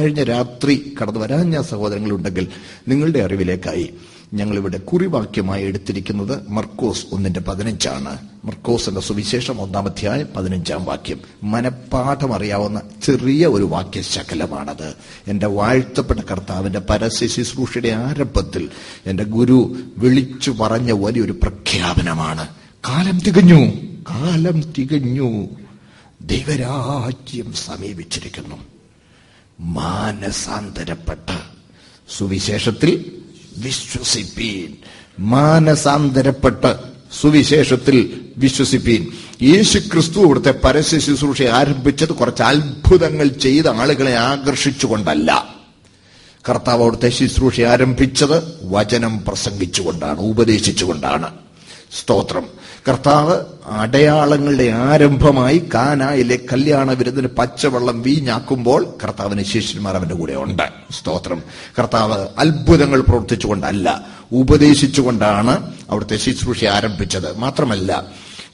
കഴിഞ്ഞ രാത്രി കടന്നു വരാൻ ഞാൻ സഹോദരങ്ങളുണ്ടെങ്കിൽ നിങ്ങളുടെ അറിവിലേക്കായി ഞങ്ങളിവിടെ കുറിവാക്യമായി എടുത്തിരിക്കുന്നത് മർക്കോസ് ഒന്നിന്റെ പതിനഞ്ചാണ്. മർക്കോസിന്റെ സുവിശേഷം ഒന്നാം പതിനഞ്ചാം വാക്യം. മനപ്പാഠം അറിയാവുന്ന ചെറിയ ഒരു വാക്യശകലമാണത്. എന്റെ വാഴ്ത്തപ്പെട്ട കർത്താവിന്റെ പരസ്യ ശുശ്രൂഷയുടെ ആരംഭത്തിൽ എന്റെ ഗുരു വിളിച്ചു പറഞ്ഞ വലിയൊരു പ്രഖ്യാപനമാണ്. കാലം തികഞ്ഞു. കാലം തികഞ്ഞു. ദൈവരാജ്യം സമീപിച്ചിരിക്കുന്നു. മാനസാന്തരപ്പെട്ട്. സുവിശേഷത്തിൽ വിശ്വസിപ്പീൻ. മാനസാന്തരപ്പെട്ട സുവിശേഷത്തിൽ വിശ്വസിപ്പീൻ. യേശു ക്രിസ്തു ഇവിടുത്തെ പരസ്യ ശുശ്രൂഷ ആരംഭിച്ചത് കുറച്ച് അത്ഭുതങ്ങൾ ചെയ്ത ആളുകളെ ആകർഷിച്ചുകൊണ്ടല്ല. കർത്താവ് അവിടുത്തെ ശുശ്രൂഷ ആരംഭിച്ചത് വചനം പ്രസംഗിച്ചുകൊണ്ടാണ് ഉപദേശിച്ചുകൊണ്ടാണ്. സ്തോത്രം. കർത്താവ് അടയാളങ്ങളുടെ ആരംഭമായി കാനായിലെ കല്യാണ വിരുന്നിന് പച്ചവെള്ളം വീഞ്ഞാക്കുമ്പോൾ കർത്താവിന് ശിഷ്യന്മാർ അവന്റെ കൂടെ ഉണ്ട്. സ്തോത്രം. കർത്താവ് അത്ഭുതങ്ങൾ പ്രവർത്തിച്ചുകൊണ്ടല്ല ഉപദേശിച്ചുകൊണ്ടാണ് അവിടുത്തെ ശുശ്രൂഷ ആരംഭിച്ചത്. മാത്രമല്ല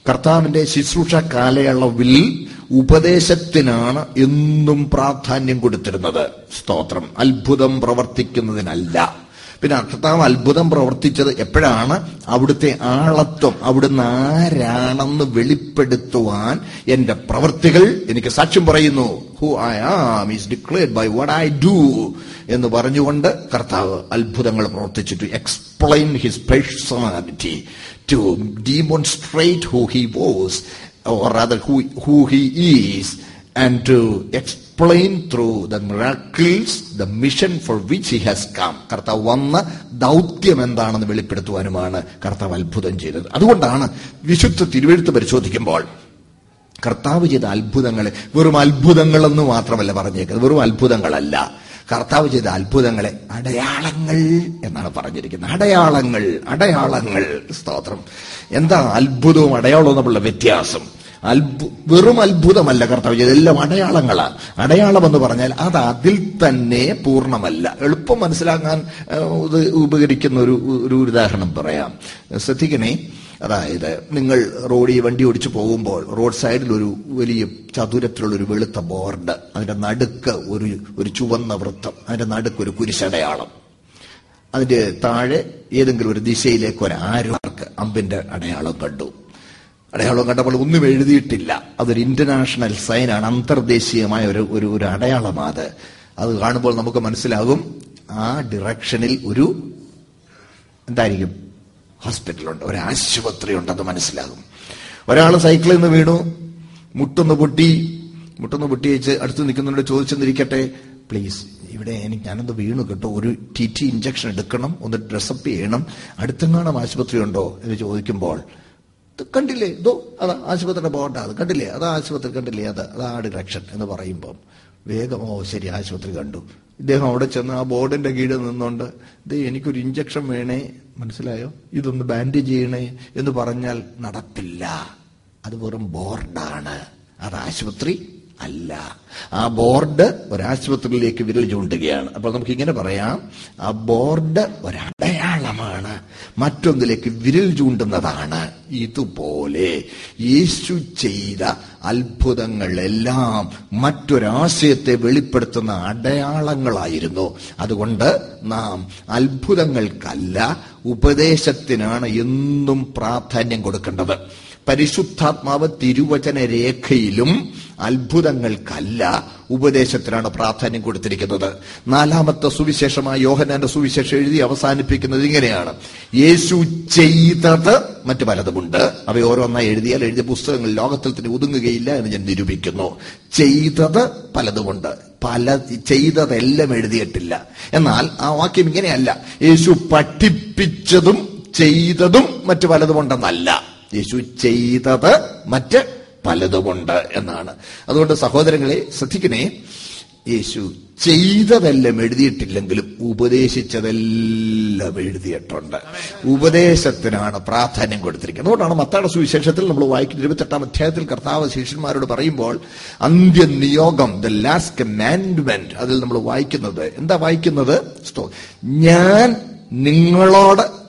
കർത്താവിന്റെ ശുശ്രൂഷ കാലയളവിൽ ഉപദേശത്തിനാണ് എന്നും പ്രാധാന്യം കൊടുത്തിരുന്നത്. സ്തോത്രം. അത്ഭുതം പ്രവർത്തിക്കുന്നതിനല്ല. പിന്നെ കർത്താവ് അത്ഭുതം പ്രവർത്തിച്ചത് എപ്പോഴാണ്? അവിടുത്തെ ആളത്വം അവിടുന്ന് ആരാണെന്ന് വെളിപ്പെടുത്തുവാൻ എന്റെ പ്രവൃത്തികൾ എനിക്ക് സാക്ഷ്യം പറയുന്നു. Who I am is declared by what I do എന്ന് പറഞ്ഞുകൊണ്ട് കർത്താവ് അത്ഭുതങ്ങൾ പ്രവർത്തിച്ചു to explain his personality to demonstrate who he was other rather who, he is and to to explain through the miracles the mission for which he has come കർത്താവ് വന്ന ദൗത്യം എന്താണെന്ന് വെളിപ്പെടുത്തുവാനുമാണ് കർത്താവ് അത്ഭുതം ചെയ്തത്. അതുകൊണ്ടാണ് വിശുദ്ധ തിരുവെഴുത്ത് പരിശോധിക്കുമ്പോൾ കർത്താവ് ചെയ്ത അത്ഭുതങ്ങളെ വെറും അത്ഭുതങ്ങളെന്ന് മാത്രമല്ല പറഞ്ഞേക്കുന്നത്. വെറും അത്ഭുതങ്ങളല്ല. കർത്താവ് ചെയ്ത അത്ഭുതങ്ങളെ അടയാളങ്ങൾ എന്നാണ് പറഞ്ഞിരിക്കുന്നത്. അടയാളങ്ങൾ അടയാളങ്ങൾ. സ്തോത്രം. എന്താ അത്ഭുതവും അടയാളവും തമ്മിലുള്ള വ്യത്യാസം? അത്ഭു വെറും അത്ഭുതമല്ല കർത്താവ് ഇതെല്ലാം അടയാളങ്ങളാണ് അടയാളം എന്ന് പറഞ്ഞാൽ അത് അതിൽ തന്നെ പൂർണമല്ല. എളുപ്പം മനസ്സിലാക്കാൻ ഇത് ഉപകരിക്കുന്ന ഒരു ഒരു ഉദാഹരണം പറയാം. ശ്രദ്ധിക്കണേ അതായത് നിങ്ങൾ റോഡിൽ വണ്ടി ഓടിച്ചു പോകുമ്പോൾ റോഡ് സൈഡിൽ ഒരു വലിയ ചതുരത്തിലുള്ള ഒരു വെളുത്ത ബോർഡ് അതിന്റെ നടുക്ക് ഒരു ഒരു ചുവന്ന വൃത്തം അതിന്റെ നടുക്ക് ഒരു കുരിശടയാളം. അതിന്റെ താഴെ ഏതെങ്കിലും ഒരു ദിശയിലേക്ക് ഒരു ആരോർക്ക് അമ്പിന്റെ അടയാളം കണ്ടു. അടയാളം കണ്ടപ്പോൾ ഒന്നും എഴുതിയിട്ടില്ല. അതൊരു ഇന്റർനാഷണൽ സൈനാണ് അന്തർദേശീയമായ ഒരു ഒരു ഒരു അടയാളമാണ് അത് കാണുമ്പോൾ നമുക്ക് മനസ്സിലാകും. ആ ഡിറക്ഷനിൽ ഒരു എന്തായിരിക്കും? ഹോസ്പിറ്റലുണ്ട് ഒരു ആശുപത്രി ഉണ്ടെന്ന് മനസ്സിലാകും. ഒരാൾ സൈക്കിളിൽ നിന്ന് വീണു. മുട്ടൊന്ന് പൊട്ടി. മുട്ടൊന്ന് പൊട്ടി വെച്ച് അടുത്ത് നിൽക്കുന്നവരോട് ചോദിച്ചെന്നിരിക്കട്ടെ പ്ലീസ് ഇവിടെ എനിക്ക് ഞാനൊന്ന് വീണു കേട്ടോ. ഒരു ടി ടി ഇഞ്ചക്ഷൻ എടുക്കണം. ഒന്ന് ഡ്രസ്സപ്പ് ചെയ്യണം. അടുത്തെങ്ങാനും ആശുപത്രി ഉണ്ടോ? എന്ന് ചോദിക്കുമ്പോൾ "ഇത് കണ്ടില്ലേ? ഇതോ അതാ ആശുപത്രിയുടെ ബോട്ടാ അത്. കണ്ടില്ലേ? അതാ ആശുപത്രി കണ്ടില്ലേ? അത് അതാ ഡിറക്ഷൻ എന്ന് പറയുമ്പം വേഗം ഓ ശരി ആശുപത്രി കണ്ടു. ഇദ്ദേഹം അവിടെ ചെന്ന് ആ ബോർഡിന്റെ കീഴിൽ നിന്നുകൊണ്ട് ഇത് എനിക്കൊരു ഇഞ്ചക്ഷൻ വേണേ മനസ്സിലായോ? ഇതൊന്ന് ബാൻഡേജ് ചെയ്യണേ എന്ന് പറഞ്ഞാൽ നടപ്പില്ല അത് വെറും ബോർഡാണ്. അത് ആശുപത്രി അല്ല. ആ ബോർഡ് ഒരാശുപത്രിയിലേക്ക് വിരൽ ചൂണ്ടുകയാണ്. അപ്പൊ നമുക്ക് ഇങ്ങനെ പറയാം. ആ ബോർഡ് ഒരടയാളമാണ്. മറ്റൊന്നിലേക്ക് വിരൽ ചൂണ്ടുന്നതാണ് ഇതുപോലെ യേശു ചെയ്ത അത്ഭുതങ്ങളെല്ലാം മറ്റൊരാശയത്തെ വെളിപ്പെടുത്തുന്ന അടയാളങ്ങളായിരുന്നു. അതുകൊണ്ട് നാം അത്ഭുതങ്ങൾക്കല്ല ഉപദേശത്തിനാണ് എന്നും പ്രാധാന്യം കൊടുക്കേണ്ടത്. പരിശുദ്ധാത്മാവ് തിരുവചന രേഖയിലും അത്ഭുതങ്ങൾക്കല്ല ഉപദേശത്തിനാണ് പ്രാധാന്യം കൊടുത്തിരിക്കുന്നത്. നാലാമത്തെ സുവിശേഷമായ യോഹനാന്റെ സുവിശേഷം എഴുതി അവസാനിപ്പിക്കുന്നത് ഇങ്ങനെയാണ്. യേശു ചെയ്തത് മറ്റു പലതുമുണ്ട്. അവ ഓരോന്നായി എഴുതിയാൽ എഴുതിയ പുസ്തകങ്ങൾ ലോകത്തിൽ തന്നെ ഒതുങ്ങുകയില്ല എന്ന് ഞാൻ നിരൂപിക്കുന്നു. ചെയ്തത് പലതുമുണ്ട്. പല ചെയ്തതെല്ലാം എഴുതിയിട്ടില്ല. എന്നാൽ ആ വാക്യം ഇങ്ങനെയല്ല. യേശു പഠിപ്പിച്ചതും ചെയ്തതും മറ്റു പലതുമുണ്ടെന്നല്ല. യേശു ചെയ്തത് മറ്റ് പലതുമുണ്ട് എന്നാണ്. അതുകൊണ്ട് സഹോദരങ്ങളെ ശ്രദ്ധിക്കണേ. യേശു ചെയ്തതെല്ലാം എഴുതിയിട്ടില്ലെങ്കിലും ഉപദേശിച്ചതെല്ലാം എഴുതിയിട്ടുണ്ട്. ഉപദേശത്തിനാണ് പ്രാധാന്യം കൊടുത്തിരിക്കുന്നത്. അതുകൊണ്ടാണ് മത്താടെ സുവിശേഷത്തിൽ നമ്മൾ വായിക്കുന്ന ഇരുപത്തെട്ടാം അധ്യായത്തിൽ കർത്താവ് ശിഷ്യന്മാരോട് പറയുമ്പോൾ അന്ത്യനിയോഗം ദ ലാസ്റ്റ് കമാൻഡ്മെന്റ് അതിൽ നമ്മൾ വായിക്കുന്നത്. എന്താ വായിക്കുന്നത്? ഞാൻ നിങ്ങളോട്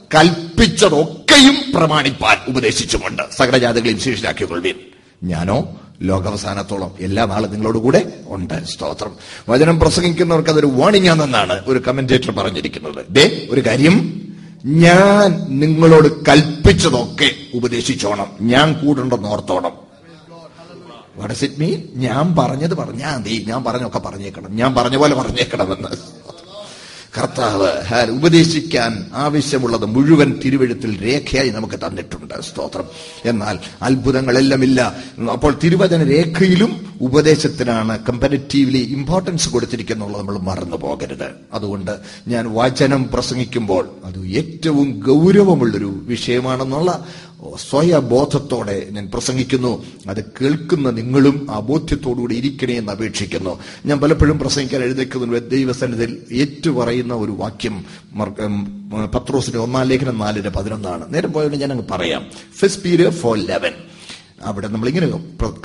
കൽപ്പിച്ചതൊക്കെയും പ്രമാണിപ്പാൻ ഉപദേശിച്ചുകൊണ്ട് സകല ജാതികളെയും ശിഷ്യരാക്കിക്കൊള്ളുവീൻ ഞാനോ ലോകാവസാനത്തോളം എല്ലാ നാളും നിങ്ങളോട് കൂടെ ഉണ്ട്. സ്തോത്രം. വചനം പ്രസംഗിക്കുന്നവർക്ക് അതൊരു വാണിംഗ് ആണെന്നാണ് ഒരു കമന്റേറ്റർ പറഞ്ഞിരിക്കുന്നത്. ദേ ഒരു കാര്യം. ഞാൻ നിങ്ങളോട് കൽപ്പിച്ചതൊക്കെ ഉപദേശിച്ചോണം. ഞാൻ കൂടുണ്ടെന്ന് ഓർത്തോണം. വാട്ട് ഇറ്റ് മീൻ ഞാൻ പറഞ്ഞത് പറഞ്ഞാ മതി. ഞാൻ പറഞ്ഞൊക്കെ പറഞ്ഞേക്കണം. ഞാൻ പറഞ്ഞ പോലെ പറഞ്ഞേക്കണമെന്ന്. കർത്താവ് ഉപദേശിക്കാൻ ആവശ്യമുള്ളത് മുഴുവൻ തിരുവഴുത്തിൽ രേഖയായി നമുക്ക് തന്നിട്ടുണ്ട്. സ്തോത്രം. എന്നാൽ അത്ഭുതങ്ങളെല്ലാം ഇല്ല അപ്പോൾ തിരുവചന രേഖയിലും ഉപദേശത്തിനാണ് കമ്പാരിറ്റീവ്ലി ഇമ്പോർട്ടൻസ് കൊടുത്തിരിക്കുന്നുള്ളത് നമ്മൾ മറന്നു പോകരുത്. അതുകൊണ്ട് ഞാൻ വചനം പ്രസംഗിക്കുമ്പോൾ അത് ഏറ്റവും ഗൗരവമുള്ളൊരു വിഷയമാണെന്നുള്ള സ്വയബോധത്തോടെ ഞാൻ പ്രസംഗിക്കുന്നു. അത് കേൾക്കുന്ന നിങ്ങളും ആ ബോധ്യത്തോടുകൂടി ഇരിക്കണേ എന്ന് അപേക്ഷിക്കുന്നു. ഞാൻ പലപ്പോഴും പ്രസംഗിക്കാൻ എഴുന്നേൽക്കുന്ന ദൈവസന്നിധിയിൽ ഏറ്റുപറയുന്ന ഒരു വാക്യം പത്രോസിന്റെ ഒന്നാം ലേഖനം നാലിന് പതിനൊന്നാണ്. നേരം പോയത് ഞാൻ അങ്ങ് പറയാം. First period four eleven. അവിടെ നമ്മൾ ഇങ്ങനെ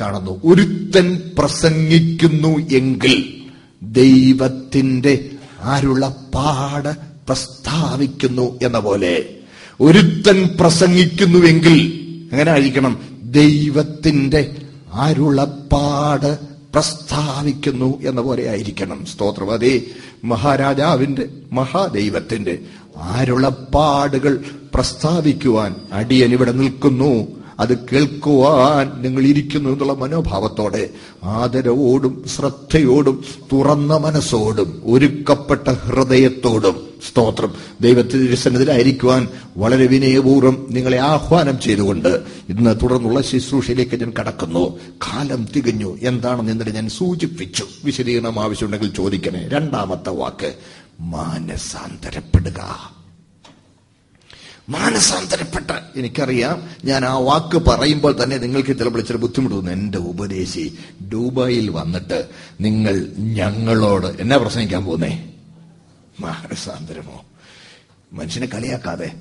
കാണുന്നു. ഒരുത്തൻ പ്രസംഗിക്കുന്നു എങ്കിൽ ദൈവത്തിന്റെ ആരുള്ള പാട് പ്രസ്താവിക്കുന്നു എന്ന പോലെ. ഒരുത്തൻ പ്രസംഗിക്കുന്നുവെങ്കിൽ അങ്ങനെ അഴിക്കണം ദൈവത്തിന്റെ അരുളപ്പാട് പ്രസ്താവിക്കുന്നു എന്ന പോലെ ആയിരിക്കണം. സ്തോത്രം. അതേ മഹാരാജാവിന്റെ മഹാദൈവത്തിന്റെ അരുളപ്പാടുകൾ പ്രസ്താവിക്കുവാൻ അടിയൻ ഇവിടെ നിൽക്കുന്നു. അത് കേൾക്കുവാൻ നിങ്ങൾ ഇരിക്കുന്നു എന്നുള്ള മനോഭാവത്തോടെ ആദരവോടും ശ്രദ്ധയോടും തുറന്ന മനസ്സോടും ഒരുക്കപ്പെട്ട ഹൃദയത്തോടും സ്തോത്രം. ദൈവത്തിന്റെ സന്നിധിയിലായിരിക്കുവാൻ വളരെ വിനയപൂർവം നിങ്ങളെ ആഹ്വാനം ചെയ്തുകൊണ്ട് ഇന്ന് തുടർന്നുള്ള ശുശ്രൂഷയിലേക്ക് ഞാൻ കടക്കുന്നു. കാലം തികഞ്ഞു. എന്താണെന്ന് ഇന്നലെ ഞാൻ സൂചിപ്പിച്ചു. വിശദീകരണം ആവശ്യമുണ്ടെങ്കിൽ ചോദിക്കണേ. രണ്ടാമത്തെ വാക്ക്. മാനസാന്തരപ്പെടുക. മാനസാന്തരപ്പെട്ട എനിക്കറിയാം. ഞാൻ ആ വാക്ക് പറയുമ്പോൾ തന്നെ നിങ്ങൾക്ക് ചിലപ്പോൾ ഇച്ചിരി ബുദ്ധിമുട്ട് തോന്നുന്നു എന്റെ ഉപദേശി ദുബായിൽ വന്നിട്ട് നിങ്ങൾ ഞങ്ങളോട് എന്നാ പ്രസംഗിക്കാൻ പോകുന്നേ? മാനസാന്തരമോ? മനുഷ്യനെ കളിയാക്കാതെ.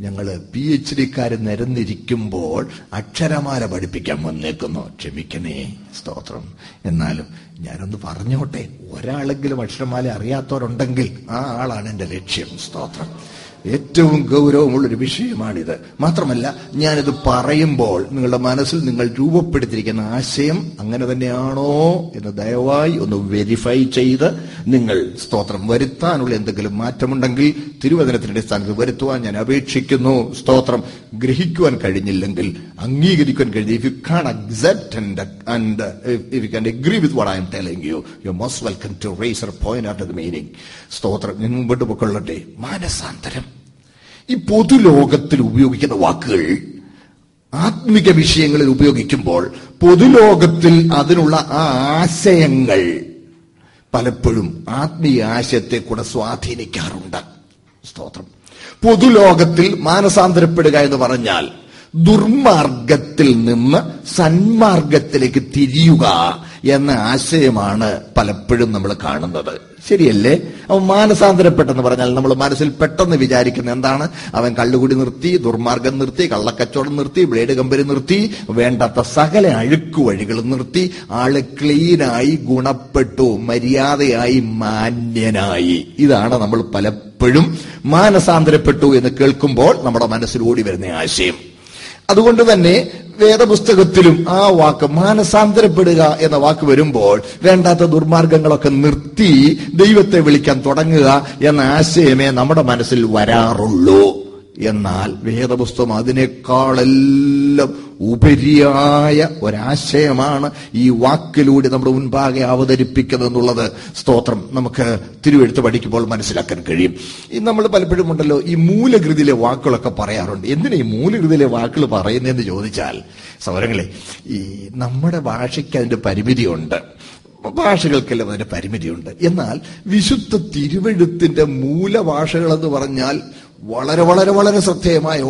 ഞങ്ങൾ പി എച്ച് ഡിക്കാർ നിരന്നിരിക്കുമ്പോൾ അക്ഷരമാല പഠിപ്പിക്കാൻ വന്നേക്കുന്നു. ക്ഷമിക്കണേ സ്തോത്രം. എന്നാലും ഞാനൊന്ന് പറഞ്ഞോട്ടെ. ഒരാളെങ്കിലും അക്ഷരമാല അറിയാത്തവരുണ്ടെങ്കിൽ ആ ആളാണ് എന്റെ ലക്ഷ്യം. സ്തോത്രം. ഏറ്റവും ഗൗരവമുള്ളൊരു വിഷയമാണിത്. മാത്രമല്ല ഞാനിത് പറയുമ്പോൾ നിങ്ങളുടെ മനസ്സിൽ നിങ്ങൾ രൂപപ്പെടുത്തിയിരിക്കുന്ന ആശയം അങ്ങനെ തന്നെയാണോ എന്ന് ദയവായി ഒന്ന് വെരിഫൈ ചെയ്ത് നിങ്ങൾ സ്തോത്രം വരുത്താനുള്ള എന്തെങ്കിലും മാറ്റമുണ്ടെങ്കിൽ തിരുവചനത്തിന്റെ സ്ഥാനത്ത് വരുത്തുവാൻ ഞാൻ അപേക്ഷിക്കുന്നു. സ്തോത്രം ഗ്രഹിക്കുവാൻ കഴിഞ്ഞില്ലെങ്കിൽ അംഗീകരിക്കാൻ കഴിഞ്ഞ if you can't accept and if you can agree with what I am telling you you most welcome to raise uh point after the meaning സ്തോത്രം ഞാൻ മുമ്പോട്ട് പൊക്കൊള്ളട്ടെ മാനസാന്തരം. ഈ പൊതുലോകത്തിൽ ഉപയോഗിക്കുന്ന വാക്കുകൾ ആത്മിക വിഷയങ്ങളിൽ ഉപയോഗിക്കുമ്പോൾ പൊതുലോകത്തിൽ അതിനുള്ള ആ ആശയങ്ങൾ പലപ്പോഴും ആത്മീയ ആശയത്തെ കൂടെ സ്വാധീനിക്കാറുണ്ട്. സ്തോത്രം. പൊതുലോകത്തിൽ മാനസാന്തരപ്പെടുക എന്ന് പറഞ്ഞാൽ ദുർമാർഗത്തിൽ നിന്ന് സന്മാർഗത്തിലേക്ക് തിരിയുക എന്ന ആശയമാണ് പലപ്പോഴും നമ്മൾ കാണുന്നത്. ശരിയല്ലേ? അവൻ മാനസാന്തരപ്പെട്ടെന്ന് പറഞ്ഞാൽ നമ്മൾ മനസ്സിൽ പെട്ടെന്ന് വിചാരിക്കുന്ന എന്താണ്? അവൻ കള്ളുകുടി നിർത്തി ദുർമാർഗം നിർത്തി കള്ളക്കച്ചവടം നിർത്തി ബ്ലേഡ് കമ്പനി നിർത്തി വേണ്ടാത്ത സകല അഴുക്കു വഴികൾ നിർത്തി ആൾ ക്ലീനായി ഗുണപ്പെട്ടു മര്യാദയായി മാന്യനായി. ഇതാണ് നമ്മൾ പലപ്പോഴും മാനസാന്തരപ്പെട്ടു എന്ന് കേൾക്കുമ്പോൾ നമ്മുടെ മനസ്സിൽ ഓടി വരുന്ന ആശയം. അതുകൊണ്ട് തന്നെ വേദപുസ്തകത്തിലും ആ വാക്ക് മാനസാന്തരപ്പെടുക എന്ന വാക്ക് വരുമ്പോൾ വേണ്ടാത്ത ദുർമാർഗങ്ങളൊക്കെ നിർത്തി ദൈവത്തെ വിളിക്കാൻ തുടങ്ങുക എന്ന ആശയമേ നമ്മുടെ മനസ്സിൽ വരാറുള്ളൂ. എന്നാൽ വേദപുസ്തകം അതിനേക്കാളെല്ലാം ഉപരിയായ ഒരാശയമാണ് ഈ വാക്കിലൂടെ നമ്മുടെ മുൻപാകെ അവതരിപ്പിക്കുന്നത് എന്നുള്ളത് സ്തോത്രം. നമുക്ക് തിരുവെഴുത്ത് പഠിക്കുമ്പോൾ മനസ്സിലാക്കാൻ കഴിയും. നമ്മൾ പലപ്പോഴും ഉണ്ടല്ലോ ഈ മൂലകൃതിയിലെ വാക്കുകളൊക്കെ പറയാറുണ്ട്. എന്തിനാ ഈ മൂലകൃതിയിലെ വാക്കുകൾ പറയുന്നതെന്ന് ചോദിച്ചാൽ സൗരങ്ങളെ ഈ നമ്മുടെ ഭാഷയ്ക്ക് അതിന്റെ പരിമിതിയുണ്ട്. ഭാഷകൾക്കെല്ലാം അതിന്റെ പരിമിതിയുണ്ട്. എന്നാൽ വിശുദ്ധ തിരുവെഴുത്തിന്റെ മൂലഭാഷകൾ എന്ന് പറഞ്ഞാൽ വളരെ വളരെ വളരെ ശ്രദ്ധേയമായ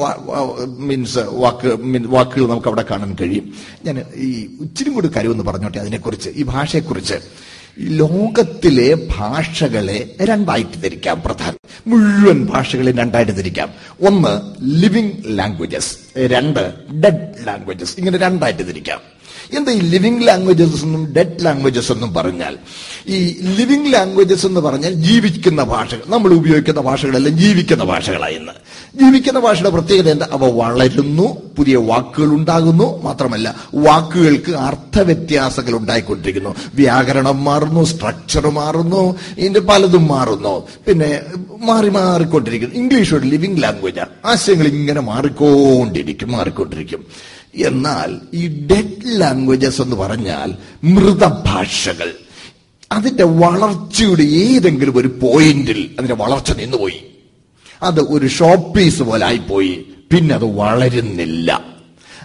മീൻസ് വാക്ക് വാക്കുകൾ നമുക്ക് അവിടെ കാണാൻ കഴിയും. ഞാൻ ഈ ഇച്ചിരി കൂടി കരുവെന്ന് പറഞ്ഞോട്ടെ അതിനെക്കുറിച്ച് ഈ ഭാഷയെക്കുറിച്ച്. ലോകത്തിലെ ഭാഷകളെ രണ്ടായിട്ട് തിരിക്കാം പ്രധാന. മുഴുവൻ ഭാഷകളെ രണ്ടായിട്ട് തിരിക്കാം. ഒന്ന് ലിവിങ് ലാംഗ്വേജസ് രണ്ട് ഡെഡ് ലാംഗ്വേജസ് ഇങ്ങനെ രണ്ടായിട്ട് തിരിക്കാം. എന്താ ഈ ലിവിംഗ് ലാംഗ്വേജസ് എന്നും ഡെഡ് ലാംഗ്വേജസ് എന്നും പറഞ്ഞാൽ? ഈ ലിവിംഗ് ലാംഗ്വേജസ് എന്ന് പറഞ്ഞാൽ ജീവിക്കുന്ന ഭാഷകൾ. നമ്മൾ ഉപയോഗിക്കുന്ന ഭാഷകളെല്ലാം ജീവിക്കുന്ന ഭാഷകളായി ഇന്ന് ജീവിക്കുന്ന ഭാഷയുടെ പ്രത്യേകത എന്താ? അവ വളരുന്നു പുതിയ വാക്കുകൾ ഉണ്ടാകുന്നു. മാത്രമല്ല വാക്കുകൾക്ക് അർത്ഥവ്യത്യാസങ്ങൾ ഉണ്ടായിക്കൊണ്ടിരിക്കുന്നു. വ്യാകരണം മാറുന്നു സ്ട്രക്ചർ മാറുന്നു ഇതിന്റെ പലതും മാറുന്നു. പിന്നെ മാറി മാറിക്കൊണ്ടിരിക്കുന്നു. ഇംഗ്ലീഷ് ഒരു ലിവിങ് ലാംഗ്വേജാണ് ആശയങ്ങൾ ഇങ്ങനെ മാറിക്കൊണ്ടിരിക്കും മാറിക്കൊണ്ടിരിക്കും. എന്നാൽ ഈ ഡെഡ് ലാംഗ്വേജസ് എന്ന് പറഞ്ഞാൽ മൃതഭാഷകൾ. അതിന്റെ വളർച്ചയുടെ ഏതെങ്കിലും ഒരു പോയിന്റിൽ അതിന്റെ വളർച്ച നിന്നുപോയി. അത് ഒരു ഷോപ്പീസ് പീസ് പോലെ ആയിപ്പോയി പിന്നെ അത് വളരുന്നില്ല.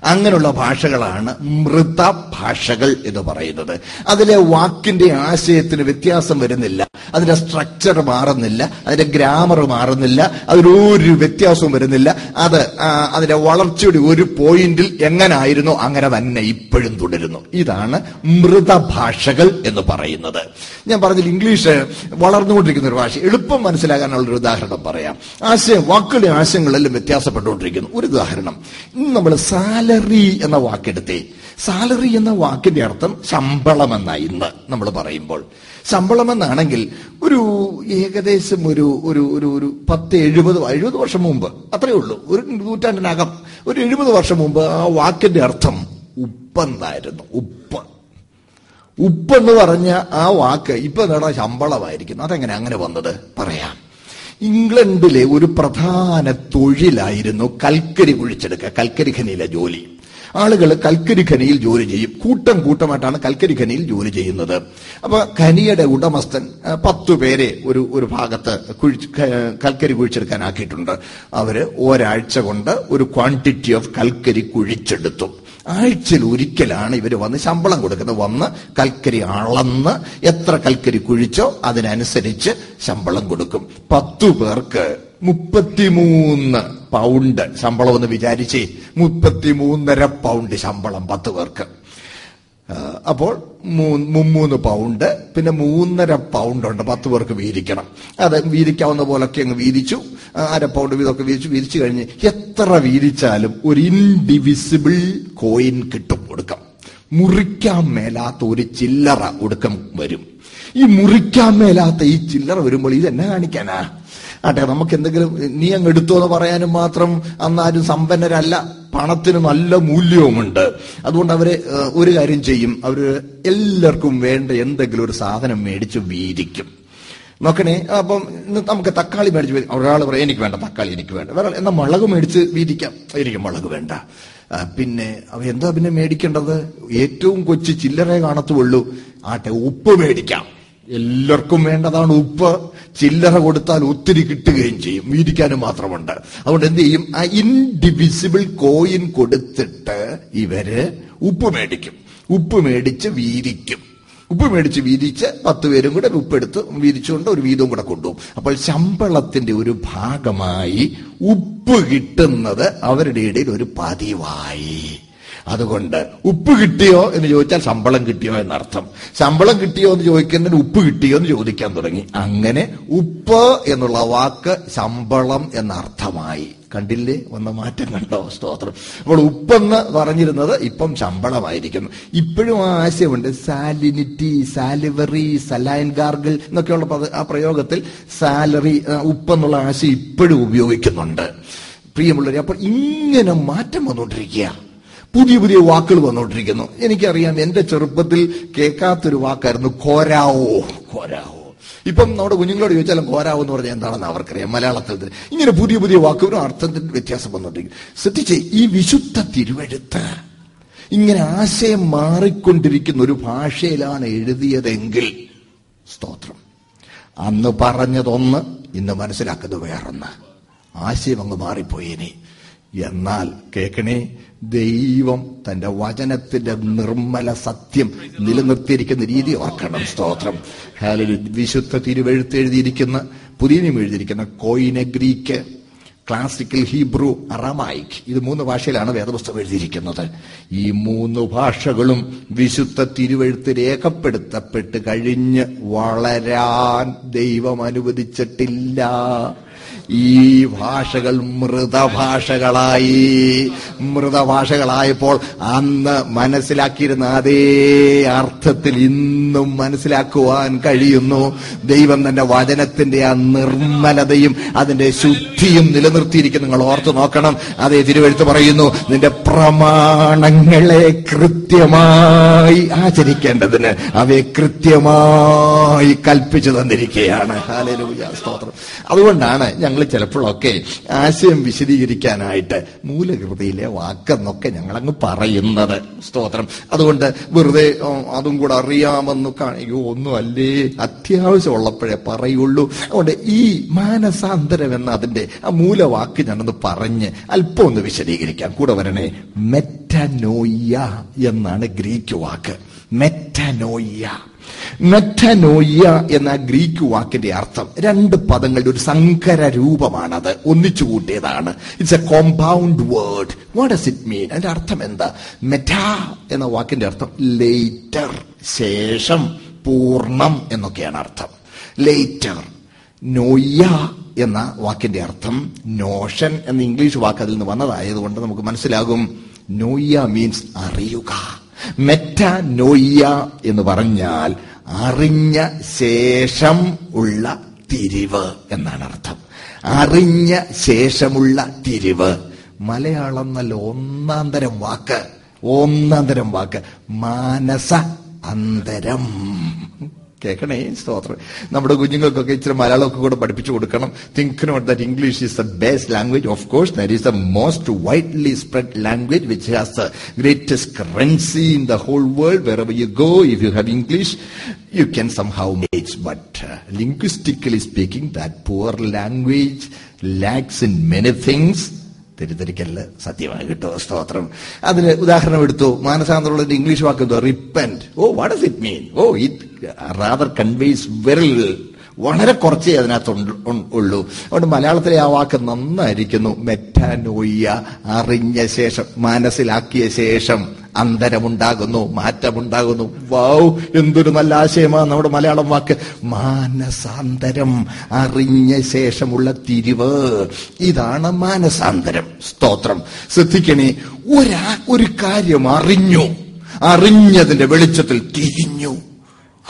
അങ്ങനെയുള്ള ഭാഷകളാണ് മൃത ഭാഷകൾ എന്ന് പറയുന്നത്. അതിലെ വാക്കിന്റെ ആശയത്തിന് വ്യത്യാസം വരുന്നില്ല. അതിന്റെ സ്ട്രക്ചർ മാറുന്നില്ല. അതിന്റെ ഗ്രാമർ മാറുന്നില്ല. അതിലൊരു വ്യത്യാസവും വരുന്നില്ല. അത് അതിന്റെ വളർച്ചയുടെ ഒരു പോയിന്റിൽ എങ്ങനായിരുന്നു അങ്ങനെ തന്നെ ഇപ്പോഴും തുടരുന്നു. ഇതാണ് മൃതഭാഷകൾ എന്ന് പറയുന്നത്. ഞാൻ പറഞ്ഞില്ല ഇംഗ്ലീഷ് വളർന്നുകൊണ്ടിരിക്കുന്ന ഒരു ഭാഷ. എളുപ്പം മനസ്സിലാകാനുള്ള ഒരു ഉദാഹരണം പറയാം. ആശയം വാക്കുകളുടെ ആശയങ്ങളെല്ലാം വ്യത്യാസപ്പെട്ടുകൊണ്ടിരിക്കുന്നു. ഒരു ഉദാഹരണം. ഇന്ന് നമ്മൾ സാലറി എന്ന വാക്കെടുത്തേ. സാലറി എന്ന വാക്കിന്റെ അർത്ഥം ശമ്പളം എന്ന ഇന്ന് നമ്മൾ പറയുമ്പോൾ. ശമ്പളം എന്നാണെങ്കിൽ ഒരു ഏകദേശം ഒരു ഒരു ഒരു ഒരു പത്ത് എഴുപത് എഴുപത് വർഷം മുമ്പ് അത്രയേ ഉള്ളൂ. ഒരു നൂറ്റാണ്ടിനകം ഒരു എഴുപത് വർഷം മുമ്പ് ആ വാക്കിന്റെ അർത്ഥം ഉപ്പെന്നായിരുന്നു. ഉപ്പ്. ഉപ്പെന്ന് പറഞ്ഞ ആ വാക്ക് ഇപ്പൊ നേടാ ശമ്പളമായിരിക്കുന്നു? അതെങ്ങനെ അങ്ങനെ വന്നത്? പറയാം. ഇംഗ്ലണ്ടിലെ ഒരു പ്രധാന തൊഴിലായിരുന്നു കൽക്കരി കുഴിച്ചെടുക്കുക കൽക്കരി ഖനിയിലെ ജോലി. ആളുകൾ കൽക്കരി ഖനിയിൽ ജോലി ചെയ്യും. കൂട്ടം കൂട്ടമായിട്ടാണ് കൽക്കരി ഖനിയിൽ ജോലി ചെയ്യുന്നത്. അപ്പൊ ഖനിയുടെ ഉടമസ്ഥൻ പത്തു പേരെ ഒരു ഒരു ഭാഗത്ത് കൽക്കരി കുഴിച്ചെടുക്കാൻ ആക്കിയിട്ടുണ്ട് അവർ ഒരാഴ്ച കൊണ്ട് ഒരു ക്വാണ്ടിറ്റി ഓഫ് കൽക്കരി കുഴിച്ചെടുത്തു. ആഴ്ചയിൽ ഒരിക്കലാണ് ഇവർ വന്ന് ശമ്പളം കൊടുക്കുന്നത്. വന്ന് കൽക്കരി അളന്ന് എത്ര കൽക്കരി കുഴിച്ചോ അതിനനുസരിച്ച് ശമ്പളം കൊടുക്കും. പത്തു പേർക്ക് മുപ്പത്തിമൂന്ന് പൗണ്ട് ശമ്പളം എന്ന് വിചാരിച്ചേ മുപ്പത്തിമൂന്നര പൗണ്ട് ശമ്പളം പത്ത് പേർക്ക്. അപ്പോൾ മുമ്മൂന്ന് പൗണ്ട് പിന്നെ മൂന്നര പൗണ്ട് ഉണ്ട് പത്ത് പേർക്ക് വീതിക്കണം. അത് വീതിക്കാവുന്ന പോലൊക്കെ അങ്ങ് വീതിച്ചു. അര പൗണ്ട് വീതമൊക്കെ വീതിച്ചു. വീതിച്ചു കഴിഞ്ഞ് എത്ര വീതിച്ചാലും ഒരു ഇൻഡിവിസിബിൾ കോയിൻ കിട്ടും ഒടുക്കം. മുറിക്കാൻ മേലാത്ത ഒരു ചില്ലറ ഒടുക്കം വരും. ഈ മുറിക്കാൻ മേലാത്ത ഈ ചില്ലറ വരുമ്പോൾ ഇത് എന്നെ കാണിക്കാനാ? ആട്ടെ നമുക്ക് എന്തെങ്കിലും നീ അങ്ങ് എടുത്തോ എന്ന് പറയാനും മാത്രം അന്നാരും സമ്പന്നരല്ല. പണത്തിന് നല്ല മൂല്യവുമുണ്ട്. അതുകൊണ്ട് അവർ ഒരു കാര്യം ചെയ്യും. അവർ എല്ലാവർക്കും വേണ്ട എന്തെങ്കിലും ഒരു സാധനം മേടിച്ച് വീതിക്കും. നോക്കണേ അപ്പം നമുക്ക് തക്കാളി മേടിച്ച് ഒരാൾ പറയും എനിക്ക് വേണ്ട തക്കാളി എനിക്ക് വേണ്ട. വേറെ എന്നാ മുളക് മേടിച്ച് വീതിക്കാം. എനിക്ക് മുളക് വേണ്ട. പിന്നെ അവ എന്താ പിന്നെ മേടിക്കേണ്ടത്? ഏറ്റവും കൊച്ചു ചില്ലറേ കാണത്തുള്ളൂ. ആട്ടെ ഉപ്പ് മേടിക്കാം. എല്ലാവർക്കും വേണ്ടതാണ് ഉപ്പ്. ചില്ലറ കൊടുത്താൽ ഒത്തിരി കിട്ടുകയും ചെയ്യും. വീതിക്കാനും മാത്രമുണ്ട്. അതുകൊണ്ട് എന്ത് ചെയ്യും? ആ ഇൻഡിവിസിബിൾ കോയിൻ കൊടുത്തിട്ട് ഇവർ ഉപ്പ് മേടിക്കും. ഉപ്പ് മേടിച്ച് വീതിക്കും ഉപ്പ് മേടിച്ച് വീതിച്ച് പത്ത് പേരും കൂടെ ഉപ്പെടുത്ത് വീതിച്ചുകൊണ്ട് ഒരു വീതവും കൂടെ കൊണ്ടുപോകും. അപ്പോൾ ശമ്പളത്തിന്റെ ഒരു ഭാഗമായി ഉപ്പ് കിട്ടുന്നത് അവരുടെ ഇടയിൽ ഒരു പതിവായി. അതുകൊണ്ട് ഉപ്പ് കിട്ടിയോ എന്ന് ചോദിച്ചാൽ ശമ്പളം കിട്ടിയോ എന്നർത്ഥം. ശമ്പളം കിട്ടിയോ എന്ന് ചോദിക്കുന്നതിന് ഉപ്പ് കിട്ടിയോ എന്ന് ചോദിക്കാൻ തുടങ്ങി. അങ്ങനെ ഉപ്പ് എന്നുള്ള വാക്ക് ശമ്പളം എന്ന അർത്ഥമായി കണ്ടില്ലേ? വന്ന മാറ്റം കണ്ടോ? സ്തോത്രം. അപ്പോൾ ഉപ്പെന്ന് പറഞ്ഞിരുന്നത് ഇപ്പം ശമ്പളമായിരിക്കുന്നു. ഇപ്പോഴും ആ ആശയമുണ്ട്. സാലിനിറ്റി സാലിവറി സലൈൻ ഗാർഗിൾ എന്നൊക്കെയുള്ള ആ പ്രയോഗത്തിൽ സാലറി ഉപ്പെന്നുള്ള ആശയം ഇപ്പോഴും ഉപയോഗിക്കുന്നുണ്ട്. പ്രിയമുള്ളവരെ അപ്പോൾ ഇങ്ങനെ മാറ്റം വന്നുകൊണ്ടിരിക്കുക പുതിയ പുതിയ വാക്കുകൾ വന്നുകൊണ്ടിരിക്കുന്നു എനിക്കറിയാം എന്റെ ചെറുപ്പത്തിൽ കേൾക്കാത്തൊരു വാക്കായിരുന്നു കോരാവോ. കോരാവോ. ഇപ്പം നമ്മുടെ കുഞ്ഞുങ്ങളോട് ചോദിച്ചാലും കോരാവോ എന്ന് പറഞ്ഞാൽ എന്താണെന്ന് അവർക്കറിയാം മലയാളത്തിൽ. ഇങ്ങനെ പുതിയ പുതിയ വാക്കുകളും അർത്ഥത്തിൽ വ്യത്യാസം വന്നുകൊണ്ടിരിക്കും ശ്രദ്ധിച്ചേ ഈ വിശുദ്ധ തിരുവെഴുത്ത് ഇങ്ങനെ ആശയം മാറിക്കൊണ്ടിരിക്കുന്ന ഒരു ഭാഷയിലാണ് എഴുതിയതെങ്കിൽ സ്തോത്രം. അന്ന് പറഞ്ഞതൊന്ന് ഇന്ന് മനസ്സിലാക്കുന്നത് വേറൊന്ന്. ആശയം അങ്ങ് മാറിപ്പോയിനി. എന്നാൽ കേക്കണേ ദൈവം തന്റെ വചനത്തിന്റെ നിർമ്മല സത്യം നിലനിർത്തിയിരിക്കുന്ന രീതി ഓർക്കണം സ്തോത്രം. വിശുദ്ധ തിരുവെഴുത്ത് എഴുതിയിരിക്കുന്ന പുതിയ എഴുതിയിരിക്കുന്ന കോയിനെ ഗ്രീക്ക് ക്ലാസിക്കൽ ഹീബ്രു അറാമായിക് ഇത് മൂന്ന് ഭാഷയിലാണ് വേദപുസ്തകം എഴുതിയിരിക്കുന്നത്. ഈ മൂന്ന് ഭാഷകളും വിശുദ്ധ തിരുവെഴുത്ത് രേഖപ്പെടുത്തപ്പെട്ട് കഴിഞ്ഞ് വളരാൻ ദൈവം അനുവദിച്ചിട്ടില്ല. ഈ ഭാഷകൾ മൃതഭാഷകളായി. മൃതഭാഷകളായപ്പോൾ അന്ന് മനസ്സിലാക്കിയിരുന്ന അതേ അർത്ഥത്തിൽ ഇന്നും മനസ്സിലാക്കുവാൻ കഴിയുന്നു. ദൈവം തന്റെ വചനത്തിന്റെ ആ നിർമ്മലതയും അതിന്റെ ശുദ്ധിയും നിലനിർത്തിയിരിക്കുന്നു നിങ്ങൾ ഓർത്ത് നോക്കണം. അതേ തിരുവഴുത്ത് പറയുന്നു നിന്റെ പ്രമാണങ്ങളെ കൃത്യമായി ആചരിക്കേണ്ടതിന് അവയെ കൃത്യമായി കൽപ്പിച്ചു തന്നിരിക്കുകയാണ്. സ്തോത്രം. അതുകൊണ്ടാണ് ഞങ്ങൾ ചിലപ്പോഴൊക്കെ ആശയം വിശദീകരിക്കാനായിട്ട് മൂലകൃതിയിലെ വാക്കെന്നൊക്കെ ഞങ്ങളങ്ങ് പറയുന്നത്. സ്തോത്രം. അതുകൊണ്ട് വെറുതെ അതും കൂടെ അറിയാമെന്ന് കാണിക്കോ ഒന്നും അല്ലേ അത്യാവശ്യമുള്ളപ്പോഴേ പറയുള്ളൂ. അതുകൊണ്ട് ഈ മാനസാന്തരം എന്ന അതിന്റെ ആ മൂലവാക്ക് ഞാനൊന്ന് പറഞ്ഞ് അല്പം ഒന്ന് വിശദീകരിക്കാം. കൂടെ വരണേ. മെറ്റനോയ്യ എന്നാണ് ഗ്രീക്ക് വാക്ക്. മെറ്റനോയ്യ. മെറ്റനോയ്യ എന്ന ഗ്രീക്ക് വാക്കിന്റെ അർത്ഥം രണ്ട് പദങ്ങളുടെ ഒരു സങ്കര രൂപമാണത്. ഒന്നിച്ചു കൂട്ടിയതാണ്. It's a compound word what does it mean അതിന്റെ അർത്ഥം എന്താ? മെറ്റ എന്ന വാക്കിന്റെ അർത്ഥം ലേറ്റർ ശേഷം പൂർണം എന്നൊക്കെയാണ് അർത്ഥം. ലേറ്റർ നോയ്യ എന്ന വാക്കിന്റെ അർത്ഥം നോഷൻ എന്ന ഇംഗ്ലീഷ് വാക്ക് അതിൽ നിന്ന് വന്നതായതുകൊണ്ട് നമുക്ക് മനസ്സിലാകും. നോയ്യ മീൻസ് അറിയുക. മെറ്റ നോയ്യ എന്ന് പറഞ്ഞാൽ അറിഞ്ഞ ശേഷം ഉള്ള തിരിവ് എന്നാണ് അർത്ഥം. അറിഞ്ഞ ശേഷമുള്ള തിരിവ്. മലയാളം നല്ല ഒന്നാം തരം വാക്ക്. ഒന്നാം തരം വാക്ക്. മാനസ അന്തരം. കേൾക്കണേ സ്തോത്രം. നമ്മുടെ കുഞ്ഞുങ്ങൾക്കൊക്കെ ഇച്ചിരി മലയാളമൊക്കെ കൂടെ പഠിപ്പിച്ചു കൊടുക്കണം. Think not that English is the best language of course that is the most widely spread language which has the greatest currency in the whole world where you go if you have English you can somehow manage, but uh, linguistically speaking, that poor language lacks in many things. തെറ്റിദ്ധരിക്കല്ല. സത്യമായി കിട്ടോ സ്തോത്രം. അതിന് ഉദാഹരണം എടുത്തു. മാനസാന്തരമുള്ള English വാക്ക് എന്തോ repent oh what it mean oh it rather conveys very വളരെ കുറച്ചേ അതിനകത്ത് ഉള്ളൂ. അതുകൊണ്ട് മലയാളത്തിലെ ആ വാക്ക് നന്നായിരിക്കുന്നു. മെറ്റാനോയ്യ അറിഞ്ഞ ശേഷം മനസ്സിലാക്കിയ ശേഷം അന്തരമുണ്ടാകുന്നു മാറ്റമുണ്ടാകുന്നു. വാവ് എന്തൊരു നല്ല ആശയമാണ് നമ്മുടെ മലയാളം വാക്ക്. മാനസാന്തരം അറിഞ്ഞ ശേഷമുള്ള തിരിവ്. ഇതാണ് മാനസാന്തരം. സ്തോത്രം. ശ്രദ്ധിക്കണേ ഒരാ ഒരു കാര്യം അറിഞ്ഞു. അറിഞ്ഞതിന്റെ വെളിച്ചത്തിൽ തിരിഞ്ഞു.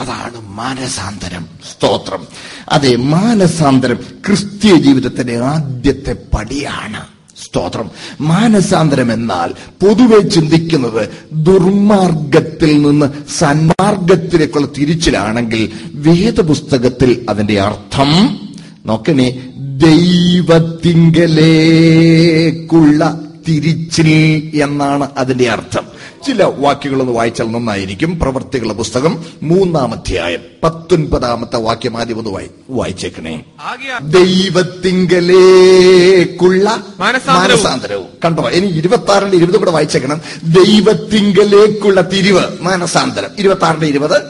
അതാണ് മാനസാന്തരം. സ്തോത്രം. അതെ മാനസാന്തരം ക്രിസ്തീയ ജീവിതത്തിന്റെ ആദ്യത്തെ പടിയാണ്. സ്തോത്രം. മാനസാന്തരം എന്നാൽ പൊതുവെ ചിന്തിക്കുന്നത് ദുർമാർഗത്തിൽ നിന്ന് സന്മാർഗത്തിലേക്കുള്ള തിരിച്ചിലാണെങ്കിൽ വേദപുസ്തകത്തിൽ അതിന്റെ അർത്ഥം നോക്കണേ ദൈവത്തിങ്കലേക്കുള്ള തിരിച്ചിൽ എന്നാണ് അതിന്റെ അർത്ഥം. ചില വാക്യങ്ങളൊന്ന് വായിച്ചാൽ നന്നായിരിക്കും. പ്രവർത്തികളുടെ പുസ്തകം മൂന്നാം അധ്യായം പത്തൊൻപതാമത്തെ വാക്യം ആദ്യം ഒന്ന് വായി വായിച്ചേക്കണേ. ദൈവത്തിങ്കലേക്കുള്ള മാനസാന്തരവും. കണ്ടോ? ഇനി ഇരുപത്തി ആറിന്റെ ഇരുപത് കൂടെ വായിച്ചേക്കണം. ദൈവത്തിങ്കലേക്കുള്ള തിരിവ് മാനസാന്തരം. ഇരുപത്തി ആറിന്റെ ഇരുപത്.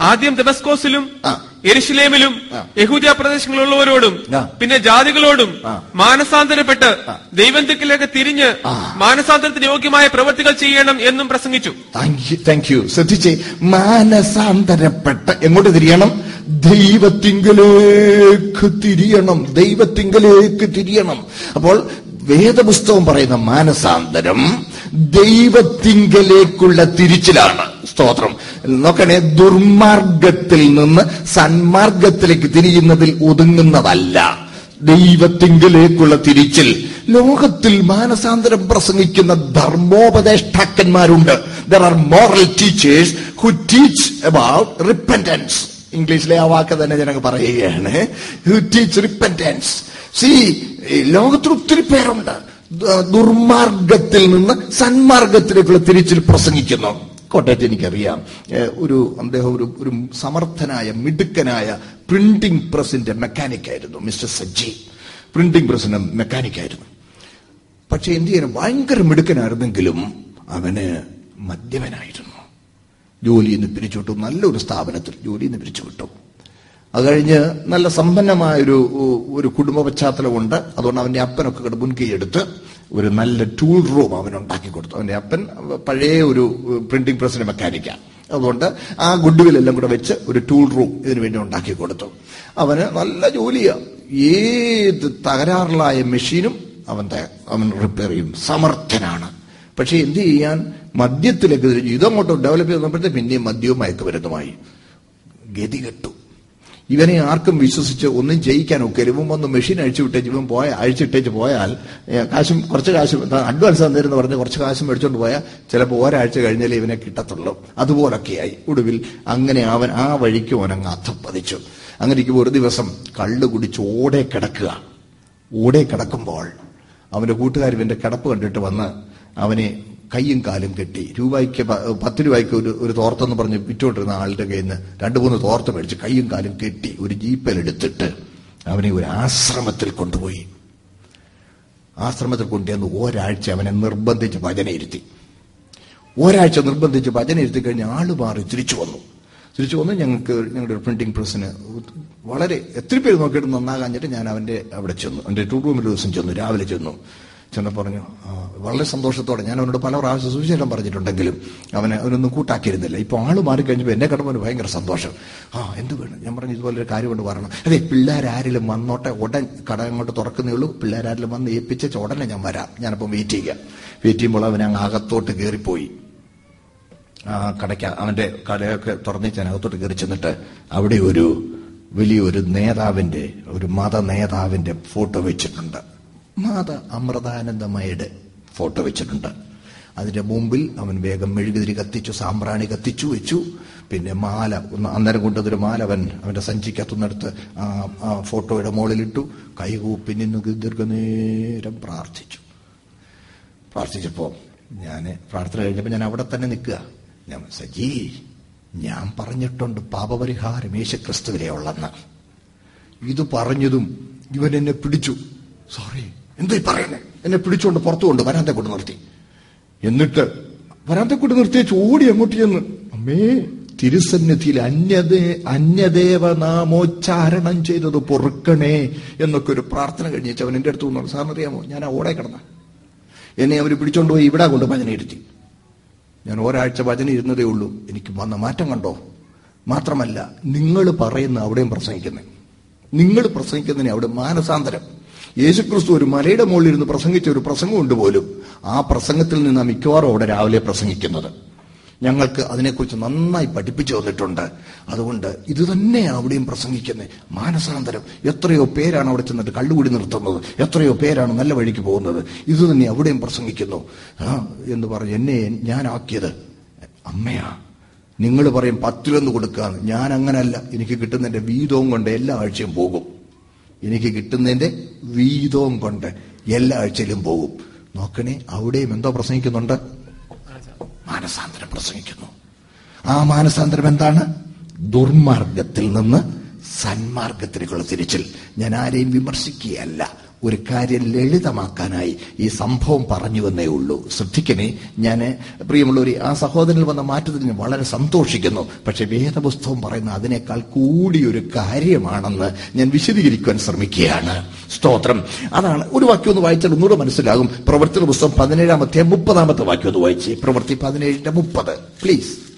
ആദ്യം ദിവസ്കോസിലും ആ. എരുഷലേമിലും യഹൂദ പ്രദേശങ്ങളിലുള്ളവരോടും പിന്നെ ജാതികളോടും. മാനസാന്തരപ്പെട്ട് ദൈവന്തിക്കിലേക്ക് തിരിഞ്ഞ്. മാനസാന്തരത്തിന് യോഗ്യമായ പ്രവൃത്തികൾ ചെയ്യണം എന്നും പ്രസംഗിച്ചു. Thank you thank you. ശ്രദ്ധിച്ചേ മാനസാന്തരപ്പെട്ട് എങ്ങോട്ട് തിരിയണം? ദൈവത്തിങ്കലേക്ക് തിരിയണം ദൈവത്തിങ്കലേക്ക് തിരിയണം. അപ്പോൾ വേദപുസ്തകം പറയുന്ന മാനസാന്തരം ദൈവത്തിങ്കലേക്കുള്ള തിരിച്ചിലാണ് സ്തോത്രം. നോക്കണേ ദുർമാർഗത്തിൽ നിന്ന് സന്മാർഗത്തിലേക്ക് തിരിയുന്നതിൽ ഒതുങ്ങുന്നതല്ല ദൈവത്തിങ്കിലേക്കുള്ള തിരിച്ചിൽ. ലോകത്തിൽ മാനസാന്തരം പ്രസംഗിക്കുന്ന ധർമ്മോപദേഷ്ടാക്കന്മാരുണ്ട്. There are moral teachers who teach about repentance ഇംഗ്ലീഷിലെ ആ വാക്ക് തന്നെ ജനങ്ങൾ പറയുകയാണ്. ഹു ടീച്ച് റിപ്പന്റൻസ് സി ലോകത്തിൽ ഒത്തിരി പേരുണ്ട്. ദുർമാർഗത്തിൽ നിന്ന് സന്മാർഗത്തിലേക്കുള്ള തിരിച്ചിൽ പ്രസംഗിക്കുന്നു. കോട്ടയത്ത് എനിക്കറിയാം. ഒരു അദ്ദേഹം ഒരു ഒരു സമർത്ഥനായ മിടുക്കനായ പ്രിന്റിംഗ് പ്രസിന്റെ മെക്കാനിക് ആയിരുന്നു മിസ്റ്റർ സജ്ജി. പ്രിന്റിംഗ് പ്രസിന്റെ മെക്കാനിക് ആയിരുന്നു പക്ഷെ എന്ത് ചെയ്യാനും ഭയങ്കര മിടുക്കനായിരുന്നെങ്കിലും അവന് മദ്യപനായിരുന്നു. ജോലിയിൽ നിന്ന് പിരിച്ചുവിട്ടു. നല്ലൊരു സ്ഥാപനത്തിൽ ജോലിയിൽ നിന്ന് പിരിച്ചുവിട്ടു. അത് കഴിഞ്ഞ് നല്ല സമ്പന്നമായൊരു ഒരു കുടുംബ പശ്ചാത്തലമുണ്ട്. അതുകൊണ്ട് അവന്റെ അപ്പനൊക്കെ കൂടെ മുൻകൈ എടുത്ത് ഒരു നല്ല ടൂൾ റൂം അവൻ ഉണ്ടാക്കി കൊടുത്തു. അവന്റെ അപ്പൻ പഴയ ഒരു പ്രിന്റിംഗ് പ്രസിന് മെക്കാനിക്കാണ് അതുകൊണ്ട് ആ ഗുഡ്വിൽ എല്ലാം കൂടെ വെച്ച് ഒരു ടൂൾ റൂം ഇതിനു വേണ്ടി ഉണ്ടാക്കി കൊടുത്തു. അവന് നല്ല ജോലിയാണ് ഏത് തകരാറിലായ മെഷീനും അവൻ അവൻ റിപ്പയർ ചെയ്യും. സമർത്ഥനാണ്. പക്ഷെ എന്ത് ചെയ്യാൻ? മദ്യത്തിലേക്ക് ഇതങ്ങോട്ട് ഡെവലപ്പ് ചെയ്തപ്പോഴത്തെ പിന്നെയും മദ്യവും മയക്കുമരുന്നുമായി ഗതികെട്ടു. ഇവനെ ആർക്കും വിശ്വസിച്ച് ഒന്നും ജയിക്കാൻ ഒക്കെ ഇവൻ വന്ന് മെഷീൻ അഴിച്ചു വിട്ടേച്ച് ഇവൻ പോയ അഴിച്ചിട്ടേച്ച് പോയാൽ കാശും കുറച്ച് കാശും അഡ്വാൻസ് തന്നിരുന്നു പറഞ്ഞ് കുറച്ച് കാശും മേടിച്ചോണ്ട് പോയാൽ ചിലപ്പോൾ ഒരാഴ്ച കഴിഞ്ഞാലേ ഇവനെ കിട്ടത്തുള്ളൂ. അതുപോലൊക്കെയായി. ഒടുവിൽ അങ്ങനെ അവൻ ആ വഴിക്ക് അവനങ്ങ് അധപ്പതിച്ചു. അങ്ങനെ ഒരു ദിവസം കള്ളു കുടിച്ച് ഓടെ കിടക്കുക. ഓടെ കിടക്കുമ്പോൾ അവന്റെ കൂട്ടുകാർ ഇവന്റെ കിടപ്പ് കണ്ടിട്ട് വന്ന് അവനെ കൈയും കാലും കെട്ടി. രൂപയ്ക്ക് പത്ത് രൂപയ്ക്ക് ഒരു ഒരു തോർത്തെന്ന് പറഞ്ഞ് വിറ്റുകൊണ്ടിരുന്ന ആളുടെ കയ്യിൽ നിന്ന് രണ്ടു മൂന്ന് തോർത്ത് മേടിച്ച് കയ്യും കാലും കെട്ടി ഒരു ജീപ്പലെടുത്തിട്ട് അവനെ ഒരു ആശ്രമത്തിൽ കൊണ്ടുപോയി. ആശ്രമത്തിൽ കൊണ്ടുവന്ന് ഒരാഴ്ച അവനെ നിർബന്ധിച്ച് ഭജനയിരുത്തി. ഒരാഴ്ച നിർബന്ധിച്ച് ഭജനയിരുത്തി കഴിഞ്ഞ് ആൾ മാറി തിരിച്ചു വന്നു. തിരിച്ചു വന്ന് ഞങ്ങൾക്ക് ഞങ്ങളുടെ പ്രിന്റിംഗ് പ്രസ്സിന് വളരെ എത്ര പേര് നോക്കിയിട്ട് നന്നാകാഞ്ഞിട്ട് ഞാൻ അവന്റെ അവിടെ ചെന്നു. എന്റെ ടൂ റൂമിൽ ദിവസം ചെന്നു. രാവിലെ ചെന്നു. ചെന്ന് പറഞ്ഞു വളരെ സന്തോഷത്തോടെ ഞാൻ അവനോട് പല പ്രാവശ്യം സുവിശേഷം പറഞ്ഞിട്ടുണ്ടെങ്കിലും അവനെ അവനൊന്നും കൂട്ടാക്കിയിരുന്നില്ല. ഇപ്പൊ ആൾ മാറിക്കഴിഞ്ഞപ്പോൾ എന്നെ കണ്ടപ്പോൾ ഭയങ്കര സന്തോഷം. ആ എന്ത് വേണം? ഞാൻ പറഞ്ഞു ഇതുപോലെ ഒരു കാര്യം കൊണ്ട് പറയണം അതെ പിള്ളേരാരിലും വന്നോട്ടെ ഉടൻ കട അങ്ങോട്ട് തുറക്കുന്നേ ഉള്ളൂ. പിള്ളേരാരിലും വന്ന് ഏൽപ്പിച്ച ഉടനെ ഞാൻ വരാം. ഞാനപ്പം വെയിറ്റ് ചെയ്യാം. വെയിറ്റ് ചെയ്യുമ്പോൾ അവൻ അങ്ങ് അകത്തോട്ട് കയറിപ്പോയി ആ കടയ്ക്ക് അവന്റെ കടയൊക്കെ തുറന്ന് അകത്തോട്ട് കയറി ചെന്നിട്ട് അവിടെ ഒരു വലിയൊരു നേതാവിന്റെ ഒരു മത നേതാവിന്റെ ഫോട്ടോ വെച്ചിട്ടുണ്ട്. മാത അമൃതാനന്ദമയുടെ ഫോട്ടോ വെച്ചിട്ടുണ്ട്. അതിന്റെ മുമ്പിൽ അവൻ വേഗം മെഴുകുതിരി കത്തിച്ചു സാമ്പ്രാണി കത്തിച്ചു വെച്ചു. പിന്നെ മാല ഒന്ന് അന്നേരം കൊണ്ടതൊരു മാല അവൻ അവന്റെ സഞ്ചിക്കത്തുനിന്നെടുത്ത് ആ ഫോട്ടോയുടെ മുകളിലിട്ടു. കൈകൂപ്പി നിന്ന് ദീർഘനേരം പ്രാർത്ഥിച്ചു. പ്രാർത്ഥിച്ചപ്പോ ഞാൻ പ്രാർത്ഥന കഴിഞ്ഞപ്പോൾ ഞാൻ അവിടെ തന്നെ നിൽക്കുക. ഞാൻ സജീ ഞാൻ പറഞ്ഞിട്ടുണ്ട് പാപപരിഹാരം യേശുക്രിസ്തുവിലെ ഉള്ളെന്ന് ഇത് പറഞ്ഞതും ഇവൻ എന്നെ പിടിച്ചു. സോറി എന്തായി പറയുന്നേ? എന്നെ പിടിച്ചുകൊണ്ട് പുറത്തു കൊണ്ട് വരാന്തെ കൊണ്ട് നിർത്തി. എന്നിട്ട് വരാന്തെ കൊണ്ട് നിർത്തിയേച്ച് ഓടി അങ്ങോട്ട് ചെന്ന് അമ്മേ തിരുസന്നിധിയിൽ അന്യദേ അന്യദേവനാമോച്ചാരണം ചെയ്തത് പൊറുക്കണേ എന്നൊക്കെ ഒരു പ്രാർത്ഥന കഴിഞ്ഞേച്ച് അവൻ എന്റെ അടുത്ത് വന്നു സാറിന് അറിയാമോ? ഞാൻ ഓടെ കിടന്ന. എന്നെ അവർ പിടിച്ചോണ്ട് പോയി ഇവിടെ കൊണ്ട് ഭജന ഇരുത്തി. ഞാൻ ഒരാഴ്ച ഭജന ഇരുന്നതേ ഉള്ളൂ. എനിക്ക് വന്ന മാറ്റം കണ്ടോ? മാത്രമല്ല നിങ്ങൾ പറയുന്ന അവിടെയും പ്രസംഗിക്കുന്നത് നിങ്ങൾ പ്രസംഗിക്കുന്നതിന് അവിടെ മാനസാന്തരം. യേശുക്രിസ്തു ഒരു മലയുടെ മുകളിൽ ഇരുന്ന് പ്രസംഗിച്ച ഒരു പ്രസംഗമുണ്ട് പോലും. ആ പ്രസംഗത്തിൽ നിന്ന് മിക്കവാറും അവിടെ രാവിലെ പ്രസംഗിക്കുന്നത്. ഞങ്ങൾക്ക് അതിനെക്കുറിച്ച് നന്നായി പഠിപ്പിച്ചു തന്നിട്ടുണ്ട്. അതുകൊണ്ട് ഇത് തന്നെ അവിടെയും പ്രസംഗിക്കുന്നത് മാനസാന്തരം. എത്രയോ പേരാണ് അവിടെ ചെന്നിട്ട് കള്ളുകൂടി നിർത്തുന്നത്. എത്രയോ പേരാണ് നല്ല വഴിക്ക് പോകുന്നത്. ഇത് തന്നെ അവിടെയും പ്രസംഗിക്കുന്നു. ആ എന്ന് പറഞ്ഞ് എന്നെ ഞാനാക്കിയത് അമ്മയാ. നിങ്ങൾ പറയും പത്തിലൊന്ന് കൊടുക്കാന്ന്. ഞാൻ അങ്ങനല്ല എനിക്ക് കിട്ടുന്നതിന്റെ വീതവും കൊണ്ട് എല്ലാ ആഴ്ചയും പോകും. എനിക്ക് കിട്ടുന്നതിന്റെ വീതവും കൊണ്ട് എല്ലാ ആഴ്ചയിലും പോകും. നോക്കണേ അവിടെയും എന്തോ പ്രസംഗിക്കുന്നുണ്ട്? മാനസാന്തരം പ്രസംഗിക്കുന്നു. ആ മാനസാന്തരം എന്താണ്? ദുർമാർഗത്തിൽ നിന്ന് സന്മാർഗത്തിലേക്കുള്ള തിരിച്ചിൽ. ഞാൻ ആരെയും വിമർശിക്കുകയല്ല. ഒരു കാര്യം ലളിതമാക്കാനായി ഈ സംഭവം പറഞ്ഞു എന്നേ ഉള്ളൂ. ശ്രദ്ധിക്കണേ ഞാൻ പ്രിയമുള്ളവർ ആ സഹോദരനിൽ വന്ന മാറ്റത്തിൽ ഞാൻ വളരെ സന്തോഷിക്കുന്നു. പക്ഷെ വേദപുസ്തകം പറയുന്ന അതിനേക്കാൾ കൂടിയൊരു കാര്യമാണെന്ന് ഞാൻ വിശദീകരിക്കുവാൻ ശ്രമിക്കുകയാണ്. സ്തോത്രം. അതാണ് ഒരു വാക്യം ഒന്ന് വായിച്ചാൽ ഒന്നുകൂടെ മനസ്സിലാകും. പ്രവൃത്തി പുസ്തകം പതിനേഴാമത്തെ മുപ്പതാമത്തെ വാക്യം ഒന്ന് വായിച്ചേ. പ്രവൃത്തി പതിനേഴിന്റെ മുപ്പത്. പ്ലീസ്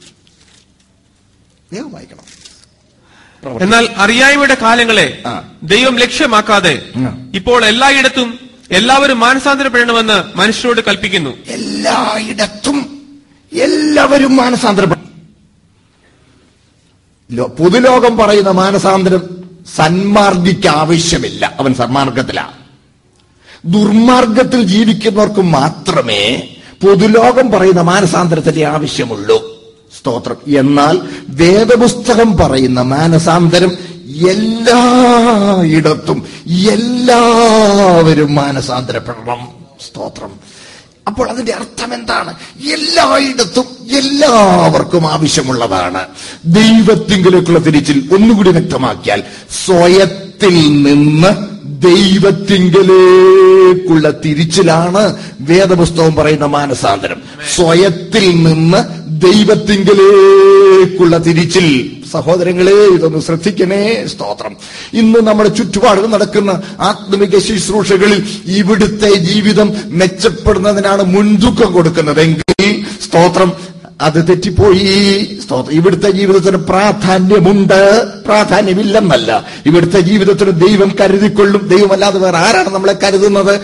വായിക്കണം. എന്നാൽ അറിയായ്മയുടെ കാലങ്ങളെ ദൈവം ലക്ഷ്യമാക്കാതെ. ഇപ്പോൾ എല്ലായിടത്തും എല്ലാവരും മാനസാന്തരപ്പെടണമെന്ന് മനുഷ്യരോട് കൽപ്പിക്കുന്നു. എല്ലായിടത്തും എല്ലാവരും മാനസാന്തരപ്പെടും പൊതുലോകം പറയുന്ന മാനസാന്തരം സന്മാർഗിക്ക് ആവശ്യമില്ല. അവൻ സന്മാർഗത്തിലാ. ദുർമാർഗത്തിൽ ജീവിക്കുന്നവർക്ക് മാത്രമേ പൊതുലോകം പറയുന്ന മാനസാന്തരത്തിന്റെ ആവശ്യമുള്ളൂ. സ്തോത്രം. എന്നാൽ വേദപുസ്തകം പറയുന്ന മാനസാന്തരം എല്ലായിടത്തും എല്ലാവരും മാനസാന്തരപ്പെടണം. സ്തോത്രം. അപ്പോൾ അതിന്റെ അർത്ഥം എന്താണ്? എല്ലായിടത്തും എല്ലാവർക്കും ആവശ്യമുള്ളതാണ്. ദൈവത്തിങ്കിലേക്കുള്ള തിരിച്ചിൽ ഒന്നുകൂടി വ്യക്തമാക്കിയാൽ സ്വയത്തിൽ നിന്ന് ദൈവത്തിങ്കലേക്കുള്ള തിരിച്ചിലാണ് വേദപുസ്തകം പറയുന്ന മാനസാന്തരം. സ്വയത്തിൽ നിന്ന് ദൈവത്തിങ്കലേക്കുള്ള തിരിച്ചിൽ. സഹോദരങ്ങളെ ഇതൊന്ന് ശ്രദ്ധിക്കണേ. സ്തോത്രം. ഇന്ന് നമ്മുടെ ചുറ്റുപാടുകൾ നടക്കുന്ന ആത്മിക ശുശ്രൂഷകളിൽ ഇവിടുത്തെ ജീവിതം മെച്ചപ്പെടുന്നതിനാണ് മുൻതൂക്കം കൊടുക്കുന്നതെങ്കിൽ സ്തോത്രം അത് തെറ്റിപ്പോയി. ഇവിടുത്തെ ജീവിതത്തിന് പ്രാധാന്യമുണ്ട്. പ്രാധാന്യമില്ലെന്നല്ല. ഇവിടുത്തെ ജീവിതത്തിന് ദൈവം കരുതിക്കൊള്ളും. ദൈവമല്ലാതെ വേറെ ആരാണ് നമ്മളെ കരുതുന്നത്?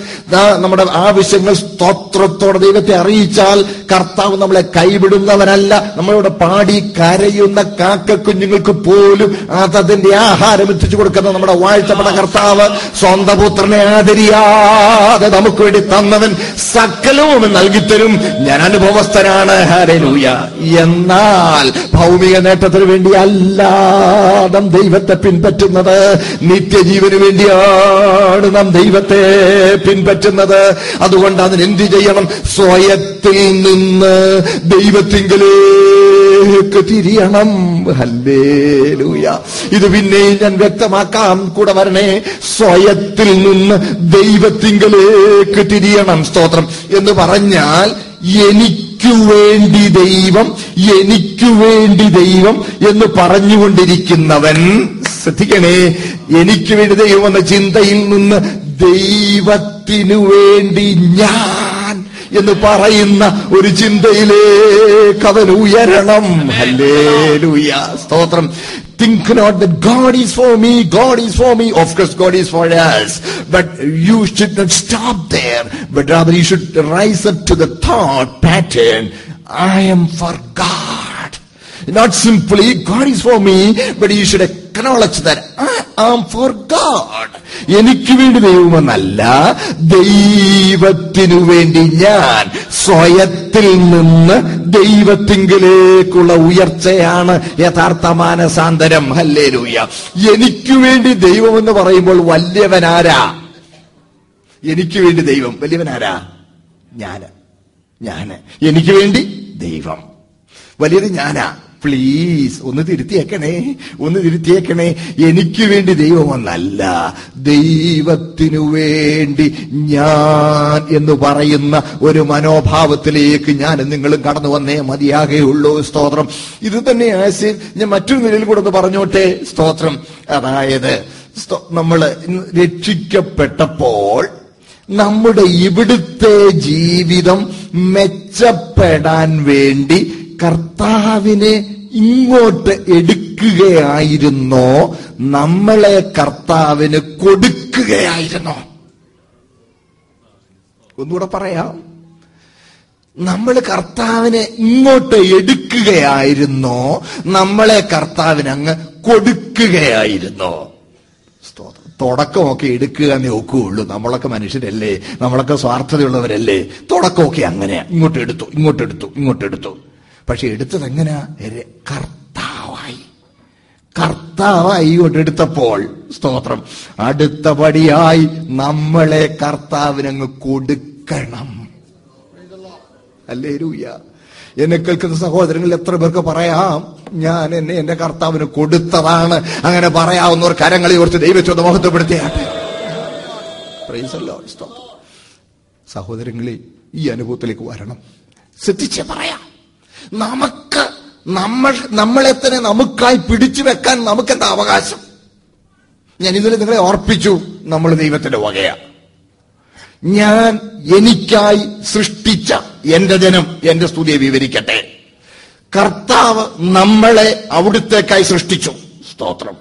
നമ്മുടെ ആവശ്യങ്ങൾ സ്തോത്രത്തോടെ ദൈവത്തെ അറിയിച്ചാൽ കർത്താവ് നമ്മളെ കൈവിടുന്നവനല്ല. നമ്മളോട് പാടി കരയുന്ന കാക്ക കുഞ്ഞുങ്ങൾക്ക് പോലും അതതിന്റെ ആഹാരം എത്തിച്ചു കൊടുക്കുന്ന നമ്മുടെ വാഴ്ത്തപ്പെട്ട കർത്താവ് സ്വന്തം പുത്രനെ ആദരിയാതെ നമുക്ക് വേണ്ടി തന്നവൻ സകലവും നൽകിത്തരും. ഞാൻ അനുഭവസ്ഥനാണ്. ഹരലൂയ എന്നാൽ ഭൗമിക നേട്ടത്തിന് വേണ്ടി അല്ലാതെ ദൈവത്തെ പിൻപറ്റുന്നത് നിത്യജീവന് വേണ്ടിയാണ് നാം ദൈവത്തെ പിൻപറ്റുന്നത്. അതുകൊണ്ട് അതിന് എന്ത് ചെയ്യണം? സ്വയത്തിൽ നിന്ന് ദൈവത്തിങ്കലേക്ക് തിരിയണം. ഹല്ലേലൂയ. ഇത് പിന്നെയും ഞാൻ വ്യക്തമാക്കാം. കൂടെ വരണേ സ്വയത്തിൽ നിന്ന് ദൈവത്തിങ്കലേക്ക് തിരിയണം സ്തോത്രം. എന്ന് പറഞ്ഞാൽ എനിക്ക് വേണ്ടി ദൈവം എനിക്കു വേണ്ടി ദൈവം എന്ന് പറഞ്ഞുകൊണ്ടിരിക്കുന്നവൻ ശ്രദ്ധിക്കണേ എനിക്ക് വേണ്ടി ദൈവം എന്ന ചിന്തയിൽ നിന്ന് ദൈവത്തിനു വേണ്ടി ഞാൻ എന്ന് പറയുന്ന ഒരു ചിന്തയിലേക്ക് അവൻ ഉയരണം ഹല്ലേലൂയ സ്തോത്രം think not that God is for me, God is for me. Of course, God is for us. But you should not stop there, but rather you should rise up to the thought pattern. I am for God. Not simply God is for me, but you should acknowledge that I am for God. എനിക്ക് വേണ്ടി ദൈവമെന്നല്ല. ദൈവത്തിനു വേണ്ടി ഞാൻ സ്വയത്തിൽ നിന്ന് ദൈവത്തിങ്കിലേക്കുള്ള ഉയർച്ചയാണ് യഥാർത്ഥ മാനസാന്തരം. Hallelujah. എനിക്ക് വേണ്ടി ദൈവമെന്ന് പറയുമ്പോൾ വലിയവനാരാ? എനിക്ക് വേണ്ടി ദൈവം. വലിയവനാരാ? ഞാൻ. ഞാൻ. എനിക്ക് വേണ്ടി ദൈവം. വലിയത് ഞാനാ. പ്ലീസ് ഒന്ന് തിരുത്തിയേക്കണേ ഒന്ന് തിരുത്തിയേക്കണേ. എനിക്ക് വേണ്ടി ദൈവമെന്നല്ല ദൈവത്തിനു വേണ്ടി ഞാൻ എന്ന് പറയുന്ന ഒരു മനോഭാവത്തിലേക്ക് ഞാൻ നിങ്ങളും കടന്നു വന്നേ മതിയാകെയുള്ളൂ. സ്തോത്രം. ഇത് തന്നെ ആശയം ഞാൻ മറ്റൊരു നിലയിൽ കൂടെ ഒന്ന് പറഞ്ഞോട്ടെ? സ്തോത്രം. അതായത് നമ്മൾ രക്ഷിക്കപ്പെട്ടപ്പോൾ നമ്മുടെ ഇവിടുത്തെ ജീവിതം മെച്ചപ്പെടാൻ വേണ്ടി കർത്താവിനെ ഇങ്ങോട്ട് എടുക്കുകയായിരുന്നോ? നമ്മളെ കർത്താവിന് കൊടുക്കുകയായിരുന്നോ? ഒന്നുകൂടെ പറയാം. നമ്മൾ കർത്താവിനെ ഇങ്ങോട്ട് എടുക്കുകയായിരുന്നോ? നമ്മളെ കർത്താവിന് അങ്ങ് കൊടുക്കുകയായിരുന്നോ. തുടക്കമൊക്കെ എടുക്കുക എന്നേ ഒക്കുകയുള്ളൂ നമ്മളൊക്കെ മനുഷ്യരല്ലേ? നമ്മളൊക്കെ സ്വാർത്ഥതയുള്ളവരല്ലേ? തുടക്കമൊക്കെ അങ്ങനെ ഇങ്ങോട്ട് എടുത്തു ഇങ്ങോട്ട് എടുത്തു ഇങ്ങോട്ട് എടുത്തു. പക്ഷെ എടുത്തത് എങ്ങനെയാ കർത്താവായി. കർത്താവായി കൊണ്ട് എടുത്തപ്പോൾ സ്തോത്രം അടുത്ത പടിയായി നമ്മളെ കർത്താവിനങ്ങ് കൊടുക്കണം. അല്ലേ രൂയ എന്നെ കേൾക്കുന്ന സഹോദരങ്ങൾ എത്ര പേർക്ക് പറയാം ഞാൻ എന്നെ എന്റെ കർത്താവിന് കൊടുത്തതാണ്. അങ്ങനെ പറയാവുന്നവർ കരങ്ങളെ ഓർത്ത് ദൈവത്തോട് മഹത്വപ്പെടുത്തിയാട്ടെ. സഹോദരങ്ങളെ ഈ അനുഭവത്തിലേക്ക് വരണം. ശ്രദ്ധിച്ചേ പറയാം. നമുക്ക് നമ്മൾ നമ്മളെ തന്നെ നമുക്കായി പിടിച്ചു വെക്കാൻ നമുക്കെന്താ അവകാശം? ഞാൻ ഇന്നലെ നിങ്ങളെ ഓർപ്പിച്ചു നമ്മൾ ദൈവത്തിന്റെ വകയാ. ഞാൻ എനിക്കായി സൃഷ്ടിച്ച എന്റെ ജനം എന്റെ സ്തുതിയെ വിവരിക്കട്ടെ. കർത്താവ് നമ്മളെ അവിടുത്തേക്കായി സൃഷ്ടിച്ചു. സ്തോത്രം.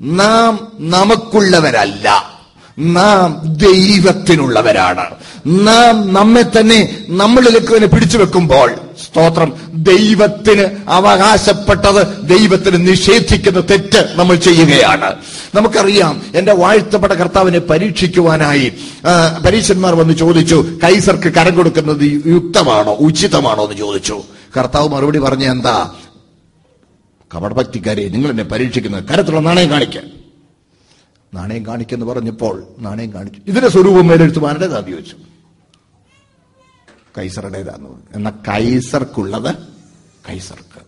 നാം നമുക്കുള്ളവരല്ല. നാം ദൈവത്തിനുള്ളവരാണ്. നാം നമ്മെ തന്നെ നമ്മളിലേക്ക് തന്നെ പിടിച്ചു വെക്കുമ്പോൾ സ്തോത്രം ദൈവത്തിന് അവകാശപ്പെട്ടത് ദൈവത്തിന് നിഷേധിക്കുന്ന തെറ്റ് നമ്മൾ ചെയ്യുകയാണ്. നമുക്കറിയാം എന്റെ വാഴ്ത്തപ്പെട്ട കർത്താവിനെ പരീക്ഷിക്കുവാനായി പരീക്ഷന്മാർ വന്ന് ചോദിച്ചു കൈസർക്ക് കരം കൊടുക്കുന്നത് യുക്തമാണോ ഉചിതമാണോ എന്ന് ചോദിച്ചു. കർത്താവ് മറുപടി പറഞ്ഞ എന്താ? കപടഭക്തിക്കാരെ നിങ്ങൾ എന്നെ പരീക്ഷിക്കുന്നത് കരത്തുള്ള നാണയം കാണിക്കാൻ. നാണയം കാണിക്കെന്ന് പറഞ്ഞപ്പോൾ നാണയം കാണിച്ചു. ഇതിന്റെ സ്വരൂപം മേലെഴുത്തുമാരുടേതാന്ന് ചോദിച്ചു കൈസറുടേതാന്ന് പറഞ്ഞു. കൈസർക്കുള്ളത് കൈസർക്ക്.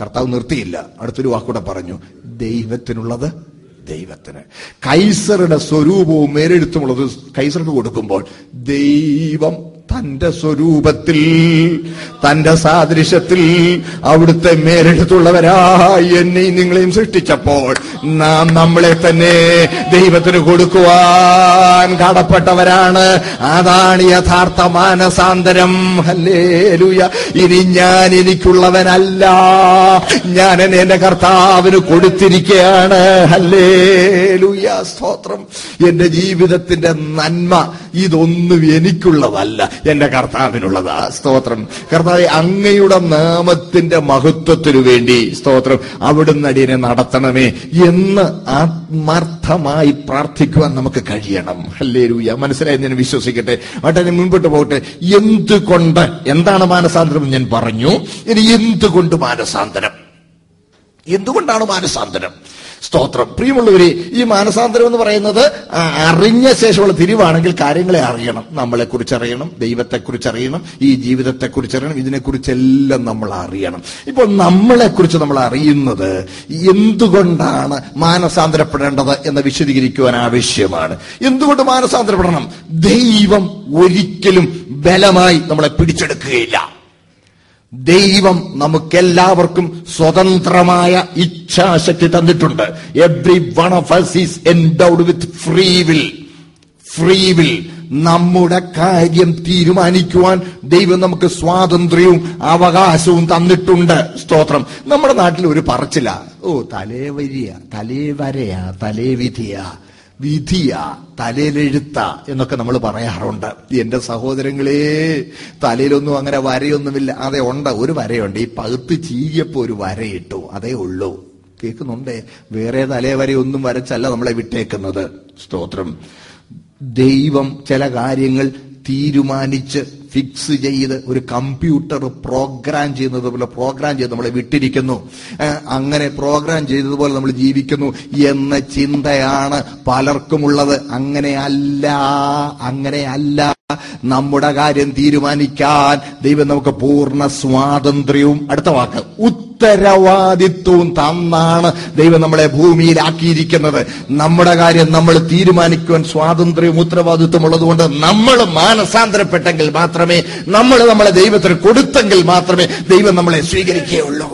കർത്താവ് നിർത്തിയില്ല. അടുത്തൊരു വാക്കൂടെ പറഞ്ഞു. ദൈവത്തിനുള്ളത് ദൈവത്തിന്. കൈസറുടെ സ്വരൂപവും മേലെഴുത്തുമുള്ളത് കൈസർക്ക് കൊടുക്കുമ്പോൾ ദൈവം തന്റെ സ്വരൂപത്തിൽ തന്റെ സാദൃശ്യത്തിൽ അവിടുത്തെ മേലെടുത്തുള്ളവരായി എന്നെയും നിങ്ങളെയും സൃഷ്ടിച്ചപ്പോൾ നാം നമ്മളെ തന്നെ ദൈവത്തിന് കൊടുക്കുവാൻ കടപ്പെട്ടവരാണ്. അതാണ് യഥാർത്ഥ മാനസാന്തരം. ഹല്ലേലൂയ. ഇനി ഞാൻ എനിക്കുള്ളവനല്ല. ഞാൻ എന്നെ എന്റെ കർത്താവിന് കൊടുത്തിരിക്കുകയാണ് ഹല്ലേലൂയ. സ്തോത്രം. എന്റെ ജീവിതത്തിന്റെ നന്മ ഇതൊന്നും എനിക്കുള്ളതല്ല. എന്റെ കർത്താവിനുള്ളത്. സ്തോത്രം. കർത്താവ് അങ്ങയുടെ നാമത്തിന്റെ മഹത്വത്തിനു വേണ്ടി സ്തോത്രം. അവിടുന്ന് അടിയനെ നടത്തണമേ എന്ന് ആത്മാർത്ഥമായി പ്രാർത്ഥിക്കുവാൻ നമുക്ക് കഴിയണം. അല്ലേ ഹല്ലേലൂയ. മനസ്സിലായി? ഞാൻ വിശ്വസിക്കട്ടെ. വട്ടനെ മുൻപോട്ട് പോകട്ടെ. എന്തുകൊണ്ട്? എന്താണ് മാനസാന്തരം ഞാൻ പറഞ്ഞു. ഇനി എന്തുകൊണ്ട് മാനസാന്തരം? എന്തുകൊണ്ടാണ് മാനസാന്തരം? സ്തോത്രം. പ്രിയമുള്ളവരെ ഈ മാനസാന്തരം എന്ന് പറയുന്നത് അറിഞ്ഞ ശേഷമുള്ള തിരിവാണെങ്കിൽ കാര്യങ്ങളെ അറിയണം. നമ്മളെ കുറിച്ച് അറിയണം ദൈവത്തെ കുറിച്ച് അറിയണം ഈ ജീവിതത്തെ കുറിച്ച് അറിയണം ഇതിനെക്കുറിച്ചെല്ലാം നമ്മൾ അറിയണം. ഇപ്പോൾ നമ്മളെ കുറിച്ച് നമ്മൾ അറിയുന്നത് എന്തുകൊണ്ടാണ് മാനസാന്തരപ്പെടേണ്ടത് എന്ന് വിശദീകരിക്കുവാൻ ആവശ്യമാണ്. എന്തുകൊണ്ട് മാനസാന്തരപ്പെടണം? ദൈവം ഒരിക്കലും ബലമായി നമ്മളെ പിടിച്ചെടുക്കുകയില്ല. ദൈവം നമുക്കെല്ലാവർക്കും സ്വതന്ത്രമായ ഇച്ഛാശക്തി തന്നിട്ടുണ്ട്. Every one of us is endowed with free will free will നമ്മുടെ കാര്യം തീരുമാനിക്കുവാൻ ദൈവം നമുക്ക് സ്വാതന്ത്ര്യവും അവകാശവും തന്നിട്ടുണ്ട്. സ്തോത്രം. നമ്മുടെ നാട്ടിൽ ഒരു പറച്ചില. ഓ തലേവരിയ തലേവരയാ തലേവിധിയാ വിധിയാ തലയിലെഴുത്ത എന്നൊക്കെ നമ്മൾ പറയാറുണ്ട്. എന്റെ സഹോദരങ്ങളെ തലയിലൊന്നും അങ്ങനെ വരയൊന്നുമില്ല. അതെ ഉണ്ട് ഒരു വരയുണ്ട്. ഈ പകുത്ത് ചീകിയപ്പോ ഒരു വരയിട്ടു. അതേ ഉള്ളൂ. കേൾക്കുന്നുണ്ടേ? വേറെ തലേ വരെയൊന്നും വരച്ചല്ല നമ്മളെ വിട്ടേക്കുന്നത്. സ്തോത്രം. ദൈവം ചില കാര്യങ്ങൾ തീരുമാനിച്ച് ഫിക്സ് ചെയ്ത് ഒരു കമ്പ്യൂട്ടർ പ്രോഗ്രാം ചെയ്യുന്നത് പോലെ പ്രോഗ്രാം ചെയ്ത് നമ്മളെ വിട്ടിരിക്കുന്നു. അങ്ങനെ പ്രോഗ്രാം ചെയ്തതുപോലെ നമ്മൾ ജീവിക്കുന്നു എന്ന ചിന്തയാണ് പലർക്കുമുള്ളത്. അങ്ങനെ അല്ല നമ്മുടെ കാര്യം തീരുമാനിക്കാൻ ദൈവം നമുക്ക് പൂർണ സ്വാതന്ത്ര്യവും. അടുത്ത വാക്ക് ഉത്തരവാദിത്വവും തന്നാണ് ദൈവം നമ്മളെ ഭൂമിയിലാക്കിയിരിക്കുന്നത് നമ്മുടെ കാര്യം നമ്മൾ തീരുമാനിക്കുവാൻ സ്വാതന്ത്ര്യവും ഉത്തരവാദിത്വം ഉള്ളതുകൊണ്ട് നമ്മൾ മാനസാന്തരപ്പെട്ടെങ്കിൽ മാത്രമേ നമ്മൾ നമ്മളെ ദൈവത്തിന് കൊടുത്തെങ്കിൽ മാത്രമേ ദൈവം നമ്മളെ സ്വീകരിക്കുകയുള്ളൂ.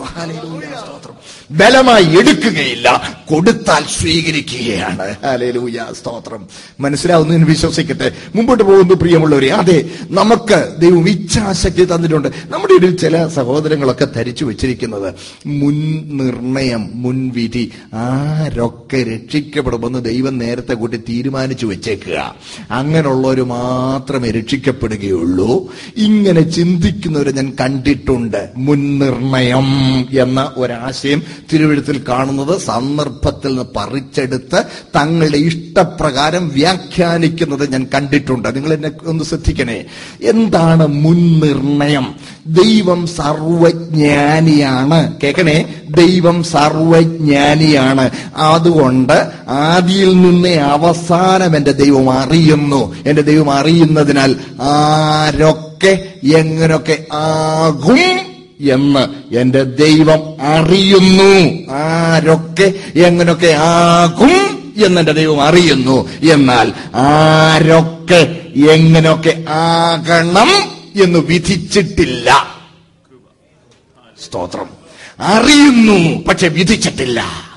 ബലമായി എടുക്കുകയില്ല. കൊടുത്താൽ സ്വീകരിക്കുകയാണ്. ഹല്ലേലൂയ സ്തോത്രം. മനസ്സിലാവുന്നു എന്ന് വിശ്വസിക്കട്ടെ. മുമ്പോട്ട് പോകുന്നു പ്രിയമുള്ളവരെ. അതെ നമുക്ക് ദൈവം ഇച്ഛാശക്തി തന്നിട്ടുണ്ട്. നമ്മുടെ ഇടയിൽ ചില സഹോദരങ്ങളൊക്കെ ധരിച്ചു വെച്ചിരിക്കുന്നത് മുൻ നിർണയം മുൻവിധി ആരൊക്കെ രക്ഷിക്കപ്പെടുമെന്ന് ദൈവം നേരത്തെ കൂട്ടി തീരുമാനിച്ചു വെച്ചേക്കുക. അങ്ങനെയുള്ളവർ മാത്രമേ രക്ഷിക്കപ്പെടുകയുള്ളൂ. ഇങ്ങനെ ചിന്തിക്കുന്നവരെ ഞാൻ കണ്ടിട്ടുണ്ട്. മുൻനിർണയം എന്ന ഒരാശയം തിരുവഴുത്തിൽ കാണുന്നത് സന്ദർഭത്തിൽ നിന്ന് പറിച്ചെടുത്ത് തങ്ങളുടെ ഇഷ്ടപ്രകാരം വ്യാഖ്യാനിക്കുന്നത് ഞാൻ കണ്ടിട്ടുണ്ട്. നിങ്ങൾ എന്നെ ഒന്ന് ശ്രദ്ധിക്കണേ. എന്താണ് മുൻനിർണയം? ദൈവം സർവജ്ഞാനിയാണ്. കേക്കണേ. ദൈവം സർവജ്ഞാനിയാണ്. അതുകൊണ്ട് ആദിയിൽ നിന്നേ അവസാനം എന്റെ ദൈവം അറിയുന്നു. എന്റെ ദൈവം അറിയുന്നതിനാൽ ആരൊക്കെ എങ്ങനൊക്കെ ആകും? എന്ന് എന്റെ ദൈവം അറിയുന്നു. ആരൊക്കെ എങ്ങനൊക്കെ ആകും എന്ന് എന്റെ ദൈവം അറിയുന്നു. എന്നാൽ ആരൊക്കെ എങ്ങനൊക്കെ ആകണം എന്ന് വിധിച്ചിട്ടില്ല. സ്തോത്രം. അറിയുന്നു പക്ഷെ വിധിച്ചിട്ടില്ല.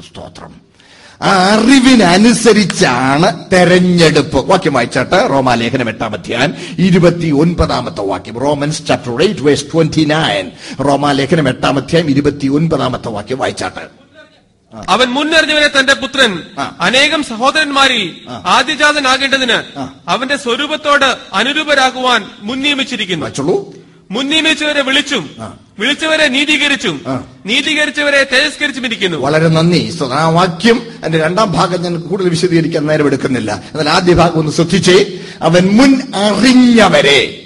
ആ അറിവിനനുസരിച്ചാണ് തെരഞ്ഞെടുപ്പ്. വാക്യം വായിച്ചാട്ട്. റോമാലേഖനം എട്ടാം അധ്യായം ഇരുപത്തി ഒൻപതാമത്തെ വാക്യം. Romans chapter eight verse twenty nine റോമാലേഖനം എട്ടാം അധ്യായം ഇരുപത്തി ഒൻപതാമത്തെ വാക്യം വായിച്ചാട്ട്. അവൻ മുന്നറിഞ്ഞവനെ തന്റെ പുത്രൻ. അനേകം സഹോദരന്മാരിൽ. ആദ്യജാതനാകേണ്ടതിന് അവന്റെ സ്വരൂപത്തോട് അനുരൂപരാകുവാൻ മുൻനിയമിച്ചിരിക്കുന്നു വായിച്ചോളൂ വെച്ചവരെ വിളിച്ചും വിളിച്ചവരെ നീതീകരിച്ചും. നീതീകരിച്ചവരെ തേജസ്കരിച്ചും ഇരിക്കുന്നു വളരെ നന്ദി. ആ വാക്യം എന്റെ രണ്ടാം ഭാഗം ഞാൻ കൂടുതൽ വിശദീകരിക്കാൻ നേരം എടുക്കുന്നില്ല. എന്നാൽ ആദ്യ ഭാഗം ഒന്ന് ശ്രദ്ധിച്ചേ. അവൻ മുൻ അറിഞ്ഞവരെ.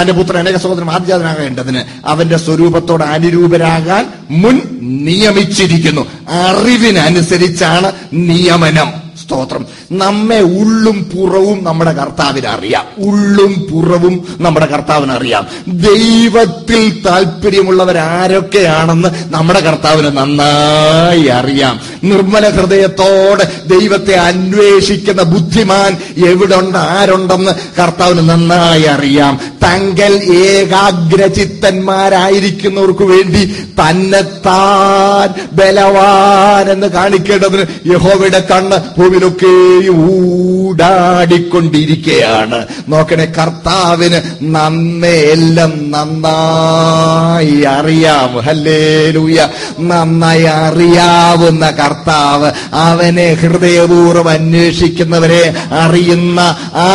തന്റെ പുത്രൻ അനേക സഹോദരൻ ആദ്യജാതനാകേണ്ടതിന് അവന്റെ സ്വരൂപത്തോട് അനുരൂപരാകാൻ മുൻ നിയമിച്ചിരിക്കുന്നു. അറിവിനനുസരിച്ചാണ് നിയമനം. സ്തോത്രം. നമ്മെ ഉള്ളും പുറവും നമ്മുടെ കർത്താവിന് അറിയാം ഉള്ളും പുറവും നമ്മുടെ കർത്താവിന് അറിയാം ദൈവത്തിൽ താല്പര്യമുള്ളവർ ആരൊക്കെയാണെന്ന് നമ്മുടെ കർത്താവിന് നന്നായി അറിയാം. നിർമ്മല ഹൃദയത്തോടെ ദൈവത്തെ അന്വേഷിക്കുന്ന ബുദ്ധിമാൻ എവിടുണ്ട് ആരുണ്ടെന്ന് കർത്താവിന് നന്നായി അറിയാം. തങ്കൽ ഏകാഗ്രചിത്തന്മാരായിരിക്കുന്നവർക്ക് വേണ്ടി തന്നെത്താൻ ബലവാൻ എന്ന് കാണിക്കേണ്ടതിന് യഹോവയുടെ കണ്ണ് ഭൂമിയിലൊക്കെ ഊടാടിക്കൊണ്ടിരിക്കുകയാണ്. നോക്കണേ കർത്താവിന് നന്നേ എല്ലാം നന്നായി അറിയാം. ഹല്ലേലൂയ. നന്നായി അറിയാവുന്ന കർത്താവ് അവനെ ഹൃദയപൂർവം അന്വേഷിക്കുന്നവരെ അറിയുന്ന ആ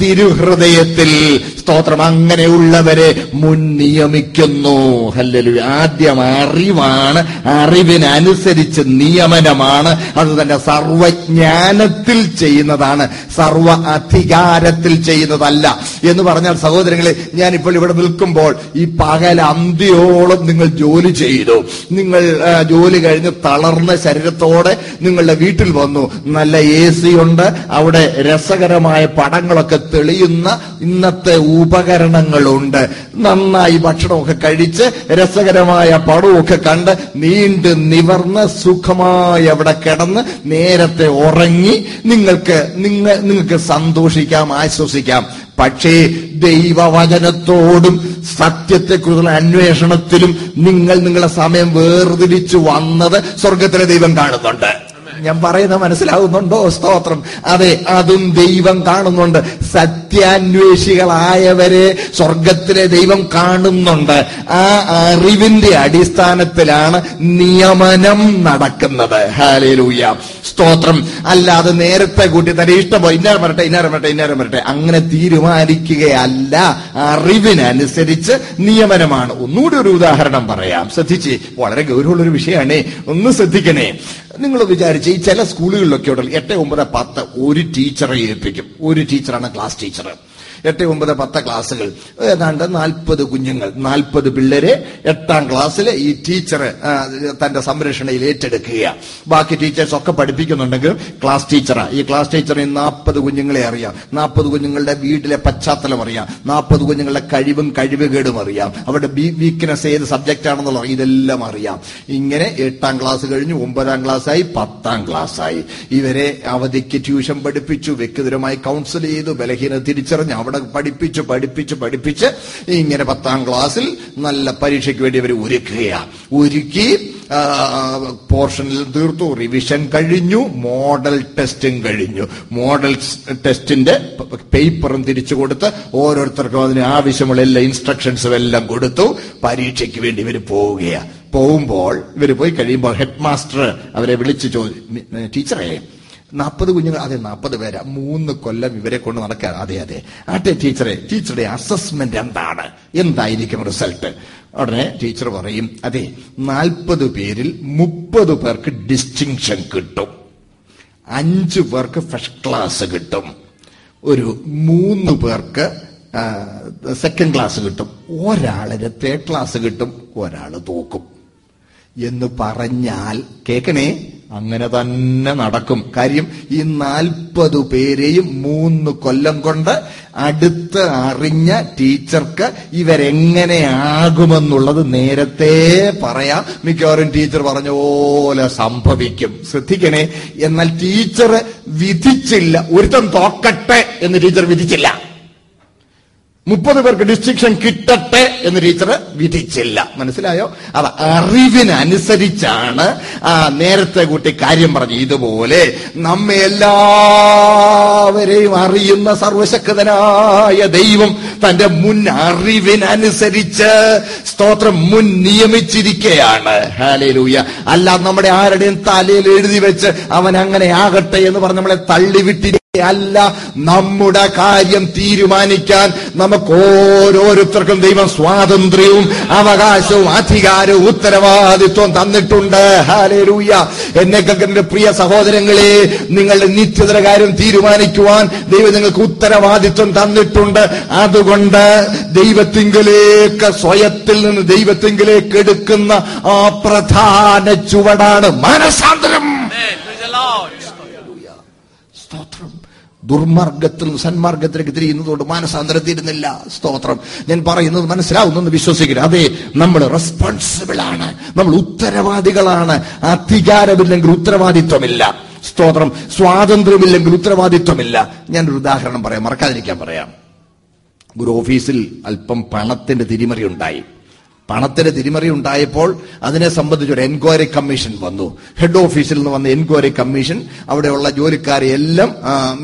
തിരുഹൃദയത്തിൽ സ്തോത്രം. അങ്ങനെയുള്ളവരെ മുൻ നിയമിക്കുന്നു. ഹല്ലേലൂയ. ആദ്യം അറിവാണ് അറിവിനനുസരിച്ച് നിയമനമാണ്. അത് തന്നെ സർവജ്ഞാനത്തിൽ ചെയ്യുന്നതാണ്. സർവ അധികാരത്തിൽ ചെയ്യുന്നതല്ല. എന്ന് പറഞ്ഞാൽ സഹോദരങ്ങളെ ഞാൻ ഇപ്പോൾ ഇവിടെ നിൽക്കുമ്പോൾ ഈ പകൽ അന്ത്യോളം നിങ്ങൾ ജോലി ചെയ്തു. നിങ്ങൾ ജോലി കഴിഞ്ഞ് തളർന്ന ശരീരത്തോടെ നിങ്ങളുടെ വീട്ടിൽ വന്നു. നല്ല എ സി ഉണ്ട്. അവിടെ രസകരമായ പടങ്ങളൊക്കെ തെളിയുന്ന ഇന്നത്തെ ഉപകരണങ്ങളുണ്ട്. നന്നായി ഭക്ഷണമൊക്കെ കഴിച്ച് രസകരമായ പടമൊക്കെ കണ്ട് നീണ്ട് നിവർന്ന് സുഖമായി അവിടെ കിടന്ന് നേരത്തെ ഉറങ്ങി നിങ്ങൾക്ക് നിങ്ങൾ നിങ്ങൾക്ക് സന്തോഷിക്കാം ആശ്വസിക്കാം. പക്ഷേ ദൈവവചനത്തോടും സത്യത്തെക്കുറിച്ചുള്ള അന്വേഷണത്തിലും നിങ്ങൾ നിങ്ങളുടെ സമയം വേർതിരിച്ചു വന്നത് സ്വർഗത്തിലെ ദൈവം കാണുന്നുണ്ട്. ഞാൻ പറയുന്ന മനസ്സിലാവുന്നുണ്ടോ? സ്തോത്രം. അതെ അതും ദൈവം കാണുന്നുണ്ട്. സത്യാന്വേഷികളായവരെ സ്വർഗത്തിലെ ദൈവം കാണുന്നുണ്ട്. ആ അറിവിന്റെ അടിസ്ഥാനത്തിലാണ് നിയമനം നടക്കുന്നത്. ഹാലേലൂയ സ്തോത്രം. അല്ലാതെ നേരത്തെ കൂട്ടി തന്നെ ഇഷ്ടം പോലെ ഇന്നാരം വരട്ടെ ഇന്നാരം വരട്ടെ ഇന്നാരം വരട്ടെ. അങ്ങനെ തീരുമാനിക്കുകയല്ല. അറിവിനനുസരിച്ച് നിയമനമാണ്. ഒന്നുകൂടി ഒരു ഉദാഹരണം പറയാം. ശ്രദ്ധിച്ച് വളരെ ഗൗരവമുള്ള ഒരു വിഷയമാണ്. ഒന്ന് ശ്രദ്ധിക്കണേ. നിങ്ങൾ വിചാരിച്ച് ഈ ചില സ്കൂളുകളിലൊക്കെ ഉണ്ടല്ലോ എട്ട് ഒമ്പത് പത്ത് ഒരു ടീച്ചറെ ഏൽപ്പിക്കും. ഒരു ടീച്ചറാണ് ക്ലാസ് ടീച്ചർ എട്ട് ഒമ്പത് പത്ത് ക്ലാസ്സുകൾ. ഏതാണ്ട് നാൽപ്പത് കുഞ്ഞുങ്ങൾ നാൽപ്പത് പിള്ളേരെ എട്ടാം ക്ലാസ്സിൽ ഈ ടീച്ചർ തന്റെ സംരക്ഷണയിൽ ഏറ്റെടുക്കുക ബാക്കി ടീച്ചേഴ്സ് ഒക്കെ പഠിപ്പിക്കുന്നുണ്ടെങ്കിൽ ക്ലാസ് ടീച്ചറാണ് ഈ ക്ലാസ് ടീച്ചറിന് നാൽപ്പത് കുഞ്ഞുങ്ങളെ അറിയാം. നാൽപ്പത് കുഞ്ഞുങ്ങളുടെ വീട്ടിലെ പശ്ചാത്തലം അറിയാം. നാൽപ്പത് കുഞ്ഞുങ്ങളുടെ കഴിവും കഴിവുകേടും അറിയാം. അവരുടെ വീക്ക്നെസ് ഏത് സബ്ജക്റ്റ് ആണെന്നുള്ള ഇതെല്ലാം അറിയാം. ഇങ്ങനെ എട്ടാം ക്ലാസ് കഴിഞ്ഞു ഒമ്പതാം ക്ലാസ്സായി പത്താം ക്ലാസ്സായി. ഇവരെ അവധിക്ക് ട്യൂഷൻ പഠിപ്പിച്ചു വ്യക്തിപരമായി കൗൺസിൽ ചെയ്തു ബലഹീന തിരിച്ചറിഞ്ഞ് അവിടെ പഠിപ്പിച്ച് പഠിപ്പിച്ച് പഠിപ്പിച്ച് ഇങ്ങനെ പത്താം ക്ലാസ്സിൽ നല്ല പരീക്ഷയ്ക്ക് വേണ്ടി അവർ ഒരുക്കുകയാണ് ഒരുക്കി പോർഷനിൽ തീർത്തു റിവിഷൻ കഴിഞ്ഞു മോഡൽ ടെസ്റ്റും കഴിഞ്ഞു. മോഡൽ ടെസ്റ്റിന്റെ പേപ്പറും തിരിച്ചു കൊടുത്ത് ഓരോരുത്തർക്കും അതിന് ആവശ്യമുള്ള എല്ലാ ഇൻസ്ട്രക്ഷൻസും എല്ലാം കൊടുത്തു പരീക്ഷയ്ക്ക് വേണ്ടി ഇവർ പോവുകയാണ് പോകുമ്പോൾ ഇവർ പോയി കഴിയുമ്പോൾ ഹെഡ് മാസ്റ്റർ അവരെ വിളിച്ചു ചോദി ടീച്ചറേ നാൽപ്പത് കുഞ്ഞുങ്ങൾ അതെ നാൽപ്പത് പേരാ. മൂന്ന് കൊല്ലം ഇവരെ കൊണ്ട് നടക്കുക അതെ അതെ. ആട്ടെ ടീച്ചറെ ടീച്ചറുടെ അസസ്മെന്റ് എന്താണ്? എന്തായിരിക്കും റിസൾട്ട് ഉടനെ ടീച്ചർ പറയും അതെ നാൽപ്പത് പേരിൽ മുപ്പത് പേർക്ക് ഡിസ്റ്റിങ്ഷൻ കിട്ടും. അഞ്ചു പേർക്ക് ഫസ്റ്റ് ക്ലാസ് കിട്ടും. ഒരു മൂന്ന് പേർക്ക് സെക്കൻഡ് ക്ലാസ് കിട്ടും. ഒരാളിന് തേർഡ് ക്ലാസ് കിട്ടും ഒരാൾ തോക്കും. എന്ന് പറഞ്ഞാൽ കേക്കണേ അങ്ങനെ തന്നെ നടക്കും. കാര്യം ഈ നാൽപ്പത് പേരെയും മൂന്ന് കൊല്ലം കൊണ്ട് അടുത്ത് അറിഞ്ഞ ടീച്ചർക്ക് ഇവരെങ്ങനെയാകുമെന്നുള്ളത് നേരത്തെ പറയാം. മിക്കവാറും ടീച്ചർ പറഞ്ഞ പോലെ സംഭവിക്കും. ശ്രദ്ധിക്കണേ എന്നാൽ ടീച്ചർ വിധിച്ചില്ല. ഒരുത്തം തോക്കട്ടെ എന്ന് ടീച്ചർ വിധിച്ചില്ല. മുപ്പത് പേർക്ക് ഡിസ്ട്രിക്ഷൻ കിട്ടട്ടെ എന്ന് ടീച്ചർ വിധിച്ചില്ല. മനസ്സിലായോ? അത് അറിവിനനുസരിച്ചാണ്. നേരത്തെ കൂട്ടി കാര്യം പറഞ്ഞു ഇതുപോലെ നമ്മെ എല്ലാവരെയും അറിയുന്ന സർവശക്തനായ ദൈവം തന്റെ മുൻ അറിവിനനുസരിച്ച് സ്തോത്രം മുൻ നിയമിച്ചിരിക്കുകയാണ് ഹാലേലൂയ അല്ല നമ്മുടെ ആരുടെയും തലയിൽ എഴുതി വെച്ച് അവൻ അങ്ങനെ ആകട്ടെ എന്ന് പറഞ്ഞ് നമ്മളെ തള്ളിവിട്ടി അല്ല നമ്മുടെ കാര്യം തീരുമാനിക്കാൻ നമുക്ക് ഓരോരുത്തർക്കും ദൈവം സ്വാതന്ത്ര്യവും അവകാശവും അധികാരവും ഉത്തരവാദിത്വം തന്നിട്ടുണ്ട്. ഹാലേലൂയ എന്നെ കേൾക്കുന്ന പ്രിയ സഹോദരങ്ങളെ നിങ്ങളുടെ നിത്യതര കാര്യം തീരുമാനിക്കുവാൻ ദൈവം നിങ്ങൾക്ക് ഉത്തരവാദിത്വം തന്നിട്ടുണ്ട്. അതുകൊണ്ട് ദൈവത്തിങ്കിലേക്ക് സ്വയത്തിൽ നിന്ന് ദൈവത്തിങ്കിലേക്ക് എടുക്കുന്ന ആ പ്രധാന ചുവടാണ് മനസാന്തരം. സ്തോത്രം. ദുർമാർഗത്തിൽ സന്മാർഗത്തിലേക്ക് തിരിയുന്നതുകൊണ്ട് മാനസാന്തരത്തിരുന്നില്ല സ്തോത്രം. ഞാൻ പറയുന്നത് മനസ്സിലാവുന്നെന്ന് വിശ്വസിക്കുന്നു അതെ നമ്മൾ റെസ്പോൺസിബിൾ ആണ്. നമ്മൾ ഉത്തരവാദികളാണ്. അധികാരമില്ലെങ്കിൽ ഉത്തരവാദിത്വമില്ല. സ്തോത്രം. സ്വാതന്ത്ര്യമില്ലെങ്കിൽ ഉത്തരവാദിത്വമില്ല. ഞാനൊരു ഉദാഹരണം പറയാം. മറക്കാതിരിക്കാൻ പറയാം. ഒരു ഓഫീസിൽ അല്പം പണത്തിന്റെ തിരിമറി ഉണ്ടായി. പണത്തിന്റെ തിരിമറി ഉണ്ടായപ്പോൾ അതിനെ സംബന്ധിച്ചൊരു എൻക്വയറി കമ്മീഷൻ വന്നു. ഹെഡ് ഓഫീസിൽ നിന്ന് വന്ന എൻക്വയറി കമ്മീഷൻ അവിടെയുള്ള ജോലിക്കാരെ എല്ലാം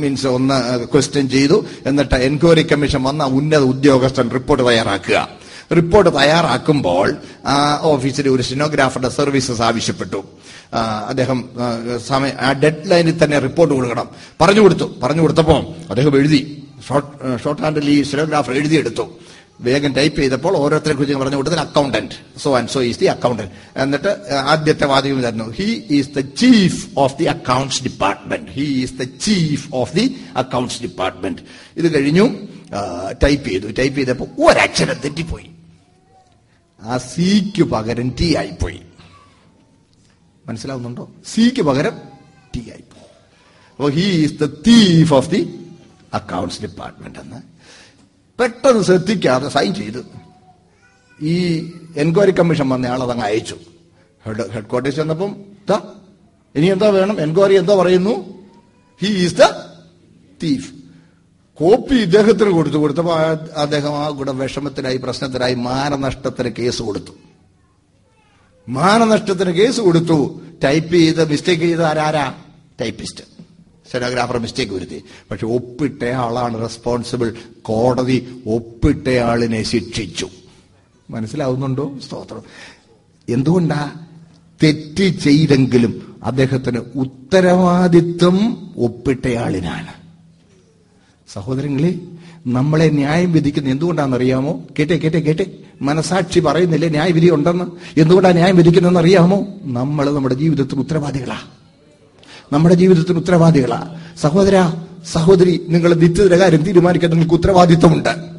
മീൻസ് ഒന്ന് ക്വസ്റ്റ്യൻ ചെയ്തു. എന്നിട്ട് എൻക്വയറി കമ്മീഷൻ വന്ന ഉന്നത ഉദ്യോഗസ്ഥൻ റിപ്പോർട്ട് തയ്യാറാക്കുക. റിപ്പോർട്ട് തയ്യാറാക്കുമ്പോൾ ഓഫീസിലെ ഒരു സിനോഗ്രാഫറുടെ സർവീസസ് ആവശ്യപ്പെട്ടു. അദ്ദേഹം സമയം ആ ഡെഡ് ലൈനിൽ തന്നെ റിപ്പോർട്ട് കൊടുക്കണം. പറഞ്ഞു കൊടുത്തു. പറഞ്ഞു കൊടുത്തപ്പോൾ അദ്ദേഹം എഴുതി. ഷോർട്ട് ഷോർട്ട് ഹാൻഡിൽ ഈ സിനോഗ്രാഫർ എഴുതിയെടുത്തു. വേഗം ടൈപ്പ് ചെയ്തപ്പോൾ ഓരോരുത്തരെ കുറിച്ച് പറഞ്ഞു കൊടുത്തത് accountant so and so is the accountant എന്നിട്ട് ആദ്യത്തെ വാചകം തരുന്നു he is the chief of the accounts department he is the chief of the accounts department ഇത് കഴിഞ്ഞു ടൈപ്പ് ചെയ്തു. ടൈപ്പ് ചെയ്തപ്പോൾ ഒരക്ഷരം തെറ്റിപ്പോയി. ആ സിക്ക് പകരം ടി ആയിപ്പോയി. മനസ്സിലാവുന്നുണ്ടോ? സിക്ക് പകരം ടി ആയിപ്പോയി. അപ്പോൾ he is the thief of the accounts department എന്ന് പെട്ടെന്ന് ശ്രദ്ധിക്കാതെ സൈൻ ചെയ്തു. ഈ എൻക്വയറി കമ്മീഷൻ വന്ന ആൾ അതങ്ങ് അയച്ചു. ഹെഡ് ഹെഡ് ക്വാർട്ടേഴ്സ് ചെന്നപ്പം ദാ ഇനി എന്താ വേണം? എൻക്വയറി എന്താ പറയുന്നു? ഹി ഈസ് ദ കോപ്പി ഇദ്ദേഹത്തിന് കൊടുത്തു. കൊടുത്തപ്പോൾ അദ്ദേഹം ആ കൂടെ വിഷമത്തിനായി പ്രശ്നത്തിനായി മാനനഷ്ടത്തിന് കേസ് കൊടുത്തു. മാനനഷ്ടത്തിന് കേസ് കൊടുത്തു. ടൈപ്പ് ചെയ്ത് മിസ്റ്റേക്ക് ചെയ്ത ആരാരാ? ടൈപ്പിസ്റ്റ് സ്റ്റെനോഗ്രാഫർ മിസ്റ്റേക്ക് വരുത്തി. പക്ഷെ ഒപ്പിട്ട ആളാണ് റെസ്പോൺസിബിൾ കോടതി ഒപ്പിട്ട ആളിനെ ശിക്ഷിച്ചു. മനസ്സിലാവുന്നുണ്ടോ? സ്തോത്രം. എന്തുകൊണ്ടാ? തെറ്റ് ചെയ്തെങ്കിലും അദ്ദേഹത്തിന് ഉത്തരവാദിത്വം ഒപ്പിട്ടയാളിനാണ് സഹോദരങ്ങളെ നമ്മളെ ന്യായം വിധിക്കുന്ന എന്തുകൊണ്ടാണെന്ന് അറിയാമോ കേട്ടെ കേട്ടെ കേട്ടെ. മനസാക്ഷി പറയുന്നില്ലേ ന്യായവിധി ഉണ്ടെന്ന്? എന്തുകൊണ്ടാണ് ന്യായം വിധിക്കുന്നതെന്ന് അറിയാമോ നമ്മൾ നമ്മുടെ ജീവിതത്തിൽ ഉത്തരവാദികളാ. നമ്മുടെ ജീവിതത്തിന് ഉത്തരവാദികളാ. സഹോദര സഹോദരി നിങ്ങൾ നിത്യതര കാര്യം തീരുമാനിക്കാൻ നിങ്ങൾക്ക് ഉത്തരവാദിത്വമുണ്ട്.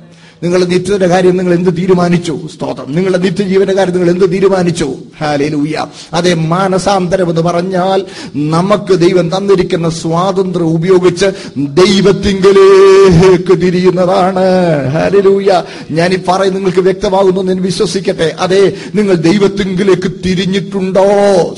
നിങ്ങളുടെ നിത്യതര കാര്യം നിങ്ങൾ എന്ത് തീരുമാനിച്ചു? സ്തോത്രം. നിങ്ങളുടെ നിത്യജീവന്റെ കാര്യം നിങ്ങൾ എന്ത് തീരുമാനിച്ചു? ഹാലേലൂയ. അതെ മാനസാന്തരം എന്ന് പറഞ്ഞാൽ നമുക്ക് ദൈവം തന്നിരിക്കുന്ന സ്വാതന്ത്ര്യം ഉപയോഗിച്ച് ദൈവത്തിങ്കലേക്ക് തിരിയുന്നതാണ്. ഹാലേലൂയ. ഞാൻ ഈ പറയും നിങ്ങൾക്ക് വ്യക്തമാകുന്നു ഞാൻ വിശ്വസിക്കട്ടെ. അതെ നിങ്ങൾ ദൈവത്തിങ്കിലേക്ക് തിരിഞ്ഞിട്ടുണ്ടോ?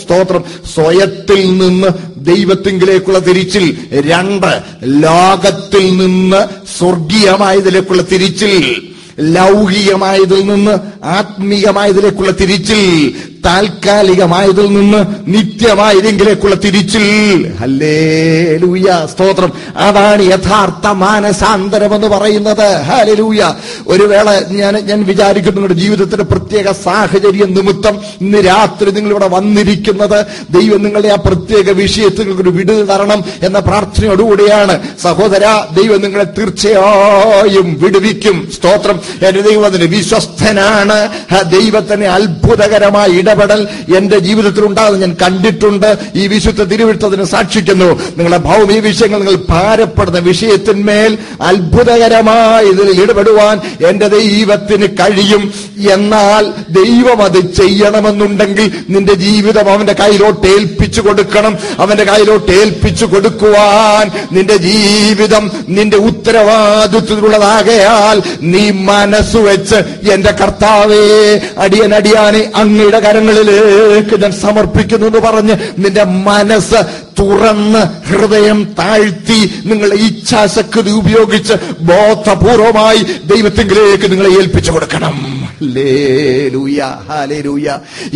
സ്തോത്രം. സ്വയത്തിൽ നിന്ന് ദൈവത്തിങ്കിലേക്കുള്ള തിരിച്ചിൽ. രണ്ട് ലോകത്തിൽ നിന്ന് സ്വർഗീയമായതിലേക്കുള്ള തിരിച്ചിൽ. ലൗകികമായതിൽ നിന്ന് ആത്മീയമായതിലേക്കുള്ള തിരിച്ചിൽ. താൽക്കാലികമായതിൽ നിന്ന് നിത്യമായതെങ്കിലേക്കുള്ള തിരിച്ചിൽ. ഹല്ലേലൂയ. സ്തോത്രം. അതാണ് യഥാർത്ഥ മാനസാന്തരം എന്ന് പറയുന്നത്. ഹല്ലേലൂയ. ഒരു വേള ഞാൻ ഞാൻ വിചാരിക്കുന്നു നിങ്ങളുടെ ജീവിതത്തിന്റെ പ്രത്യേക സാഹചര്യം നിമിത്തം ഇന്ന് രാത്രി നിങ്ങൾ ഇവിടെ വന്നിരിക്കുന്നത് ദൈവം നിങ്ങളുടെ ആ പ്രത്യേക വിഷയത്തിൽ ഒരു വിടുതൽ തരണം എന്ന പ്രാർത്ഥനയോടുകൂടിയാണ്. സഹോദര ദൈവം നിങ്ങളെ തീർച്ചയായും വിടുവിക്കും. സ്തോത്രം. എന്റെ ദൈവം അതിന് വിശ്വസ്തനാണ്. ദൈവത്തിന് അത്ഭുതകരമായ ഇടപെടൽ എന്റെ ജീവിതത്തിൽ ഉണ്ടാകുന്നത് ഞാൻ കണ്ടിട്ടുണ്ട്. ഈ വിശുദ്ധ തിരുവിട്ടതിന് സാക്ഷിക്കുന്നു നിങ്ങളുടെ ഭൗമിക വിഷയങ്ങൾ നിങ്ങൾ ഭാരപ്പെടുന്ന വിഷയത്തിന്മേൽ അത്ഭുതകരമായി ഇതിൽ ഇടപെടുവാൻ എന്റെ ദൈവത്തിന് കഴിയും. എന്നാൽ ദൈവം അത് ചെയ്യണമെന്നുണ്ടെങ്കിൽ നിന്റെ ജീവിതം അവന്റെ കയ്യിലോട്ട് ഏൽപ്പിച്ചു കൊടുക്കണം. അവന്റെ കയ്യിലോട്ട് ഏൽപ്പിച്ചു കൊടുക്കുവാൻ നിന്റെ ജീവിതം നിന്റെ ഉത്തരവാദിത്വത്തിലുള്ളതാകയാൽ നീ മനസ്സ് വെച്ച് എന്റെ കർത്താവേ അടിയൻ അടിയാനെ അങ്ങയുടെ കരങ്ങളിലേക്ക് ഞാൻ സമർപ്പിക്കുന്നു എന്ന് പറഞ്ഞ് നിന്റെ മനസ്സ് തുറന്ന് ഹൃദയം താഴ്ത്തി നിങ്ങളുടെ ഇച്ഛാശക്തി ഉപയോഗിച്ച് ബോധപൂർവമായി ദൈവത്തിങ്കിലേക്ക് നിങ്ങളെ ഏൽപ്പിച്ചു കൊടുക്കണം.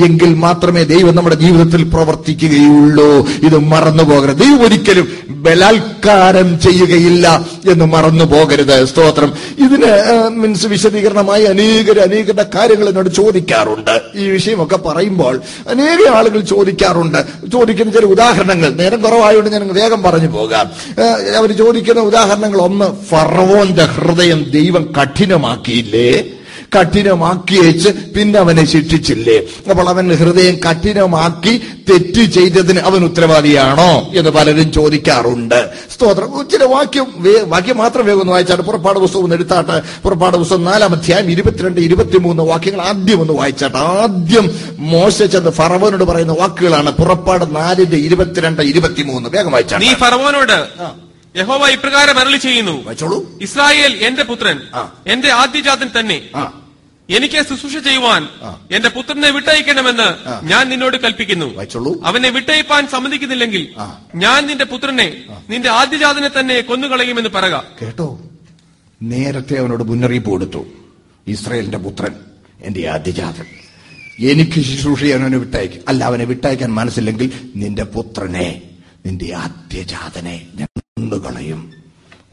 എങ്കിൽ മാത്രമേ ദൈവം നമ്മുടെ ജീവിതത്തിൽ പ്രവർത്തിക്കുകയുള്ളൂ. ഇത് മറന്നു പോകരുത്. ദൈവം ഒരിക്കലും ബലാത്കാരം ചെയ്യുകയില്ല എന്ന് മറന്നു പോകരുത്. സ്തോത്രം. ഇതിന് മീൻസ് വിശദീകരണമായി അനേകർ അനേകരുടെ കാര്യങ്ങൾ എന്നോട് ചോദിക്കാറുണ്ട്. ഈ വിഷയമൊക്കെ പറയുമ്പോൾ അനേക ആളുകൾ ചോദിക്കാറുണ്ട്. ചോദിക്കുന്ന ചില ഉദാഹരണങ്ങൾ. നേരം കുറവായതുകൊണ്ട് ഞാൻ വേഗം പറഞ്ഞു പോകാം. അവർ ചോദിക്കുന്ന ഉദാഹരണങ്ങൾ ഒന്ന് ഫറവോന്റെ ഹൃദയം ദൈവം കഠിനമാക്കിയില്ലേ? കഠിനമാക്കിയേച്ച് പിന്നെ അവനെ ശിക്ഷിച്ചില്ലേ? അപ്പോൾ അവൻ ഹൃദയം കഠിനമാക്കി തെറ്റ് ചെയ്തതിന് അവൻ ഉത്തരവാദിയാണോ എന്ന് പലരും ചോദിക്കാറുണ്ട്. സ്തോത്രം. ചില വാക്യം വാക്യം മാത്രം വേഗം ഒന്ന് വായിച്ചാട്ട് പുറപ്പാട് പുസ്തകം ഒന്ന് എടുത്താട്ട് പുറപ്പാട് പുസ്തകം നാലാം അധ്യായം ഇരുപത്തിരണ്ട് ഇരുപത്തിമൂന്ന് വാക്യങ്ങൾ ആദ്യം ഒന്ന് വായിച്ചാട്ട്. ആദ്യം മോശ ചെന്ന് ഫറവനോട് പറയുന്ന വാക്കുകളാണ് പുറപ്പാട് നാലിന്റെ ഇരുപത്തിരണ്ട് ഇരുപത്തിമൂന്ന്. വേഗം നീ ഫറവനോട് ഫറവോനോട് യഹോവ ഇപ്രകാരം അരളി ചെയ്യുന്നു. വെച്ചോളൂ ഇസ്രായേൽ എന്റെ പുത്രൻ. എന്റെ ആദ്യജാതൻ തന്നെ. എനിക്ക് ശുശ്രൂഷ ചെയ്യുവാൻ എന്റെ പുത്രനെ വിട്ടയക്കണമെന്ന് ഞാൻ നിന്നോട് കൽപ്പിക്കുന്നു. അവനെ വിട്ടയപ്പാൻ സമ്മതിക്കുന്നില്ലെങ്കിൽ ഞാൻ നിന്റെ പുത്രനെ നിന്റെ ആദ്യജാതനെ തന്നെ കൊന്നുകളയുമെന്ന് പറക. കേട്ടോ? നേരത്തെ അവനോട് മുന്നറിയിപ്പ് കൊടുത്തു. ഇസ്രായേലിന്റെ പുത്രൻ എന്റെ ആദ്യജാതൻ. എനിക്ക് ശുശ്രൂഷ ചെയ്യാൻ അവനെ വിട്ടയക്കും അല്ല അവനെ വിട്ടയക്കാൻ മനസ്സില്ലെങ്കിൽ നിന്റെ പുത്രനെ നിന്റെ ആദ്യജാതനെ കൊന്നുകളയും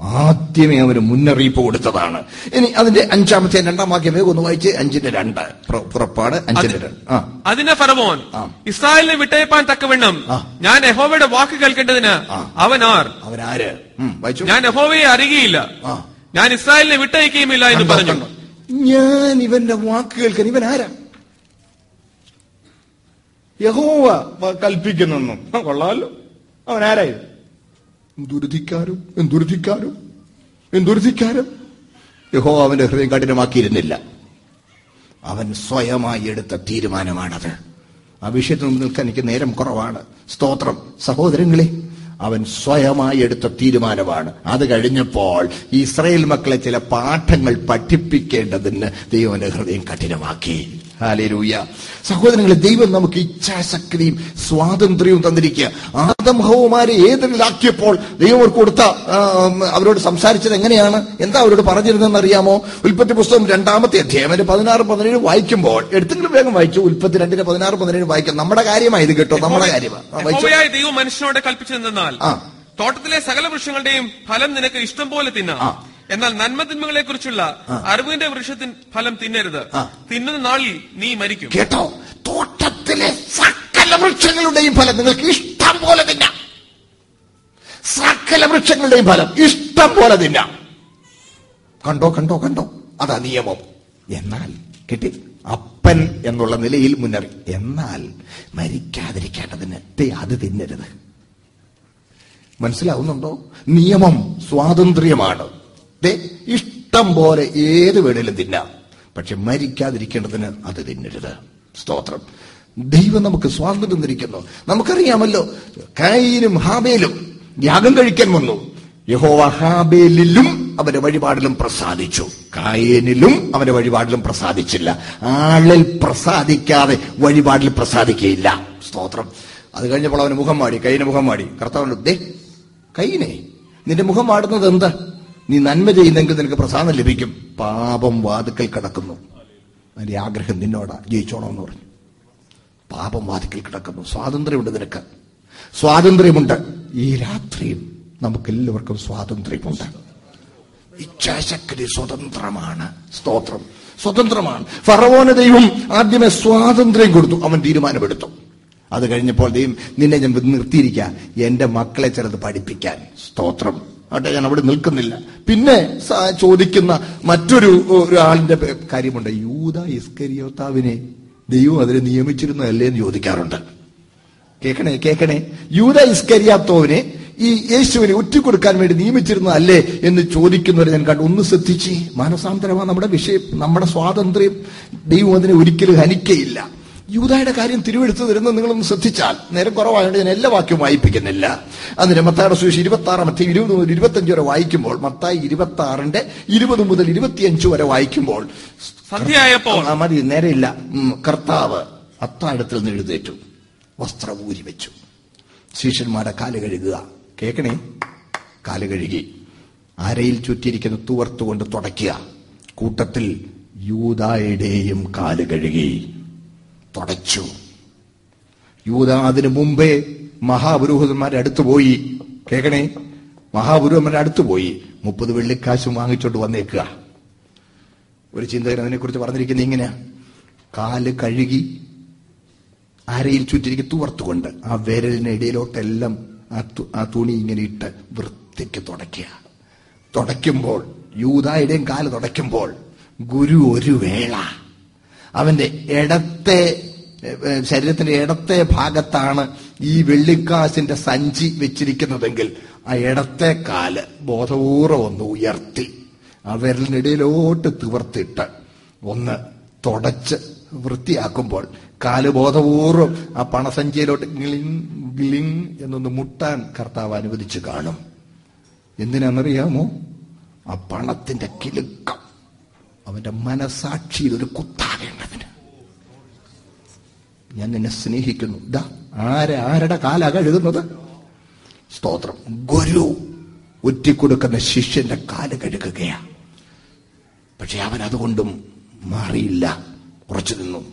ആദ്യമേ അവന് മുന്നറിയിപ്പ് കൊടുത്തതാണ്. ഇനി അതിന്റെ അഞ്ചാമത്തെ രണ്ടാം വാക്യം ഒന്ന് വായിച്ച് അഞ്ചിന്റെ രണ്ട്. പുറ- പുറപ്പാട് അഞ്ചിന്റെ രണ്ട്. അതിന്റെ ഫലമോൻ ഫറവോൻ ഇസ്രായേലിനെ വിട്ടയപ്പാൻ തക്കവണ്ണം ഞാൻ യഹോവയുടെ വാക്ക് കേൾക്കേണ്ടതിന് അവനാർ. അവൻ ആർ അവനാര് വായിച്ചു. ഞാൻ യഹോവയെ അറിയുകയില്ല. ഞാൻ ഇസ്രായേലിനെ വിട്ടയക്കുകയുമില്ല എന്ന് പറഞ്ഞു. ഞാൻ ഇവന്റെ വാക്ക് കേൾക്കാൻ ഇവൻ ആരാ? യഹോവ കൽപ്പിക്കുന്നു കൽപ്പിക്കുന്നെന്നും. കൊള്ളാമല്ലോ അവൻ ആരായത് എന്തുരുതിക്കാരും എന്തുരുതിക്കാരും എന്തുരുതിക്കാരും യഹോ അവന്റെ ഹൃദയം കഠിനമാക്കിയിരുന്നില്ല. അവൻ സ്വയമായി എടുത്ത തീരുമാനമാണത്. ആ വിഷയത്തിൽ നിൽക്കാൻ എനിക്ക് നേരം കുറവാണ്. സ്തോത്രം. സഹോദരങ്ങളെ അവൻ സ്വയമായി എടുത്ത തീരുമാനമാണ്. അത് കഴിഞ്ഞപ്പോൾ ഇസ്രയേൽ മക്കളെ ചില പാഠങ്ങൾ പഠിപ്പിക്കേണ്ടതിന് ദൈവന്റെ ഹൃദയം കഠിനമാക്കി. ഹാലേലൂയ. സഹോദരങ്ങളെ ദൈവം നമുക്ക് ഇച്ഛാശക്തിയും സ്വാതന്ത്ര്യവും തന്നിരിക്കുക. ആദംഹവുമാരെ ഏതിലാക്കിയപ്പോൾ ദൈവം അവർക്ക് കൊടുത്ത അവരോട് സംസാരിച്ചത് എങ്ങനെയാണ്? എന്താ അവരോട് പറഞ്ഞിരുന്നെന്ന് അറിയാമോ? ഉൽപ്പത്തി പുസ്തകം രണ്ടാമത്തെ അധ്യായം അതിന്റെ പതിനാറ് പതിനേഴ് വായിക്കുമ്പോൾ എടുത്തെങ്കിലും വേഗം വായിച്ചു ഉൽപ്പത്തി രണ്ടിന്റെ പതിനാറ് പതിനേഴ് വായിക്കാം. നമ്മുടെ കാര്യമാണ് ഇത് കേട്ടോ നമ്മുടെ കാര്യമാണ് ദൈവം മനുഷ്യനോട് കൽപ്പിച്ചതെന്നാൽ. തോട്ടത്തിലെ സകല വൃക്ഷങ്ങളുടെയും ഫലം നിനക്ക് ഇഷ്ടം പോലെ തിന്നാം. എന്നാൽ നന്മതിന്മകളെ കുറിച്ചുള്ള അറിവിന്റെ വൃക്ഷത്തിൻ ഫലം തിന്നരുത്. തിന്നുന്ന നാളിൽ നീ മരിക്കും. കേട്ടോ? തോട്ടത്തിലെ സകല വൃക്ഷങ്ങളുടെയും ഫലം നിങ്ങൾക്ക് ഇഷ്ടം പോലെ തിന്നാം. സകല വൃക്ഷങ്ങളുടെയും ഫലം ഇഷ്ടം പോലെ തിന്നാം. കണ്ടോ കണ്ടോ കണ്ടോ? അതാ നിയമം. എന്നാൽ കിട്ടി. അപ്പൻ എന്നുള്ള നിലയിൽ മുന്നറി. എന്നാൽ മരിക്കാതിരിക്കേണ്ടതിന് അത് തിന്നരുത്. മനസ്സിലാവുന്നുണ്ടോ? നിയമം സ്വാതന്ത്ര്യമാണ്. ഇഷ്ടം പോലെ ഏത് വേണേലും തിന്നാം. പക്ഷെ മരിക്കാതിരിക്കേണ്ടതിന് അത് തിന്നരുത്. സ്തോത്രം. ദൈവം നമുക്ക് സ്വാതന്ത്ര്യം തന്നിരിക്കുന്നു. നമുക്കറിയാമല്ലോ കൈനും ഹാബേലും യാഗം കഴിക്കാൻ വന്നു. യഹോവ ഹാബേലിലും അവന്റെ വഴിപാടിലും പ്രസാദിച്ചു. കായേനിലും അവന്റെ വഴിപാടിലും പ്രസാദിച്ചില്ല. ആളിൽ പ്രസാദിക്കാതെ വഴിപാടിൽ പ്രസാദിക്കുകയില്ല. സ്തോത്രം. അത് കഴിഞ്ഞപ്പോൾ അവന് മുഖം മാടി കൈന് മുഖം മാടി. കർത്താവിന്റെ ദേ കൈനെ നിന്റെ മുഖം മാടുന്നത് എന്താ? നീ നന്മ ചെയ്യുന്നെങ്കിൽ നിനക്ക് പ്രസാദം ലഭിക്കും. പാപം വാതുക്കൽ കിടക്കുന്നു. അതിന്റെ ആഗ്രഹം നിന്നോടാ. ജയിച്ചോണമെന്ന് പറഞ്ഞു. പാപം വാതുക്കൽ കിടക്കുന്നു. സ്വാതന്ത്ര്യമുണ്ട് നിനക്ക്. സ്വാതന്ത്ര്യമുണ്ട്. ഈ രാത്രിയും നമുക്ക് എല്ലാവർക്കും സ്വാതന്ത്ര്യമുണ്ട്. ഇച്ഛാശക്തി സ്വതന്ത്രമാണ്. സ്തോത്രം. സ്വതന്ത്രമാണ്. ഫറവോന ദൈവം ആദ്യമേ സ്വാതന്ത്ര്യം കൊടുത്തു. അവൻ തീരുമാനമെടുത്തു. അത് കഴിഞ്ഞപ്പോൾ ദൈവം നിന്നെ ഞാൻ നിർത്തിയിരിക്കുക. എന്റെ മക്കളെ ചിലത് പഠിപ്പിക്കാൻ. സ്തോത്രം. അവിടെ ഞാൻ അവിടെ നിൽക്കുന്നില്ല. പിന്നെ ചോദിക്കുന്ന മറ്റൊരു ഒരാളിന്റെ ആളിന്റെ കാര്യമുണ്ട്. യൂത ഇസ്കരിയോത്താവിനെ ദൈവം അതിനെ നിയമിച്ചിരുന്നതല്ലേ എന്ന് ചോദിക്കാറുണ്ട്. കേക്കണേ കേക്കണേ. യൂത ഇസ്കരിയാത്തോവിനെ ഈ യേശുവിനെ ഒറ്റിക്കൊടുക്കാൻ വേണ്ടി നിയമിച്ചിരുന്നതല്ലേ എന്ന് ചോദിക്കുന്നവരെ ഞാൻ കണ്ടു ഒന്ന് ശ്രദ്ധിച്ച് മാനസാന്തരമാണ് നമ്മുടെ വിഷയം നമ്മുടെ സ്വാതന്ത്ര്യം. ദൈവം അതിനെ ഒരിക്കലും ഹനിക്കയില്ല. യൂതായുടെ കാര്യം തിരുവെടുത്ത് തരുന്നത് നിങ്ങളൊന്ന് ശ്രദ്ധിച്ചാൽ നേരം കുറവായതുകൊണ്ട് ഞാൻ എല്ലാ വാക്യവും വായിപ്പിക്കുന്നില്ല. അതിന് മത്തായുടെ സുവിശേഷം ഇരുപത്തി ആറാം മത്തി ഇരുപത് മുതൽ ഇരുപത്തഞ്ച് വരെ വായിക്കുമ്പോൾ മത്തായി ഇരുപത്തി ആറിന്റെ ഇരുപത് മുതൽ ഇരുപത്തിയഞ്ച് വരെ വായിക്കുമ്പോൾ സന്ധ്യയായപ്പോൾ. മതി നേരെയില്ല. കർത്താവ് അത്താഴത്തിൽ നിന്ന് എഴുന്നേറ്റു. വസ്ത്രം ഊരി വെച്ചു. ശിഷ്യന്മാരെ കാൽ കഴുകുക. കേക്കണേ? കാൽ കഴുകി. അരയിൽ ചുറ്റിയിരിക്കുന്ന തുവർത്തുകൊണ്ട് തുടയ്ക്കുക. കൂട്ടത്തിൽ യൂതായുടെയും കാൽ കഴുകി. തുടച്ചു. യൂത അതിനു മുമ്പേ മഹാപുരോഹിതന്മാരുടെ അടുത്ത് പോയി. കേക്കണേ? മഹാപുരോഹിതന്മാരുടെ അടുത്ത് പോയി. മുപ്പത് വെള്ളിക്കാശും വാങ്ങിച്ചോണ്ട് വന്നേക്കുക. ഒരു ചിന്തകൻ അതിനെ കുറിച്ച് പറഞ്ഞിരിക്കുന്നത് ഇങ്ങനെയാ. കാൽ കഴുകി അരയിൽ ചുറ്റിരിക്കും തുവർത്തുകൊണ്ട് ആ വിരലിന് ഇടയിലോട്ടെല്ലാം ആ തുണി ഇങ്ങനെ ഇട്ട് വൃത്തിക്ക് തുടയ്ക്കുക. തുടയ്ക്കുമ്പോൾ യൂതായുടെയും കാൽ തുടയ്ക്കുമ്പോൾ ഗുരു ഒരു വേള. അവന്റെ ഇടത്തെ ശരീരത്തിന്റെ ഇടത്തെ ഭാഗത്താണ് ഈ വെള്ളിക്കാശിന്റെ സഞ്ചി വെച്ചിരിക്കുന്നതെങ്കിൽ ആ ഇടത്തെ കാൽ ബോധപൂർവം ഒന്ന് ഉയർത്തി ആ വിരലിനിടയിലോട്ട് തിവർത്തിട്ട് ഒന്ന് തുടച്ച് വൃത്തിയാക്കുമ്പോൾ കാൽ ബോധപൂർവം ആ പണസഞ്ചിയിലോട്ട് ഗ്ലിങ് ഗ്ലിങ് എന്നൊന്ന് മുട്ടാൻ കർത്താവ് അനുവദിച്ചു കാണും. എന്തിനാണെന്നറിയാമോ? ആ പണത്തിന്റെ കിലുക്കം. അവന്റെ മനസാക്ഷിയിൽ ഒരു കുത്താകേണ്ടതിന് ഞാൻ നിന്നെ സ്നേഹിക്കുന്നു. ഇതാ ആരെ ആരുടെ കാലാ കഴുകുന്നത് സ്തോത്രം. ഗുരു ഒറ്റിക്കൊടുക്കുന്ന ശിഷ്യന്റെ കാൽ കഴുകുകയാ. പക്ഷെ അവൻ അതുകൊണ്ടും മാറിയില്ല. ഉറച്ചു നിന്നു.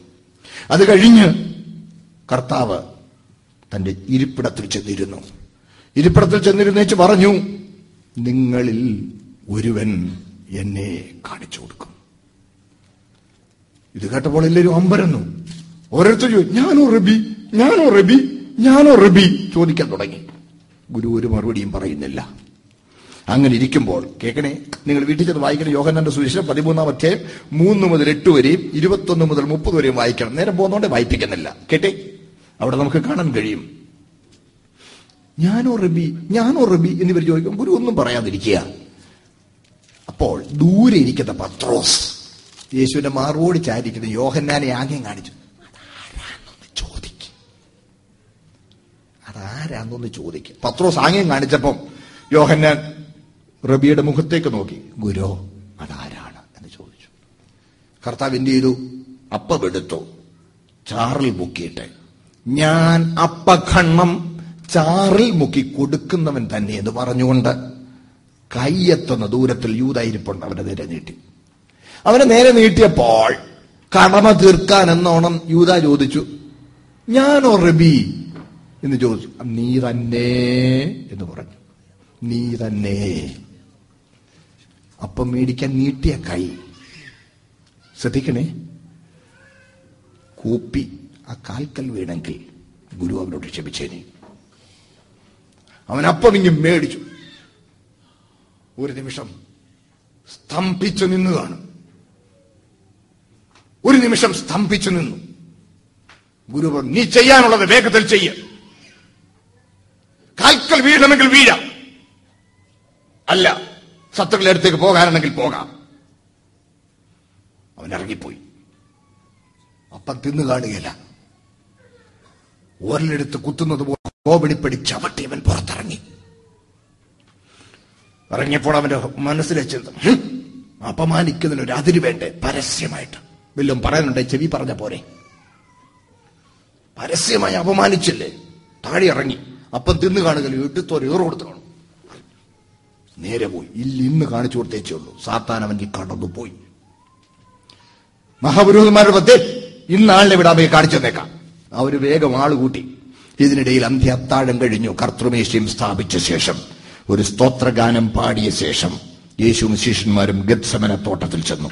അത് കഴിഞ്ഞ് കർത്താവ് തന്റെ ഇരിപ്പിടത്തിൽ ചെന്നിരുന്നു. ഇരിപ്പിടത്തിൽ ചെന്നിരുന്നേച്ച് പറഞ്ഞു നിങ്ങളിൽ ഒരുവൻ എന്നെ കാണിച്ചു കൊടുക്കും. ഇത് കേട്ടപ്പോൾ എല്ലാവരും അമ്പരന്നു. ഓരോരുത്തർ ചോദിച്ചു ഞാനോ റബി? ഞാനോ റബി? ഞാനോ റബി? ചോദിക്കാൻ തുടങ്ങി. ഗുരു ഒരു മറുപടിയും പറയുന്നില്ല. അങ്ങനെ ഇരിക്കുമ്പോൾ കേൾക്കണേ നിങ്ങൾ വീട്ടിൽ ചെന്ന് വായിക്കണ യോഹന്നാന്റെ സുവിശേഷം പതിമൂന്നാം അധ്യായം മൂന്ന് മുതൽ എട്ട് വരെയും ഇരുപത്തൊന്ന് മുതൽ മുപ്പത് വരെയും വായിക്കണം. നേരെ പോകുന്നോണ്ട് വായിപ്പിക്കുന്നില്ല. കേട്ടേ അവിടെ നമുക്ക് കാണാൻ കഴിയും. ഞാനോ റബി? ഞാനോ റബി? എന്നിവർ ചോദിക്കും. ഗുരു ഒന്നും പറയാതിരിക്കുക. അപ്പോൾ ദൂരെ ഇരിക്കുന്ന പത്രോസ് യേശുവിന്റെ മാറോട് ചാരിക്കുന്നു യോഹന്നാനെ ആംഗ്യം കാണിച്ചു. അതാരാന്നൊന്ന് ചോദിക്കും. അതാരാന്നൊന്ന് ചോദിക്കും. പത്രോസ് ആംഗ്യം കാണിച്ചപ്പം യോഹന്നാൻ റബിയുടെ മുഖത്തേക്ക് നോക്കി. ഗുരു അതാരാണ് എന്ന് ചോദിച്ചു. കർത്താവ് എന്ത് ചെയ്തു? അപ്പമെടുത്തു. ചാറിൽ മുക്കിയിട്ട്. ഞാൻ അപ്പഖണ്ണം ചാറിൽ മുക്കി കൊടുക്കുന്നവൻ തന്നെ എന്ന് പറഞ്ഞുകൊണ്ട് കയ്യെത്തുന്ന ദൂരത്തിൽ യൂതായിരിപ്പുണ്ട് അവന്റെ നേരെ നീട്ടി. അവനെ നേരെ നീട്ടിയപ്പോൾ കടമ തീർക്കാൻ എന്നോണം യൂത ചോദിച്ചു ഞാനോ റബി? എന്ന് ചോദിച്ചു നീ തന്നെ എന്ന് പറഞ്ഞു. നീ തന്നെ. അപ്പം മേടിക്കാൻ നീട്ടിയ കൈ. ശ്രദ്ധിക്കണേ കൂപ്പി ആ കാൽക്കൽ വീണെങ്കിൽ ഗുരു അവനോട് ക്ഷമിച്ചേനെ. അവൻ അപ്പം ഇങ്ങ് മേടിച്ചു. ഒരു നിമിഷം സ്തംഭിച്ചു നിന്നതാണ് ഒരു നിമിഷം സ്തംഭിച്ചു നിന്നു. ഗുരു പറഞ്ഞു നീ ചെയ്യാനുള്ളത് വേഗത്തിൽ ചെയ്യ. കാൽക്കൽ വീഴണമെങ്കിൽ വീഴാം. അല്ല ശത്രുക്കളുടെ അടുത്തേക്ക് പോകാനാണെങ്കിൽ പോകാം. അവൻ ഇറങ്ങിപ്പോയി. അപ്പം തിന്നു കാണുകയില്ല. ഓരലെടുത്ത് കുത്തുന്നത് പോലെ കോപിടിപ്പടി ചവിട്ടി അവൻ പുറത്തിറങ്ങി. ഇറങ്ങിയപ്പോൾ അവന്റെ മനസ്സിലെ ചിന്ത "ഹും, അപമാനിക്കുന്നതിന് ഒരു അതിര് വേണ്ടേ? പരസ്യമായിട്ട്. വല്ലതും പറയാനുണ്ട് ചെവി പറഞ്ഞ പോരെ. പരസ്യമായി അപമാനിച്ചില്ലേ? താഴെ ഇറങ്ങി. അപ്പം തിന്നു കാണുകയില്ല? എടുത്തോര് ഏറു കൊടുത്ത് കാണും. നേരെ പോയി. ഇല്ല ഇന്ന് കാണിച്ചു കൊടുത്തേച്ചേ ഉള്ളൂ. സാത്താൻ അവന്റെ കടന്നു പോയി. മഹാപുരോഹിതന്മാരുടെ പത്തേ ഇന്നാളിനെ വിടാൻ പോയി കാണിച്ചു തന്നേക്കാം. ഒരു വേഗം ആൾ കൂട്ടി. ഇതിനിടയിൽ അന്ത്യ അത്താഴം കഴിഞ്ഞു. കർത്തൃമേശയും സ്ഥാപിച്ച ശേഷം ഒരു സ്തോത്രഗാനം പാടിയ ശേഷം യേശുവും ശിഷ്യന്മാരും ഗത്സമന തോട്ടത്തിൽ ചെന്നു.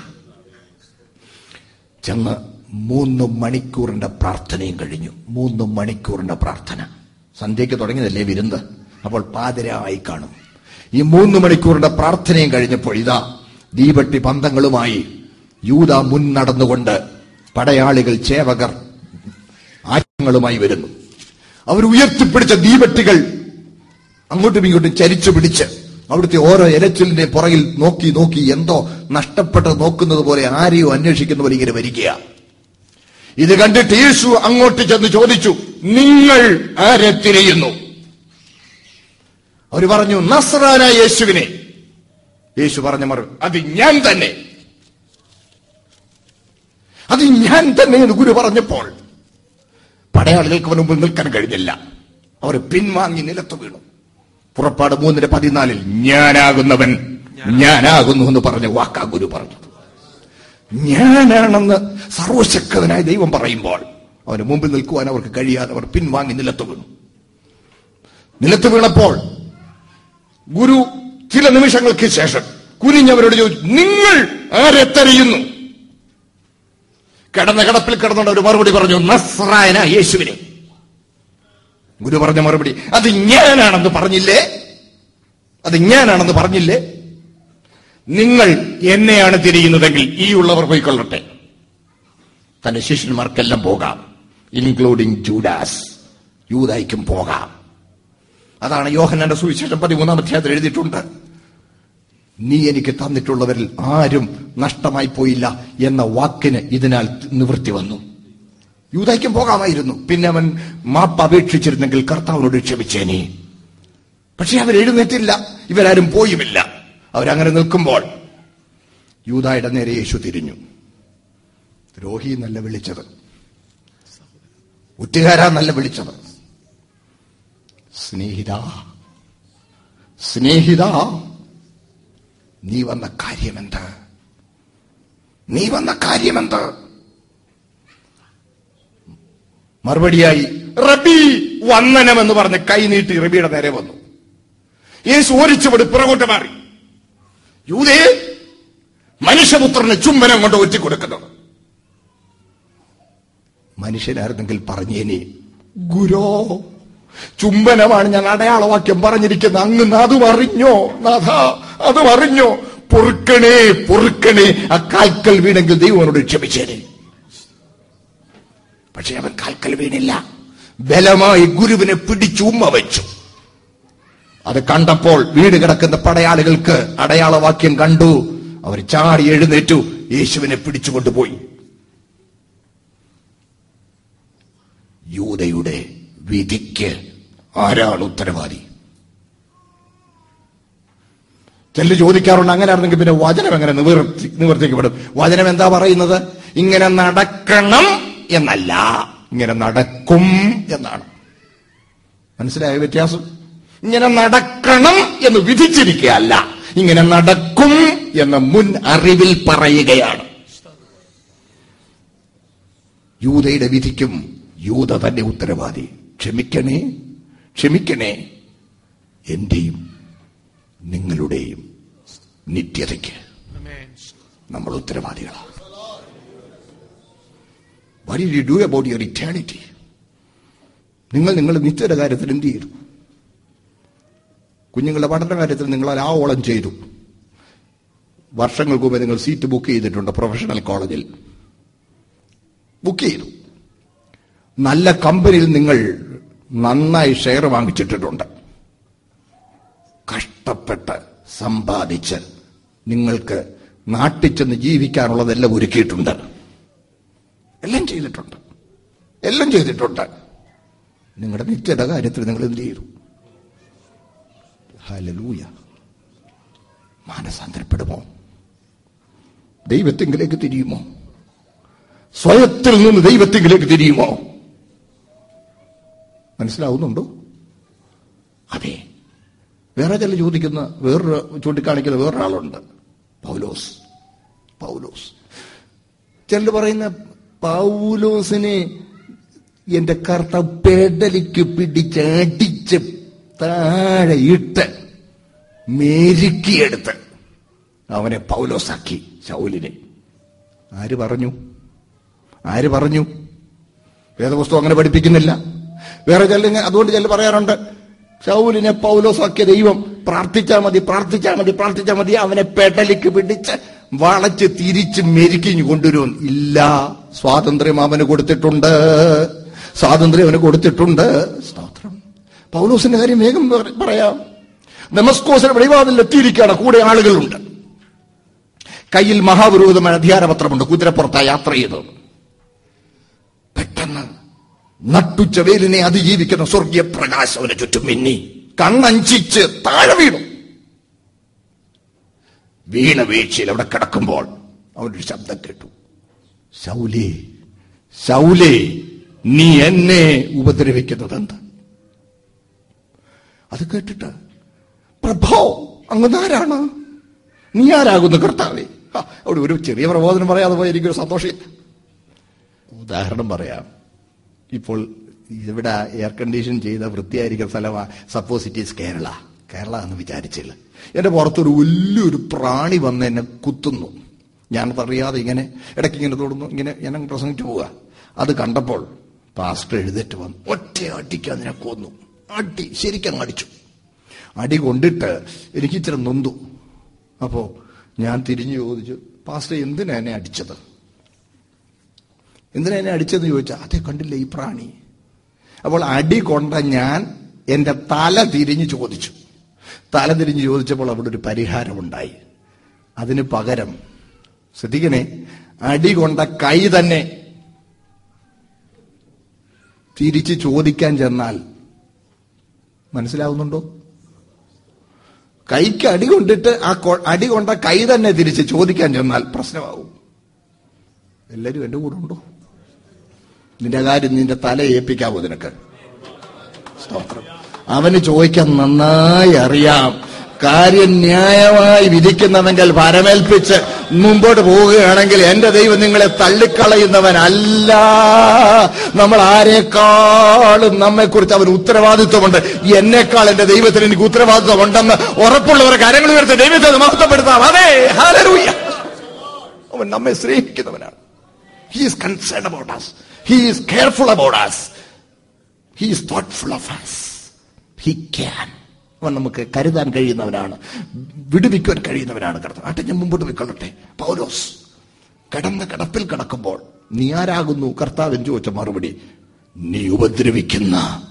ചെന്ന് മൂന്ന് മണിക്കൂറിന്റെ പ്രാർത്ഥനയും കഴിഞ്ഞു. മൂന്ന് മണിക്കൂറിന്റെ പ്രാർത്ഥന. സന്ധ്യയ്ക്ക് തുടങ്ങിയതല്ലേ വിരുന്ന്? അപ്പോൾ പാതിരായി കാണും. ഈ മൂന്ന് മണിക്കൂറിന്റെ പ്രാർത്ഥനയും കഴിഞ്ഞപ്പോൾ ഇതാ ദീപട്ടി പന്തങ്ങളുമായി യൂത മുൻ നടന്നുകൊണ്ട് പടയാളികൾ ചേവകർ ആറ്റങ്ങളുമായി വരുന്നു. അവർ ഉയർത്തിപ്പിടിച്ച ദീപട്ടികൾ അങ്ങോട്ടും ഇങ്ങോട്ടും ചരിച്ചു പിടിച്ച് അവിടുത്തെ ഓരോ എരച്ചിലിന്റെ പുറകിൽ നോക്കി നോക്കി എന്തോ നഷ്ടപ്പെട്ട് നോക്കുന്നത് പോലെ ആരെയോ അന്വേഷിക്കുന്ന പോലെ ഇങ്ങനെ വരികയാ. ഇത് കണ്ടിട്ട് യേശു അങ്ങോട്ട് ചെന്ന് ചോദിച്ചു നിങ്ങൾ ആരെ തിരയുന്നു? അവർ പറഞ്ഞു നസ്രാന യേശുവിനെ. യേശു പറഞ്ഞ മറു അത് ഞാൻ തന്നെ. അത് ഞാൻ തന്നെ എന്ന് ഗുരു പറഞ്ഞപ്പോൾ പടയാളികൾക്ക് മുമ്പിൽ നിൽക്കാൻ കഴിഞ്ഞില്ല. അവർ പിൻവാങ്ങി നിലത്ത് വീണു. പുറപ്പാട് മൂന്നിന്റെ പതിനാലിൽ ഞാനാകുന്നവൻ ഞാനാകുന്നു എന്ന് പറഞ്ഞ വാക്കാ ഗുരു പറഞ്ഞു ഞാനാണെന്ന് സർവശക്തനായ ദൈവം പറയുമ്പോൾ അവന് മുമ്പിൽ നിൽക്കുവാൻ അവർക്ക് കഴിയാതെ അവർ പിൻവാങ്ങി നിലത്ത് വീണു. നിലത്ത് വീണപ്പോൾ ഗുരു ചില നിമിഷങ്ങൾക്ക് ശേഷം കുനിഞ്ഞവരോട് ചോദിച്ചു നിങ്ങൾ ആരെ തെരയുന്നു? കിടന്ന കിടപ്പിൽ കിടന്നുകൊണ്ട് ഒരു മറുപടി പറഞ്ഞു നസ്രായന യേശുവിനെ. ഗുരു പറഞ്ഞ മറുപടി അത് ഞാനാണെന്ന് പറഞ്ഞില്ലേ? അത് ഞാനാണെന്ന് പറഞ്ഞില്ലേ? നിങ്ങൾ എന്നെയാണ് തിരിയുന്നതെങ്കിൽ ഈ ഉള്ളവർ പോയിക്കൊള്ളട്ടെ. തന്റെ ശിഷ്യന്മാർക്കെല്ലാം പോകാം. Including Judas. യൂതായിക്കും പോകാം. അതാണ് യോഹനന്റെ സുവിശേഷം പതിമൂന്നാം അധ്യായത്തിൽ എഴുതിയിട്ടുണ്ട്. നീ എനിക്ക് തന്നിട്ടുള്ളവരിൽ ആരും നഷ്ടമായി പോയില്ല എന്ന വാക്കിന് ഇതിനാൽ നിവൃത്തി വന്നു. യൂതായ്ക്കും പോകാമായിരുന്നു. പിന്നെ അവൻ മാപ്പ് അപേക്ഷിച്ചിരുന്നെങ്കിൽ കർത്താവിനോട് ക്ഷമിച്ചേനെ പക്ഷെ അവർ എഴുന്നേറ്റില്ല. ഇവരാരും പോയുമില്ല. അവരങ്ങനെ നിൽക്കുമ്പോൾ യൂതായുടെ നേരെ യേശു തിരിഞ്ഞു. ദ്രോഹി എന്നല്ല വിളിച്ചത് ഉറ്റുകാരാ നല്ല വിളിച്ചത് സ്നേഹിത. സ്നേഹിത. നീ വന്ന കാര്യമെന്ത്? നീ വന്ന കാര്യമെന്ത്? മറുപടിയായി റബി വന്ദനം എന്ന് പറഞ്ഞ് കൈ നീട്ടി റബിയുടെ നേരെ വന്നു. യേശു ഓരിച്ചുപടി പുറകോട്ട് മാറി. യൂതേ മനുഷ്യപുത്രന് ചുംബനം കൊണ്ട് ഒറ്റിക്കൊടുക്കുന്നത്. മനുഷ്യനായിരുന്നെങ്കിൽ പറഞ്ഞേനെ ഗുരോ ചുംബനമാണ് ഞാൻ അടയാളവാക്യം പറഞ്ഞിരിക്കുന്നത്. അങ്ങ് അത് അറിഞ്ഞോ? നാഥ അത് അറിഞ്ഞോ? പൊറുക്കണേ പൊറുക്കണേ. ആ കാൽക്കൽ വീണെങ്കിൽ ദൈവം അവനോട് ക്ഷമിച്ചേനെ. പക്ഷെ അവൻ കാൽക്കൽ വീണില്ല. ബലമായി ഗുരുവിനെ പിടിച്ചു ഉമ്മ വെച്ചു. അത് കണ്ടപ്പോൾ വീട് കിടക്കുന്ന പടയാളികൾക്ക് അടയാളവാക്യം കണ്ടു. അവർ ചാടി എഴുന്നേറ്റു. യേശുവിനെ പിടിച്ചുകൊണ്ടുപോയി യൂതയുടെ വിധിക്ക് ആരാണ് ഉത്തരവാദി? ചെല്ലു ചോദിക്കാറുണ്ട് അങ്ങനെ ആയിരുന്നെങ്കിൽ പിന്നെ വചനം എങ്ങനെ നിവർത്തി നിവർത്തിക്കപ്പെടും? വചനം എന്താ പറയുന്നത്? ഇങ്ങനെ നടക്കണം എന്നല്ല. ഇങ്ങനെ നടക്കും എന്നാണ്. മനസ്സിലായ വ്യത്യാസം? ഇങ്ങനെ നടക്കണം എന്ന് വിധിച്ചിരിക്കുകയല്ല ഇങ്ങനെ നടക്കും എന്ന മുൻ അറിവിൽ പറയുകയാണ്. യൂതയുടെ വിധിക്കും യൂത തന്നെ ഉത്തരവാദി. ക്ഷമിക്കണേ ക്ഷമിക്കണേ. എന്റെയും നിങ്ങളുടെയും നിത്യതയ്ക്ക് നമ്മൾ ഉത്തരവാദികളാണ്. What did you do about your eternity? നിങ്ങൾ നിങ്ങളുടെ നിത്യയുടെ കാര്യത്തിൽ എന്ത് ചെയ്തു? കുഞ്ഞുങ്ങളുടെ പഠന കാര്യത്തിൽ നിങ്ങൾ ആവോളം ചെയ്തു. വർഷങ്ങൾക്ക് മുമ്പ് നിങ്ങൾ സീറ്റ് ബുക്ക് ചെയ്തിട്ടുണ്ട് പ്രൊഫഷണൽ കോളേജിൽ ബുക്ക് ചെയ്തു. നല്ല കമ്പനിയിൽ നിങ്ങൾ നന്നായി ഷെയർ വാങ്ങിച്ചിട്ടിട്ടുണ്ട്. കഷ്ടപ്പെട്ട് സമ്പാദിച്ച് നിങ്ങൾക്ക് നാട്ടിൽ ചെന്ന് ജീവിക്കാനുള്ളതെല്ലാം ഒരുക്കിയിട്ടുണ്ട്. എല്ലാം ചെയ്തിട്ടുണ്ട്. എല്ലാം ചെയ്തിട്ടുണ്ട്. നിങ്ങളുടെ നിത്യത കാര്യത്തിൽ നിങ്ങൾ എന്ത് ചെയ്തു? ഹലലൂയ മാനസാന്തരപ്പെടുമോ? ദൈവത്തെങ്കിലേക്ക് തിരിയുമോ? സ്വയത്തിൽ നിന്ന് ദൈവത്തെങ്കിലേക്ക് തിരിയുമോ? മനസ്സിലാവുന്നുണ്ടോ? അതെ. വേറെ ചില ചോദിക്കുന്ന വേറൊരു ചൂണ്ടിക്കാണിക്കുന്ന വേറൊരാളുണ്ട്. പൗലോസ്. പൗലോസ്. ചിലർ പറയുന്ന പൗലോസിനെ എന്റെ കർത്താവ് പെടലിക്ക് പിടിച്ചടിച്ച് താഴെ ഇട്ട് മെരുക്കിയെടുത്ത് അവനെ പൗലോസാക്കി ശൗലിനെ. ആര് പറഞ്ഞു? ആര് പറഞ്ഞു? വേദപുസ്തകം അങ്ങനെ പഠിപ്പിക്കുന്നില്ല. വേറെ ചില അതുകൊണ്ട് ചില പറയാറുണ്ട് ശൗലിനെ പൗലോസാക്കിയ ദൈവം പ്രാർത്ഥിച്ചാൽ മതി പ്രാർത്ഥിച്ചാൽ മതി പ്രാർത്ഥിച്ചാൽ മതി അവനെ പെടലിക്ക് പിടിച്ച് വളച്ച് തിരിച്ച് മെരുക്കിഞ്ഞു കൊണ്ടുവരും ഇല്ല. സ്വാതന്ത്ര്യം അവന് കൊടുത്തിട്ടുണ്ട്. സ്വാതന്ത്ര്യം അവന് കൊടുത്തിട്ടുണ്ട്. സ്തോത്രം. പൗലോസിന്റെ കാര്യം വേഗം പറയാം. നമസ്കോസിന് വെളിവാതിൽ എത്തിയിരിക്കുകയാണ്. കൂടെ ആളുകളുണ്ട്. കയ്യിൽ മഹാപുരോഹിതമായ അധികാരപത്രമുണ്ട്. കുതിരപ്പുറത്തായി യാത്ര ചെയ്തത്. പെട്ടെന്ന് നട്ടുച്ച വേലിനെ അതിജീവിക്കുന്ന സ്വർഗീയ പ്രകാശം അവനെ ചുറ്റും മിന്നി. കണ്ണഞ്ചിച്ച് താഴെ വീണു. വീണ വീഴ്ചയിൽ അവിടെ കിടക്കുമ്പോൾ അവനൊരു ശബ്ദം കേട്ടു. സൗലേ സൗലേ നീ എന്നെ ഉപദ്രവിക്കുന്നത് എന്ത് അത് കേട്ടിട്ട് പ്രഭോ അങ്ങ് ആരാണ് നീ ആരാകുന്നു കർത്താവേ? അവിടെ ഒരു ചെറിയ പ്രബോധനം പറയാതെ പോയി എനിക്കൊരു സന്തോഷം. ഉദാഹരണം പറയാം. ഇപ്പോൾ ഇവിടെ എയർ കണ്ടീഷൻ ചെയ്ത വൃത്തിയായിരിക്കുന്ന സ്ഥലമാണ് suppose it is Kerala. Kerala എന്ന് വിചാരിച്ചില്ല. എന്റെ പുറത്തൊരു വലിയൊരു പ്രാണി വന്ന് എന്നെ കുത്തുന്നു. ഞാനതറിയാതെ ഇങ്ങനെ ഇടയ്ക്ക് ഇങ്ങനെ തൊടുന്നു. ഇങ്ങനെ ഞാൻ പ്രസംഗിച്ചു പോവുക. അത് കണ്ടപ്പോൾ പാസ്റ്റർ എഴുന്നേറ്റ് വന്നു ഒറ്റ അടിക്ക് അതിനെ കൊന്നു. അടി ശരിക്കും അടിച്ചു. അടി കൊണ്ടിട്ട് എനിക്ക് ഇച്ചിരി നൊന്തു. അപ്പോൾ ഞാൻ തിരിഞ്ഞു ചോദിച്ചു പാസ്റ്റർ എന്തിനാ എന്നെ അടിച്ചത്? എന്തിനാ എന്നെ അടിച്ചതെന്ന് ചോദിച്ചാൽ അതേ കണ്ടില്ല ഈ പ്രാണി? അപ്പോൾ അടി കൊണ്ട ഞാൻ എന്റെ തല തിരിഞ്ഞു ചോദിച്ചു. തല തിരിഞ്ഞു ചോദിച്ചപ്പോൾ അവിടെ ഒരു പരിഹാരമുണ്ടായി. അതിന് പകരം ശ്രദ്ധിക്കണേ അടി കൊണ്ട കൈ തന്നെ തിരിച്ച് ചോദിക്കാൻ ചെന്നാൽ മനസ്സിലാവുന്നുണ്ടോ? കൈക്ക് അടി കൊണ്ടിട്ട് ആ അടി കൊണ്ട കൈ തന്നെ തിരിച്ച് ചോദിക്കാൻ ചെന്നാൽ പ്രശ്നമാവും. എല്ലാരും എന്റെ കൂടെ ഉണ്ടോ? നിന്റെ കാര്യം നിന്റെ തല ഏൽപ്പിക്കാവോ നിനക്ക്? സ്തോത്രം. അവന് ചോദിക്കാൻ നന്നായി അറിയാം. കാര്യം ന്യായമായി വിധിക്കുന്നവെങ്കിൽ ഭരമേൽപ്പിച്ച് മുമ്പോട്ട് പോവുകയാണെങ്കിൽ എന്റെ ദൈവം നിങ്ങളെ തള്ളിക്കളയുന്നവനല്ല. നമ്മൾ ആരെക്കാളും നമ്മെക്കുറിച്ച് അവന് ഉത്തരവാദിത്വമുണ്ട്. എന്നെക്കാൾ എന്റെ ദൈവത്തിന് എനിക്ക് ഉത്തരവാദിത്വം ഉണ്ടെന്ന് ഉറപ്പുള്ളവരെ കാര്യങ്ങൾ ഉയർത്തി ദൈവത്തെ മഹത്വപ്പെടുത്താം. അതെ. അവൻ നമ്മെ സ്നേഹിക്കുന്നവനാണ്. He is concern about is careful about us. He is thoughtful of us. He can അവൻ നമുക്ക് കരുതാൻ കഴിയുന്നവനാണ് വിടുവിക്കുവാൻ കഴിയുന്നവനാണ് കർത്താവ്. ആട്ടെ ഞാൻ മുമ്പോട്ട് പോയിക്കൊള്ളട്ടെ പൗലോസ് കിടന്ന കിടപ്പിൽ കിടക്കുമ്പോൾ നീ ആരാകുന്നു? കർത്താവ് എന്ന് ചോദിച്ച മറുപടി നീ ഉപദ്രവിക്കുന്ന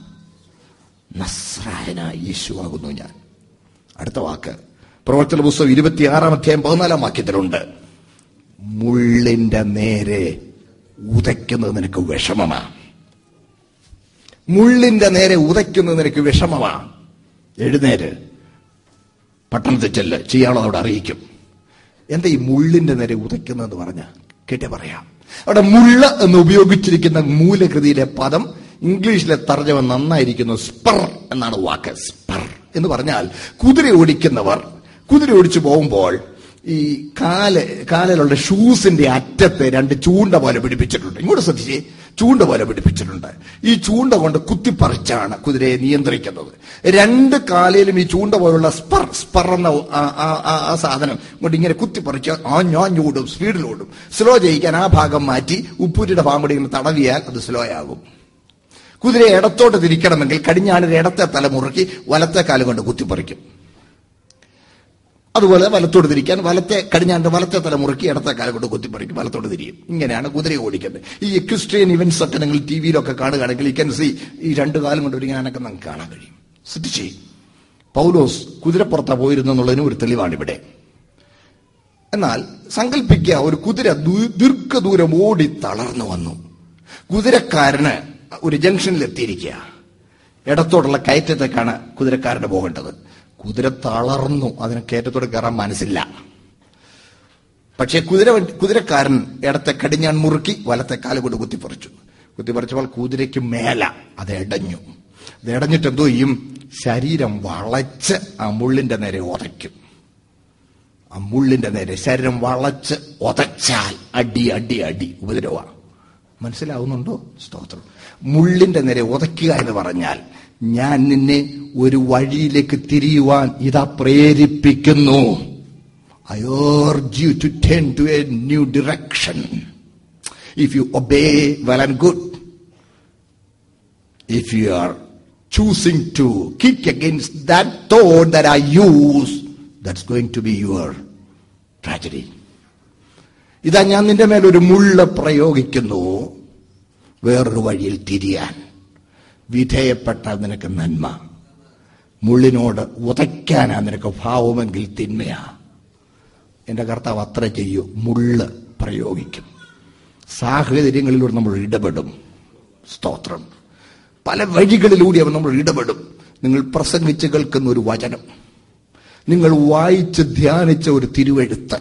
നസ്രായനായ യേശുവാകുന്നു ഞാൻ. അടുത്ത വാക്ക്. പ്രവർത്തന പുസ്തകം ഇരുപത്തിയാറാം അധ്യായം പതിനാലാം വാക്യത്തിലുണ്ട് മുള്ളിന്റെ നേരെ ഉതയ്ക്കുന്നത് നിനക്ക് വിഷമമാ മുള്ളിന്റെ നേരെ ഉതയ്ക്കുന്നത് നിനക്ക് വിഷമമാ. എഴുന്നേര്. പട്ടണത്തിൽ ചെല്ല്. ചെയ്യാളോ അവിടെ അറിയിക്കും. എന്താ ഈ മുള്ളിന്റെ നേരെ ഉതയ്ക്കുന്നതെന്ന് പറഞ്ഞ? കേട്ടേ പറയാം. അവിടെ മുള്ള എന്ന് ഉപയോഗിച്ചിരിക്കുന്ന മൂലകൃതിയിലെ പദം ഇംഗ്ലീഷിലെ തർജമ നന്നായിരിക്കുന്നു സ്പർ എന്നാണ് വാക്ക്. സ്പർ എന്ന് പറഞ്ഞാൽ കുതിര ഓടിക്കുന്നവർ കുതിര ഓടിച്ചു പോകുമ്പോൾ ഈ കാൽ കാലിലുള്ള ഷൂസിന്റെ അറ്റത്തെ രണ്ട് ചൂണ്ട പോലെ പിടിപ്പിച്ചിട്ടുണ്ട്. ഇങ്ങോട്ട് ശ്രദ്ധിച്ചേ. ചൂണ്ട പോലെ പിടിപ്പിച്ചിട്ടുണ്ട്. ഈ ചൂണ്ട കൊണ്ട് കുത്തിപ്പറിച്ചാണ് കുതിരയെ നിയന്ത്രിക്കുന്നത്. രണ്ട് കാലയിലും ഈ ചൂണ്ട പോലുള്ള സ്പർ സ്പർ എന്ന ആ- സാധനം കൊണ്ട് ഇങ്ങനെ കുത്തിപ്പറിച്ച് ആഞ്ഞാഞ്ഞോടും സ്പീഡിലോടും സ്ലോ ചെയ്യിക്കാൻ ആ ഭാഗം മാറ്റി ഉപ്പൂരിയുടെ ഭാഗം തടവിയാൽ അത് സ്ലോ ആകും. കുതിരയെ ഇടത്തോട്ട് തിരിക്കണമെങ്കിൽ കടിഞ്ഞാണിന്റെ ഇടത്തെ തല മുറുക്കി വലത്തെ കാലം കൊണ്ട് കുത്തിപ്പറിക്കും. അതുപോലെ വലത്തോട് തിരിക്കാൻ വലത്തെ കടിഞ്ഞാണ്ട് വലത്തെ തല മുറുക്കി ഇടത്തെ കാലം കൊണ്ട് കുത്തിപ്പറിക്കും വലത്തോട്ട് തിരിയും. ഇങ്ങനെയാണ് കുതിര ഓടിക്കുന്നത്. ഈ എക്വിസ്ട്രിയൻ ഇവന്റ്സ് ഒക്കെ നിങ്ങൾ ടി വിയിലൊക്കെ കാണുകയാണെങ്കിൽ ഈ കൻ സി ഈ രണ്ട് കാലം കൊണ്ട് ഒരുങ്ങാനൊക്കെ നമുക്ക് കാണാൻ കഴിയും. ശ്രദ്ധിച്ചേ പൗലോസ് കുതിരപ്പുറത്താ പോയിരുന്നു എന്നുള്ളതിന് ഒരു തെളിവാണ് ഇവിടെ. എന്നാൽ സങ്കല്പിക്കുക ഒരു കുതിര ദീർഘദൂരം ഓടി തളർന്നു വന്നു. കുതിരക്കാരന് ഒരു ജംഗ്ഷനിൽ എത്തിയിരിക്കുക ഇടത്തോടുള്ള കയറ്റത്തേക്കാണ് കുതിരക്കാരന് പോകേണ്ടത്. കുതിര തളർന്നു അതിന് കയറ്റത്തോട് കയറാൻ മനസ്സില്ല. പക്ഷേ കുതിര കുതിരക്കാരൻ ഇടത്തെ കടിഞ്ഞാൻ മുറുക്കി വലത്തെ കാൽ കൊണ്ട് കുത്തിപ്പറിച്ചു. കുത്തിപ്പറിച്ചപ്പോൾ കുതിരയ്ക്ക് മേല അത് ഇടഞ്ഞു അത് ഇടഞ്ഞിട്ട് എന്തോ ചെയ്യും? ശരീരം വളച്ച് ആ മുള്ളിന്റെ നേരെ ഒതയ്ക്കും. ആ മുള്ളിന്റെ നേരെ ശരീരം വളച്ച് ഒതച്ചാൽ അടി അടി അടി ഉപദ്രവ മനസ്സിലാവുന്നുണ്ടോ? സ്തോത്രം. മുള്ളിന്റെ നേരെ ഒതയ്ക്കുക എന്ന് പറഞ്ഞാൽ ഞാൻ നിന്നെ ഒരു വഴിയിലേക്ക് തിരിയുവാൻ ഇതാ പ്രേരിപ്പിക്കുന്നു. I to turn to a new direction if you obey well and good if you are choosing to kick against that I use that's going to be your tragedy ഇതാ ഞാൻ നിന്റെ മേലൊരു മുള്ള പ്രയോഗിക്കുന്നു. വേറൊരു വഴിയിൽ തിരിയാൻ. വിധേയപ്പെട്ടാൽ നിനക്ക് നന്മ. മുള്ളിനോട് ഉതയ്ക്കാനാ നിനക്ക് ഭാവമെങ്കിൽ തിന്മയാ. എന്റെ കർത്താവ് അത്ര ചെയ്യൂ മുള്ള് പ്രയോഗിക്കും. സാഹചര്യങ്ങളിലൂടെ നമ്മൾ ഇടപെടും. സ്തോത്രം. പല വഴികളിലൂടെ അവൻ നമ്മൾ ഇടപെടും. നിങ്ങൾ പ്രസംഗിച്ച് കേൾക്കുന്ന ഒരു വചനം. നിങ്ങൾ വായിച്ച് ധ്യാനിച്ച ഒരു തിരുവെഴുത്ത്.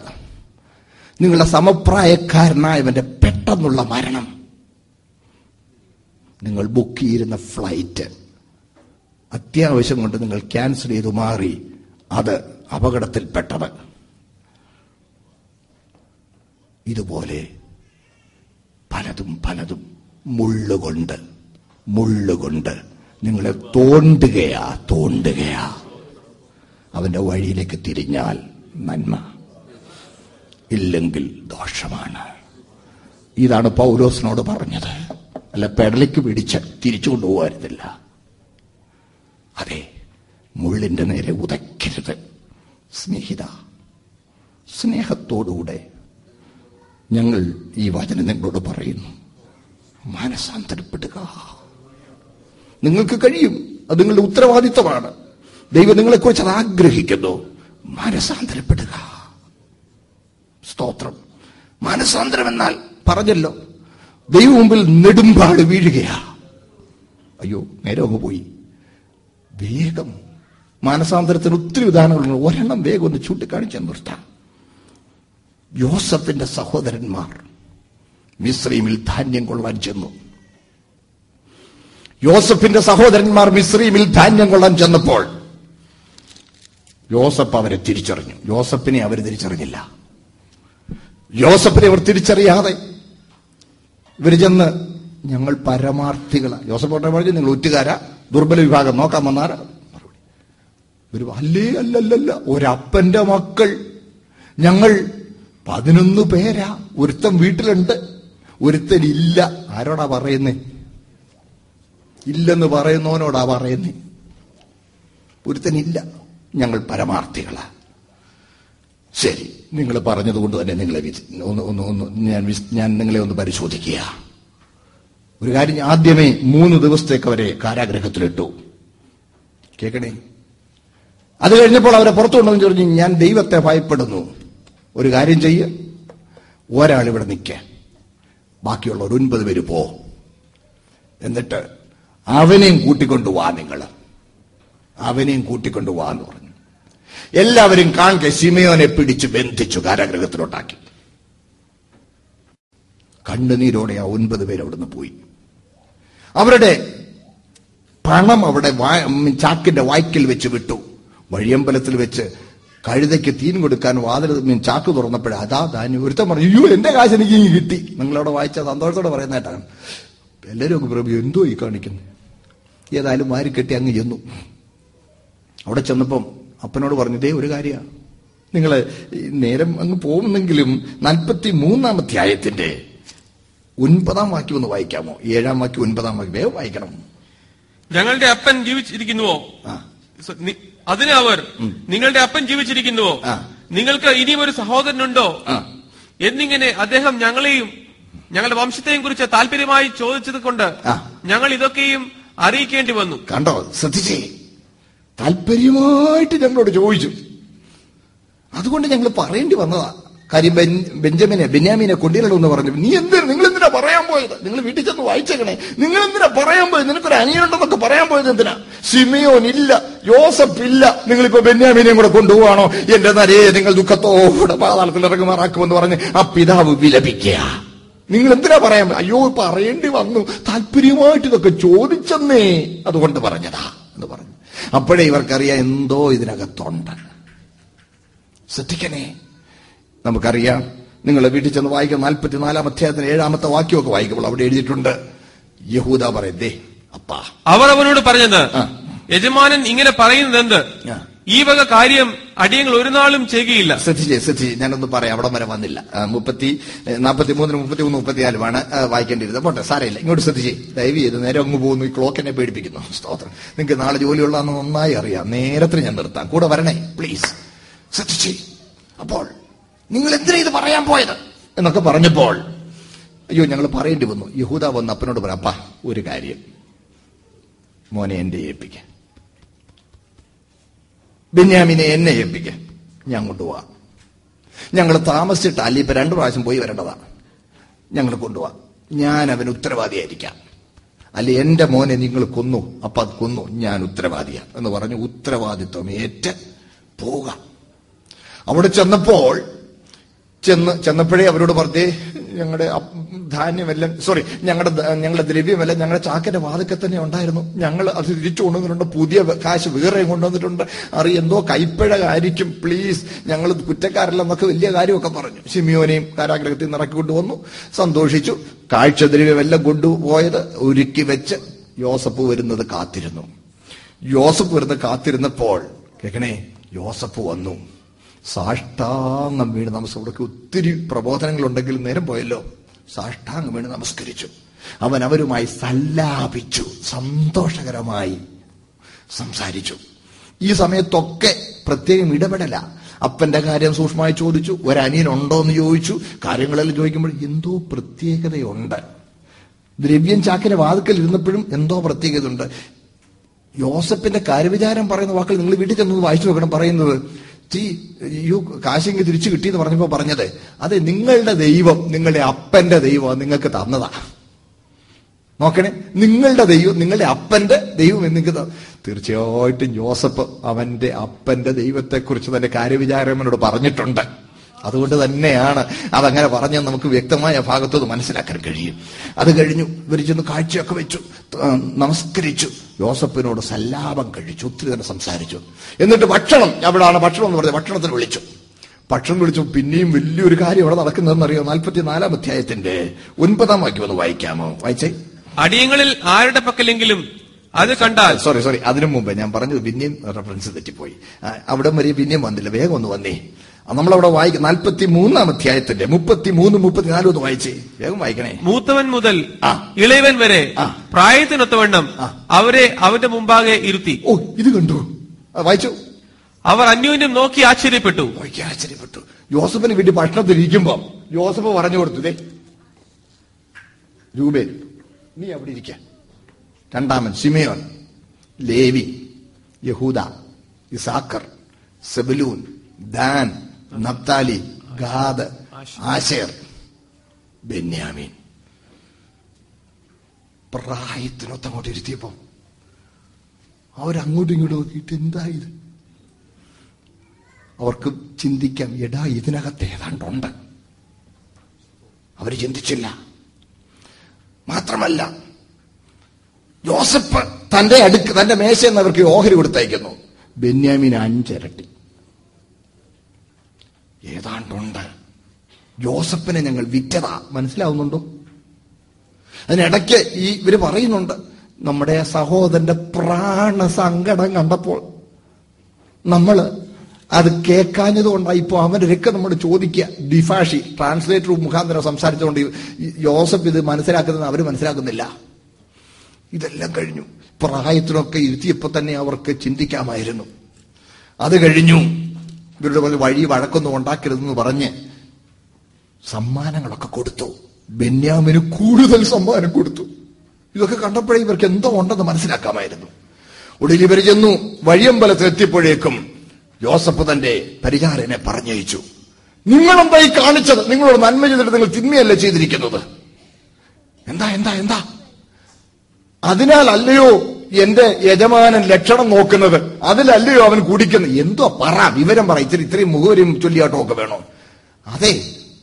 നിങ്ങളുടെ സമപ്രായക്കാരനായവന്റെ പെട്ടെന്നുള്ള മരണം. നിങ്ങൾ ബുക്ക് ചെയ്തിരുന്ന ഫ്ലൈറ്റ് അത്യാവശ്യം കൊണ്ട് നിങ്ങൾ ക്യാൻസൽ ചെയ്തു മാറി അത് അപകടത്തിൽപ്പെട്ടത്. ഇതുപോലെ പലതും പലതും മുള്ളുകൊണ്ട് മുള്ളുകൊണ്ട് നിങ്ങളെ തോണ്ടുകയാ തോണ്ടുകയാ. അവന്റെ വഴിയിലേക്ക് തിരിഞ്ഞാൽ നന്മ ഇല്ലെങ്കിൽ ദോഷമാണ്. ഇതാണ് പൗലോസിനോട് പറഞ്ഞത്. അല്ല പെടലിക്ക് പിടിച്ച് തിരിച്ചു കൊണ്ടുപോകാരുന്നില്ല അതെ മുള്ളിന്റെ നേരെ ഉതയ്ക്കരുത്. സ്നേഹിത സ്നേഹത്തോടുകൂടെ ഞങ്ങൾ ഈ വചനം നിങ്ങളോട് പറയുന്നു. മാനസാന്തരപ്പെടുക നിങ്ങൾക്ക് കഴിയും അത് നിങ്ങളുടെ ഉത്തരവാദിത്തമാണ്. ദൈവം നിങ്ങളെക്കുറിച്ച് അത് ആഗ്രഹിക്കുന്നു. മാനസാന്തരപ്പെടുക സ്തോത്രം. മാനസാന്തരം എന്നാൽ പറഞ്ഞല്ലോ. ദൈവം മുമ്പിൽ നെടുമ്പാട് വീഴുകയാ. അയ്യോ നേരെ അങ്ങ് പോയി. വേഗം മാനസാന്തരത്തിന് ഒത്തിരി ഉദാഹരണങ്ങളുണ്ട്. ഒരെണ്ണം വേഗം ഒന്ന് ചൂണ്ടിക്കാണിച്ചു നിർത്താം. യോസഫിന്റെ സഹോദരന്മാർ മിശ്രീമിൽ ധാന്യം കൊള്ളാൻ ചെന്നു. യോസഫിന്റെ സഹോദരന്മാർ മിശ്രീമിൽ ധാന്യം കൊള്ളാൻ ചെന്നപ്പോൾ യോസഫ് അവരെ തിരിച്ചറിഞ്ഞു. യോസഫിനെ അവർ തിരിച്ചറിഞ്ഞില്ല. യോസഫിനെ അവർ തിരിച്ചറിയാതെ ഇവർ ചെന്ന് ഞങ്ങൾ പരമാർത്ഥികളാണ് ജോസഫ് കോട്ടയം പറഞ്ഞു നിങ്ങൾ ഒറ്റുകാരാ. ദുർബല വിഭാഗം. നോക്കാൻ വന്നാരാ മറുപടി ഇവർ അല്ലേ അല്ലല്ലല്ല ഒരപ്പന്റെ മക്കൾ. ഞങ്ങൾ പതിനൊന്ന് പേരാ. ഒരുത്തൻ വീട്ടിലുണ്ട്. ഒരുത്തൻ ഇല്ല. ആരോടാ പറയുന്നേ? ഇല്ലെന്ന് പറയുന്നവനോടാ പറയുന്നേ? ഒരുത്തനില്ല ഞങ്ങൾ പരമാർത്ഥികളാ. ശരി. നിങ്ങൾ പറഞ്ഞതുകൊണ്ട് തന്നെ നിങ്ങളെ ഒന്ന് ഒന്ന് ഒന്ന് ഞാൻ ഞാൻ നിങ്ങളെ ഒന്ന് പരിശോധിക്കുക. ഒരു കാര്യം ആദ്യമേ മൂന്ന് ദിവസത്തേക്ക് അവരെ കാരാഗ്രഹത്തിലിട്ടു. കേൾക്കണേ അത് കഴിഞ്ഞപ്പോൾ അവരെ പുറത്തു പറഞ്ഞു ഞാൻ ദൈവത്തെ ഭയപ്പെടുന്നു. ഒരു കാര്യം ചെയ്യ. ഒരാൾ ഇവിടെ നിൽക്ക. ബാക്കിയുള്ള ഒരു ഒൻപത് പേര് പോ. എന്നിട്ട് അവനെയും കൂട്ടിക്കൊണ്ടു വാ നിങ്ങൾ അവനെയും കൂട്ടിക്കൊണ്ടു വാ എന്ന് പറഞ്ഞു. എല്ലാവരും കാണെ സിമയോനെ പിടിച്ച് ബന്ധിച്ചു കാരാഗ്രഹത്തിലോട്ടാക്കി. കണ്ണുനീരോടെ ആ ഒൻപത് പേര് അവിടുന്ന് പോയി. അവരുടെ പണം അവിടെ ചാക്കിന്റെ വായ്ക്കൽ വെച്ച് വിട്ടു. വഴിയമ്പലത്തിൽ വെച്ച് കഴുതയ്ക്ക് തീൻ കൊടുക്കാൻ വാതിൽ ചാക്ക് തുറന്നപ്പോഴേ അതാ ധാന്യം ഒരുത്തം പറഞ്ഞു അയ്യോ എന്റെ കാശ് എനിക്ക് കിട്ടി. നിങ്ങളവിടെ വായിച്ച സന്തോഷത്തോടെ പറയുന്നതായിട്ടാണ് എല്ലാവരും ഒക്കെ പ്രഭു എന്തോ ഈ കാണിക്കുന്നത് ഏതായാലും വാരിക്കെട്ടി അങ്ങ് ചെന്നു. അവിടെ ചെന്നപ്പം അപ്പനോട് പറഞ്ഞു ഇതേ ഒരു കാര്യമാണ് നിങ്ങൾ നേരം അങ്ങ് പോകുന്നെങ്കിലും നാൽപ്പത്തി മൂന്നാം അധ്യായത്തിന്റെ ഒൻപതാം വാക്യം ഒന്ന് വായിക്കാമോ? ഏഴാം വാക്യം ഒൻപതാം വാക്യം. വേഗം വായിക്കണം. ഞങ്ങളുടെ അപ്പൻ ജീവിച്ചിരിക്കുന്നുവോ? അതിനവർ അതിന് അവർ നിങ്ങളുടെ അപ്പൻ ജീവിച്ചിരിക്കുന്നുവോ? നിങ്ങൾക്ക് ഇനിയും ഒരു സഹോദരനുണ്ടോ? എന്നിങ്ങനെ അദ്ദേഹം ഞങ്ങളെയും ഞങ്ങളുടെ വംശത്തെയും കുറിച്ച് താല്പര്യമായി ചോദിച്ചത് കൊണ്ട് ഞങ്ങൾ ഇതൊക്കെയും അറിയിക്കേണ്ടി വന്നു. കണ്ടോ? ശ്രദ്ധിച്ചേ. താല്പര്യമായിട്ട് ഞങ്ങളോട് ചോദിച്ചു. അതുകൊണ്ട് ഞങ്ങൾ പറയേണ്ടി വന്നതാ. കാര്യം ബെഞ്ചമിനെ ബെന്യാമിനെ കൊണ്ടിരണമെന്ന് പറഞ്ഞു. നീ എന്തിനാ നിങ്ങൾ എന്തിനാ പറയാൻ പോയത്? നിങ്ങൾ വീട്ടിൽ ചെന്ന് വായിച്ചേക്കണേ. നിങ്ങൾ എന്തിനാ പറയാൻ പോയത്? നിനക്കൊരു അനിയനുണ്ടെന്നൊക്കെ പറയാൻ പോയത് എന്തിനാ? സിമിയോൻ ഇല്ല ജോസഫ് ഇല്ല നിങ്ങളിപ്പോ ബെന്യാമിനെയും കൂടെ കൊണ്ടുപോവാണോ? എന്റെ നരയെ നിങ്ങൾ ദുഃഖത്തോടെ പാതാളത്തിൽ ഇറങ്ങുമാറാക്കുമെന്ന് പറഞ്ഞ് ആ പിതാവ് വിലപിക്കുക നിങ്ങൾ എന്തിനാ പറയാൻ അയ്യോ പറയേണ്ടി വന്നു. താല്പര്യമായിട്ട് ഇതൊക്കെ ചോദിച്ചെന്നേ. അതുകൊണ്ട് പറഞ്ഞതാ എന്ന് പറഞ്ഞു. അപ്പോഴേ ഇവർക്കറിയാം എന്തോ ഇതിനകത്തുണ്ട്. ശ്രദ്ധിക്കണേ. നമുക്കറിയാം നിങ്ങൾ വീട്ടിൽ ചെന്ന് വായിക്കാം നാൽപ്പത്തിനാലാം അധ്യായത്തിന് ഏഴാമത്തെ വാക്യമൊക്കെ വായിക്കുമ്പോൾ അവിടെ എഴുതിയിട്ടുണ്ട്. യഹൂദ പറയേ അപ്പാ. അവർ അവനോട് പറഞ്ഞത് യജമാനൻ ഇങ്ങനെ പറയുന്നത് എന്ത്. ഈ വക കാര്യം അടിയങ്ങൾ ഒരു നാളും ചെയ്യുകയില്ല. ശ്രദ്ധിച്ച് ശ്രദ്ധിച്ച് ഞാനൊന്ന് പറയാം. അവിടെ വരെ വന്നില്ല. മുപ്പത്തി നാൽപ്പത്തി മൂന്നിന് മുപ്പത്തി മൂന്ന് മുപ്പത്തിനാലുമാണ് വായിക്കേണ്ടിയിരുന്നത്. പോട്ടെ സാറേ ഇങ്ങോട്ട് ശ്രദ്ധിച്ചേ. ദയവ് ചെയ്ത് നേരെ അങ്ങ് പോകുന്നു. ഈ ക്ലോക്ക് എന്നെ പേടിപ്പിക്കുന്നു. സ്തോത്രം. നിങ്ങൾക്ക് നാളെ ജോലിയുള്ളതെന്ന് നന്നായി അറിയാം. നേരത്തിന് ഞാൻ നിർത്താം. കൂടെ വരണേ പ്ലീസ് ശ്രദ്ധിച്ചേ. അപ്പോൾ നിങ്ങൾ എന്തിനാ ഇത് പറയാൻ പോയത്? എന്നൊക്കെ പറഞ്ഞപ്പോൾ അയ്യോ ഞങ്ങൾ പറയേണ്ടി വന്നു. യഹൂദ വന്ന് അപ്പനോട് പറയാം അപ്പാ ഒരു കാര്യം. മോനെ എന്റെ ഏൽപ്പിക്കാം. ബെന്യാമിനെ എന്നെ ഏൽപ്പിക്കുക ഞാൻ കൊണ്ടുപോവാം. ഞങ്ങൾ താമസിച്ചിട്ട് അല്ല ഇപ്പൊ രണ്ടു പ്രാവശ്യം പോയി വരേണ്ടതാണ് ഞങ്ങൾ കൊണ്ടുപോവാം. ഞാൻ അവന് ഉത്തരവാദിയായിരിക്കാം. അല്ലെ എന്റെ മോനെ നിങ്ങൾ കൊന്നു അപ്പൊ അത് കൊന്നു ഞാൻ ഉത്തരവാദിയാ എന്ന് പറഞ്ഞു ഉത്തരവാദിത്വം ഏറ്റ് പോവുക അവിടെ ചെന്നപ്പോൾ ചെന്ന് ചെന്നപ്പോഴേ അവരോട് പറഞ്ഞേ ഞങ്ങളുടെ ധാന്യമെല്ലാം സോറി ഞങ്ങളുടെ ഞങ്ങളുടെ ദ്രവ്യമെല്ലാം ഞങ്ങളുടെ ചാക്കിന്റെ വാതിക്കൽ തന്നെ ഉണ്ടായിരുന്നു. ഞങ്ങൾ അത് തിരിച്ചു കൊണ്ടുവന്നിട്ടുണ്ട് പുതിയ കാശ് വേറെ കൊണ്ടുവന്നിട്ടുണ്ട്. അറി എന്തോ കൈപ്പഴ ആയിരിക്കും പ്ലീസ് ഞങ്ങൾ കുറ്റക്കാരല്ല എന്നൊക്കെ വലിയ കാര്യമൊക്കെ പറഞ്ഞു. സിമിയോനെയും കാരാഗ്രഹത്തിൽ നിന്ന് കൊണ്ടുവന്നു സന്തോഷിച്ചു. കാഴ്ചദ്രവ്യമെല്ലാം കൊണ്ടുപോയത് ഒരുക്കി വെച്ച് യോസഫ് വരുന്നത് കാത്തിരുന്നു. യോസഫ് വരുന്നത് കാത്തിരുന്നപ്പോൾ കേൾക്കണേ യോസഫ് വന്നു. സാഷ്ടാംഗം വീണ് നമസ്കരിക്കും ഒത്തിരി പ്രബോധനങ്ങളുണ്ടെങ്കിൽ നേരം പോയല്ലോ. സാഷ്ടാംഗം വീണ് നമസ്കരിച്ചു. അവൻ അവരുമായി സല്ലാപിച്ചു. സന്തോഷകരമായി സംസാരിച്ചു. ഈ സമയത്തൊക്കെ പ്രത്യേകം ഇടപെടല. അപ്പന്റെ കാര്യം സൂക്ഷ്മമായി ചോദിച്ചു. ഒരനിയനുണ്ടോ എന്ന് ചോദിച്ചു. കാര്യങ്ങളെല്ലാം ചോദിക്കുമ്പോൾ എന്തോ പ്രത്യേകതയുണ്ട്. ദ്രവ്യം ചാക്കിന്റെ വാതുക്കൽ ഇരുന്നപ്പോഴും എന്തോ പ്രത്യേകതയുണ്ട്. യോസഫിന്റെ കാര്യവിചാരം പറയുന്ന വാക്കുകൾ നിങ്ങൾ വീട്ടിൽ ചെന്ന് വായിച്ചു നോക്കണം പറയുന്നത്. തീ യു കാശിങ്ങ് തിരിച്ചു കിട്ടി എന്ന് പറഞ്ഞപ്പോ പറഞ്ഞത് അത് നിങ്ങളുടെ ദൈവം നിങ്ങളുടെ അപ്പന്റെ ദൈവം നിങ്ങൾക്ക് തന്നതാ. നോക്കണേ നിങ്ങളുടെ ദൈവം നിങ്ങളുടെ അപ്പന്റെ ദൈവം നിങ്ങൾക്ക് തീർച്ചയായിട്ടും ജോസഫ് അവന്റെ അപ്പന്റെ ദൈവത്തെക്കുറിച്ച് തന്റെ കാര്യവിചാരമനോട് പറഞ്ഞിട്ടുണ്ട്. അതുകൊണ്ട് തന്നെയാണ് അതങ്ങനെ പറഞ്ഞ് നമുക്ക് വ്യക്തമായ ഭാഗത്തുനിന്ന് മനസ്സിലാക്കാൻ കഴിയും. അത് കഴിഞ്ഞു ഇവർ ചെന്ന് കാഴ്ചയൊക്കെ വെച്ചു നമസ്കരിച്ചു. ജോസഫിനോട് സല്ലാപം കഴിച്ചു ഒത്തിരി തന്നെ സംസാരിച്ചു. എന്നിട്ട് ഭക്ഷണം എവിടാണ് ഭക്ഷണം എന്ന് പറഞ്ഞത് ഭക്ഷണത്തിന് വിളിച്ചു. ഭക്ഷണം വിളിച്ചു പിന്നെയും വലിയൊരു കാര്യം അവിടെ നടക്കുന്നതെന്ന് അറിയോ നാൽപ്പത്തിനാലാം അധ്യായത്തിന്റെ ഒൻപതാം വാക്യം ഒന്ന് വായിക്കാമോ? വായിച്ചേ. അടിയങ്ങളിൽ ആരുടെ പക്കലെങ്കിലും അത് കണ്ടാൽ സോറി സോറി അതിനു മുമ്പേ ഞാൻ പറഞ്ഞത് പിന്നെയും റെഫറൻസ് തെറ്റിപ്പോയി. അവിടെ വരെ പിന്നെയും വന്നില്ല വേഗം ഒന്ന് വന്നേ. നമ്മളവിടെ വായിക്കും നാൽപ്പത്തി മൂന്നാം അധ്യായത്തിന്റെ മുപ്പത്തി മൂന്ന് മുപ്പത്തിനാലും ഒന്ന് വായിച്ചേ വേഗം വായിക്കണേ. മൂത്തവൻ മുതൽ ഇളയവൻ വരെ പ്രായത്തിനൊത്തവണ്ണം അവരെ അവന്റെ മുമ്പാകെ ഇരുത്തി. ഓ ഇത് കണ്ടു. വായിച്ചു. അവർ അന്യോന്യം നോക്കി ആശ്ചര്യപ്പെട്ടു. നോക്കി ആശ്ചര്യപ്പെട്ടു. ജോസഫിന് വേണ്ടി ഭക്ഷണത്തിൽ ഇരിക്കുമ്പോ ജോസഫ് പറഞ്ഞു കൊടുത്തു ദേ. രൂപേൻ നീ അവിടെ ഇരിക്ക. രണ്ടാമൻ സിമയോൻ ലേവി യഹൂദ Issachar Zebulun Dan Naphtali Gad Asher ബെന്യാമീൻ. പ്രായത്തിനൊത്ത് അങ്ങോട്ട് ഇരുത്തിയപ്പോ അവരങ്ങോട്ടും ഇങ്ങോട്ട് നോക്കിയിട്ട് എന്താ ഇത് അവർക്ക് ചിന്തിക്കാം എടാ ഇതിനകത്ത് ഏതാണ്ടുണ്ട് അവർ ചിന്തിച്ചില്ല. മാത്രമല്ല ജോസഫ് തന്റെ അടുക്ക് തന്റെ മേശയെന്ന് അവർക്ക് ഓഹരി കൊടുത്തയക്കുന്നു. ബെന്യാമിന് അഞ്ചരട്ടി. ഏതാണ്ടുണ്ട്. ജോസഫിനെ ഞങ്ങൾ വിറ്റതാ. മനസ്സിലാവുന്നുണ്ടോ? അതിനിടയ്ക്ക് ഈ ഇവർ പറയുന്നുണ്ട് നമ്മുടെ സഹോദരന്റെ പ്രാണ സങ്കടം കണ്ടപ്പോൾ നമ്മൾ അത് കേൾക്കാഞ്ഞത് കൊണ്ടാണ് ഇപ്പൊ അവരൊക്കെ നമ്മൾ ചോദിക്കുക. ഡിഫാഷി ട്രാൻസ്ലേറ്റർ മുഖാന്തരം സംസാരിച്ചുകൊണ്ട് ജോസഫ് ഇത് മനസ്സിലാക്കുന്നത് അവർ മനസ്സിലാക്കുന്നില്ല. ഇതെല്ലാം കഴിഞ്ഞു. പ്രായത്തിനൊക്കെ ഇരുത്തിയപ്പോൾ തന്നെ അവർക്ക് ചിന്തിക്കാമായിരുന്നു. അത് കഴിഞ്ഞു. ഇവരുടെ പോലെ വഴി വഴക്കൊന്നും ഉണ്ടാക്കരുതെന്ന് പറഞ്ഞ് സമ്മാനങ്ങളൊക്കെ കൊടുത്തു. ബെന്യാമിന് കൂടുതൽ സമ്മാനം കൊടുത്തു. ഇതൊക്കെ കണ്ടപ്പോഴേ ഇവർക്ക് എന്തോ ഉണ്ടെന്ന് മനസ്സിലാക്കാമായിരുന്നു. ഒടുവിൽ ഇവർ ചെന്നു വഴിയമ്പലത്തിൽ എത്തിയപ്പോഴേക്കും ജോസഫ് തന്റെ പരിചാരനെ പറഞ്ഞയച്ചു. നിങ്ങളും ഈ കാണിച്ചത് നിങ്ങളോട് നന്മ ചെയ്തിട്ട് നിങ്ങൾ തിന്മയല്ല ചെയ്തിരിക്കുന്നത്? എന്താ എന്താ എന്താ? അതിനാൽ അല്ലയോ എന്റെ യജമാനൻ ലക്ഷണം നോക്കുന്നത്. അതിലല്ലയോ അവൻ കുടിക്കുന്നത് എന്തോ പറ വിവരം പറ. ഇത്തിരി ഇത്രയും മുഖവരും ചൊല്ലിയാട്ടോ ഒക്കെ വേണോ? അതെ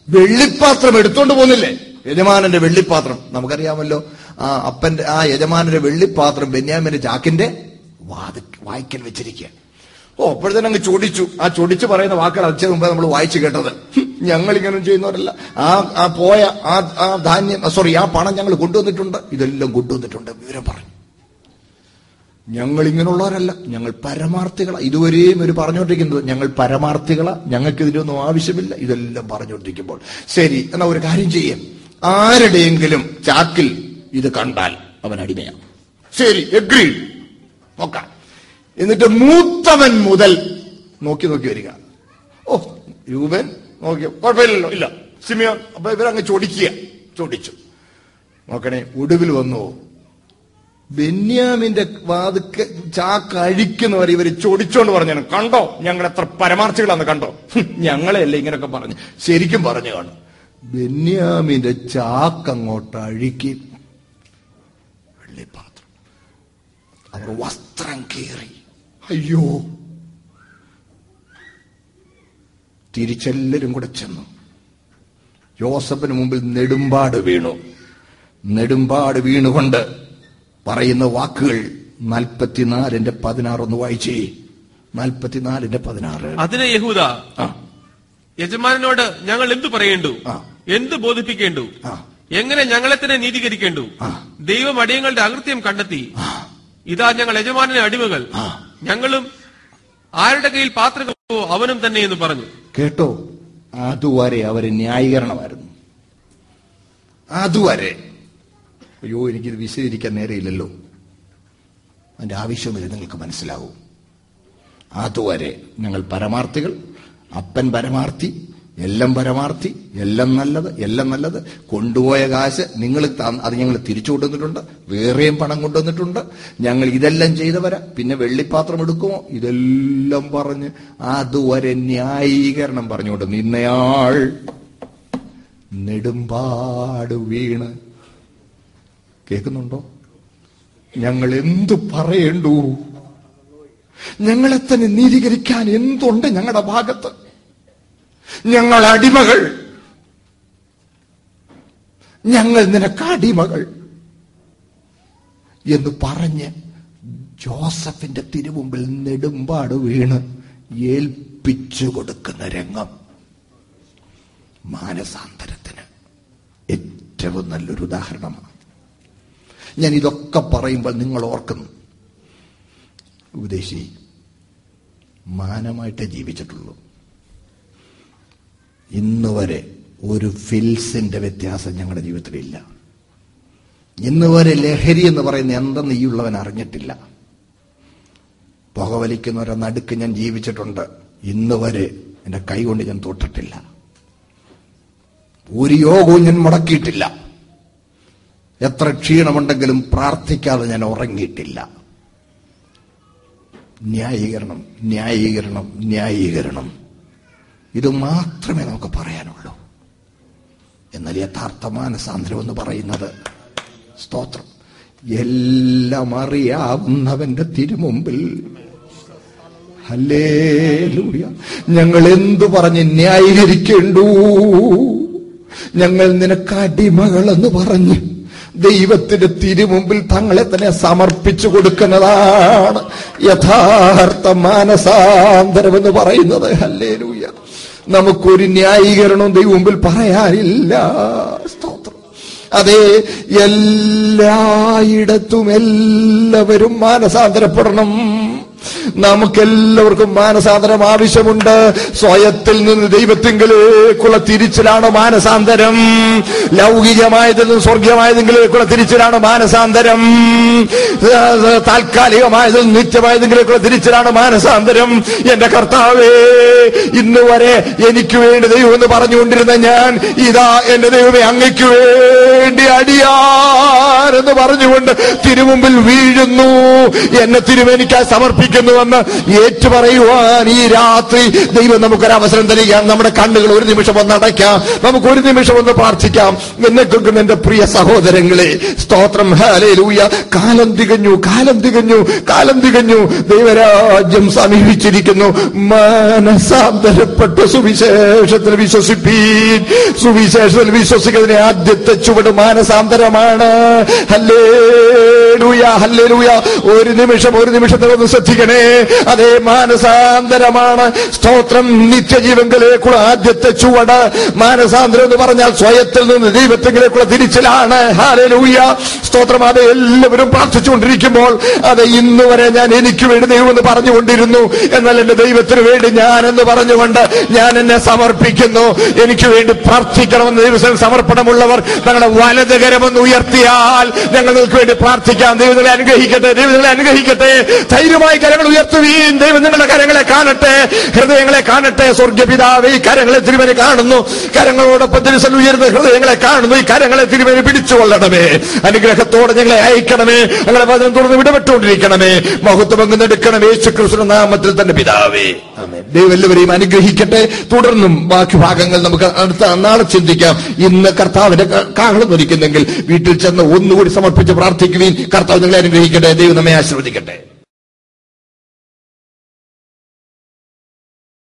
വെള്ളിപ്പാത്രം എടുത്തോണ്ട് പോന്നില്ലേ? യജമാനന്റെ വെള്ളിപ്പാത്രം. നമുക്കറിയാമല്ലോ ആ അപ്പന്റെ ആ യജമാനന്റെ വെള്ളിപ്പാത്രം ബെന്യാമിന്റെ ചാക്കിന്റെ വാതി വായിക്കൽ വെച്ചിരിക്കുക ഓ അപ്പോഴത്തേനും അങ്ങ് ചൊടിച്ചു ആ ചൊടിച്ചു പറയുന്ന വാക്കുകൾ അച്ഛൻ മുമ്പേ നമ്മൾ വായിച്ചു കേട്ടത്. ഞങ്ങൾ ഇങ്ങനെ ചെയ്യുന്നവരല്ല. ആ ആ പോയ ആ ആ ധാന്യം സോറി ആ പണം ഞങ്ങൾ കൊണ്ടുവന്നിട്ടുണ്ട്. ഇതെല്ലാം കൊണ്ടുവന്നിട്ടുണ്ട്. വിവരം പറഞ്ഞു. ഞങ്ങൾ ഇങ്ങനെയുള്ളവരല്ല ഞങ്ങൾ പരമാർത്ഥികള. ഇതുവരെയും ഒരു പറഞ്ഞുകൊണ്ടിരിക്കുന്നത് ഞങ്ങൾ പരമാർത്ഥികള. ഞങ്ങൾക്ക് ഇതിനൊന്നും ആവശ്യമില്ല. ഇതെല്ലാം പറഞ്ഞുകൊണ്ടിരിക്കുമ്പോൾ. ശരി എന്നാ ഒരു കാര്യം ചെയ്യാം. ആരുടെയെങ്കിലും ചാക്കിൽ ഇത് കണ്ടാൽ അവൻ അടിമയാണ്. ശരി എഗ്രി നോക്കാം. എന്നിട്ട് മൂത്തവൻ മുതൽ നോക്കി നോക്കി വരിക. ഓ രൂപൻ നോക്കിയോ? കുഴപ്പമില്ലല്ലോ. ഇല്ല. സിമിയോൻ അപ്പൊ ഇവരങ്ങ് ചൊടിക്കുക ചൊടിച്ചു നോക്കണേ ഒടുവിൽ വന്നു? ബെന്യാമിന്റെ വാതുക്ക് ചാക്കഴിക്കുന്നവർ ഇവർ ചൊടിച്ചോണ്ട് പറഞ്ഞു കണ്ടോ? ഞങ്ങൾ എത്ര പരമാർത്ഥികളാന്ന് കണ്ടോ? ഞങ്ങളെയല്ലേ ഇങ്ങനെയൊക്കെ പറഞ്ഞു. ശരിക്കും പറഞ്ഞു കാണും. ബെന്യാമിന്റെ ചാക്ക് അങ്ങോട്ട് അഴുക്കി വെള്ളിപ്പാത്രം. അവർ വസ്ത്രം കീറി. അയ്യോ. തിരിച്ചെല്ലാരും കൂടെ ചെന്നു. ജോസഫിന് മുമ്പിൽ നെടുമ്പാട് വീണു. നെടുമ്പാട് വീണുകൊണ്ട് പറയുന്ന വാക്കുകൾ നാൽപ്പത്തിനാലിന്റെ പതിനാറ് ഒന്ന് വായിച്ചേ. നാൽപ്പത്തിനാലിന്റെ പതിനാറ്. അതിന് യഹൂദ യജമാനോട് ഞങ്ങൾ എന്തു പറയേണ്ടു. എന്ത് ബോധിപ്പിക്കേണ്ടു? എങ്ങനെ ഞങ്ങളെ തന്നെ നീതീകരിക്കേണ്ടു. ദൈവം അടിയങ്ങളുടെ അകൃത്യം കണ്ടെത്തി. ഇതാ ഞങ്ങൾ യജമാനന്റെ അടിമകൾ. ഞങ്ങളും ആരുടെ കയ്യിൽ പാത്രങ്ങളോ അവനും തന്നെ എന്ന് പറഞ്ഞു. കേട്ടോ അതുവരെ അവർ ന്യായീകരണമായിരുന്നു. അതുവരെ. അയ്യോ എനിക്കിത് വിശദീകരിക്കാൻ നേരെയില്ലല്ലോ. അതിന്റെ ആവശ്യമില്ല നിങ്ങൾക്ക് മനസ്സിലാവും. അതുവരെ ഞങ്ങൾ പരമാർത്ഥികൾ അപ്പൻ പരമാർത്ഥി എല്ലാം പരമാർത്ഥി എല്ലാം നല്ലത് എല്ലാം നല്ലത്. കൊണ്ടുപോയ കാശ് നിങ്ങൾ അത് ഞങ്ങൾ തിരിച്ചു കൊണ്ടുവന്നിട്ടുണ്ട് വേറെയും പണം കൊണ്ടുവന്നിട്ടുണ്ട്. ഞങ്ങൾ ഇതെല്ലാം ചെയ്തവരാ. പിന്നെ വെള്ളിപ്പാത്രം എടുക്കുമോ? ഇതെല്ലാം പറഞ്ഞ് അതുവരെ ന്യായീകരണം പറഞ്ഞുകൊണ്ട് നിന്നയാൾ നെടുമ്പാട് വീണ് കേൾക്കുന്നുണ്ടോ? ഞങ്ങൾ എന്തു പറയണ്ടു? ഞങ്ങളെ തന്നെ നീതീകരിക്കാൻ എന്തുണ്ട് ഞങ്ങളുടെ ഭാഗത്ത്? ഞങ്ങൾ അടിമകൾ. ഞങ്ങൾ നിനക്ക് അടിമകൾ. എന്ന് പറഞ്ഞ് ജോസഫിന്റെ തിരുമുമ്പിൽ നെടുമ്പാട് വീണ് ഏൽപ്പിച്ചു കൊടുക്കുന്ന രംഗം. മാനസാന്തരത്തിന് ഏറ്റവും നല്ലൊരു ഉദാഹരണമാണ്. ഞാൻ ഇതൊക്കെ പറയുമ്പോൾ നിങ്ങൾ ഓർക്കുന്നു. ഉപദേശി മാനമായിട്ടേ ജീവിച്ചിട്ടുള്ളൂ. ഇന്ന് വരെ ഒരു ഫിൽസിന്റെ വ്യത്യാസം ഞങ്ങളുടെ ജീവിതത്തിലില്ല. ഇന്ന് വരെ ലഹരി എന്ന് പറയുന്ന എന്തെന്ന് ഈ ഉള്ളവൻ അറിഞ്ഞിട്ടില്ല പുകവലിക്കുന്നവരെ നടുക്ക് ഞാൻ ജീവിച്ചിട്ടുണ്ട്. ഇന്ന് വരെ എന്റെ കൈ കൊണ്ട് ഞാൻ തൊട്ടിട്ടില്ല. ഒരു യോഗവും ഞാൻ മുടക്കിയിട്ടില്ല. എത്ര ക്ഷീണമുണ്ടെങ്കിലും പ്രാർത്ഥിക്കാതെ ഞാൻ ഉറങ്ങിയിട്ടില്ല. ന്യായീകരണം ന്യായീകരണം ന്യായീകരണം. ഇത് മാത്രമേ നമുക്ക് പറയാനുള്ളൂ. എന്നാൽ യഥാർത്ഥ മാനസാന്തരം എന്ന് പറയുന്നത് സ്തോത്രം. എല്ലാം അറിയാവുന്നവന്റെ തിരുമുമ്പിൽ. ഹല്ലേലൂയ. ഞങ്ങൾ എന്തു പറഞ്ഞ് ന്യായീകരിക്കേണ്ടു? ഞങ്ങൾ നിനക്ക് അടിമകളെന്ന് പറഞ്ഞ് ദൈവത്തിന്റെ തിരുമുമ്പിൽ തങ്ങളെ തന്നെ സമർപ്പിച്ചു കൊടുക്കുന്നതാണ് യഥാർത്ഥ മാനസാന്തരം എന്ന് പറയുന്നത്. അല്ലേ ലൂയ നമുക്കൊരു ന്യായീകരണവും ദൈവം മുമ്പിൽ പറയാനില്ല. സ്തോത്രം. അതെ എല്ലായിടത്തും എല്ലാവരും മാനസാന്തരപ്പെടണം. നമുക്കെല്ലാവർക്കും മാനസാന്തരം ആവശ്യമുണ്ട്. സ്വയത്തിൽ നിന്ന് ദൈവത്തിങ്കിലേക്കുള്ള തിരിച്ചിലാണ് മാനസാന്തരം? ലൗകികമായതിൽ നിന്ന് സ്വർഗീയമായതെങ്കിലേക്കുള്ള തിരിച്ചിലാണ് മാനസാന്തരം? താൽക്കാലികമായതിൽ നിത്യമായതെങ്കിലേക്കുള്ള തിരിച്ചിലാണ് മാനസാന്തരം? എന്റെ കർത്താവേ ഇന്ന് വരെ എനിക്ക് വേണ്ടി ദൈവം എന്ന് പറഞ്ഞുകൊണ്ടിരുന്ന ഞാൻ ഇതാ എന്റെ ദൈവമേ അങ്ങയ്ക്ക് വേണ്ടി അടിയാരെന്ന് പറഞ്ഞുകൊണ്ട് തിരുമുമ്പിൽ വീഴുന്നു. എന്നെ തിരുമേനിക്കായി സമർപ്പിക്കുന്നുവെന്ന് ഏറ്റുപറയുവാൻ ഈ രാത്രി ദൈവം നമുക്കൊരു അവസരം തരികയാണ്. നമ്മുടെ കണ്ണുകൾ ഒരു നിമിഷം ഒന്ന് അടയ്ക്കാം. നമുക്ക് ഒരു നിമിഷം ഒന്ന് പ്രാർത്ഥിക്കാം. എന്നെ കൊടുക്കുന്ന എന്റെ പ്രിയ സഹോദരങ്ങളെ സ്തോത്രം. ഹാലേ ലൂയ കാലം തികഞ്ഞു കാലം തികഞ്ഞു കാലം തികഞ്ഞു. ദൈവരാജ്യം സമീപിച്ചിരിക്കുന്നു. മാനസാന്തരപ്പെട്ട സുവിശേഷത്തിൽ വിശ്വസിപ്പീൻ. സുവിശേഷത്തിൽ വിശ്വസിക്കുന്നതിന് ആദ്യത്തെ ചുവട് മാനസാന്തരമാണ്. ഹല്ലേ ലൂയ ഹല്ലേ ലൂയ ഒരു നിമിഷം ഒരു നിമിഷത്തിൽ ഒന്ന് ശ്രദ്ധിക്കണേ. അതേ മാനസാന്തരമാണ്. സ്തോത്രം നിത്യജീവങ്കിലേക്കുള്ള ആദ്യത്തെ ചുവട്. മാനസാന്തരം എന്ന് പറഞ്ഞാൽ സ്വയത്തിൽ നിന്ന് ദൈവത്തിലേക്കുള്ള തിരിച്ചിലാണ്. ഹാലൂയ്യ സ്തോത്രം അത് എല്ലാവരും പ്രാർത്ഥിച്ചുകൊണ്ടിരിക്കുമ്പോൾ അത് ഇന്ന് വരെ ഞാൻ എനിക്ക് വേണ്ടി ദൈവം എന്ന് പറഞ്ഞുകൊണ്ടിരുന്നു. എന്നാൽ എന്റെ ദൈവത്തിന് വേണ്ടി ഞാൻ എന്ന് പറഞ്ഞുകൊണ്ട് ഞാൻ എന്നെ സമർപ്പിക്കുന്നു. എനിക്ക് വേണ്ടി പ്രാർത്ഥിക്കണമെന്ന് ദൈവത്തിന് സമർപ്പണമുള്ളവർ തങ്ങളുടെ വലതുകരമെന്ന് ഉയർത്തിയാൽ ഞങ്ങൾക്ക് വേണ്ടി പ്രാർത്ഥിക്കാം. ദൈവങ്ങളെ അനുഗ്രഹിക്കട്ടെ ദൈവങ്ങളെ അനുഗ്രഹിക്കട്ടെ. ധൈര്യമായി കരങ്ങൾ ഉയർത്തുകയും ദൈവം നിങ്ങളുടെ കരങ്ങളെ കാണട്ടെ ഹൃദയങ്ങളെ കാണട്ടെ. സ്വർഗപിതാവ് ഈ കരങ്ങളെ തിരുമനി കാണുന്നു. കരങ്ങളോടൊപ്പം തിരുസൽ ഉയർന്ന ഹൃദയങ്ങളെ കാണുന്നു. ഈ കരങ്ങളെ തിരുമനി പിടിച്ചുകൊള്ളണമേ. അനുഗ്രഹത്തോടെ ഞങ്ങളെ അയക്കണമേ. ഞങ്ങളെ വചനം തുടർന്ന് വിടപെട്ടുകൊണ്ടിരിക്കണമേ. മഹത്വം അങ്ങ് എടുക്കണമേ യേശു ക്രിസ്തു നാമത്തിൽ തന്നെ പിതാവേ. ദൈവം എല്ലാവരെയും അനുഗ്രഹിക്കട്ടെ. തുടർന്നും ബാക്കി ഭാഗങ്ങൾ നമുക്ക് അടുത്ത നാളെ ചിന്തിക്കാം. ഇന്ന് കർത്താവിന്റെ കാഹളം ധരിക്കുന്നെങ്കിൽ വീട്ടിൽ ചെന്ന് ഒന്നുകൂടി സമർപ്പിച്ച് പ്രാർത്ഥിക്കുകയും കർത്താവ് നിങ്ങളെ അനുഗ്രഹിക്കട്ടെ. ദൈവം നമ്മെ ആശീർവദിക്കട്ടെ.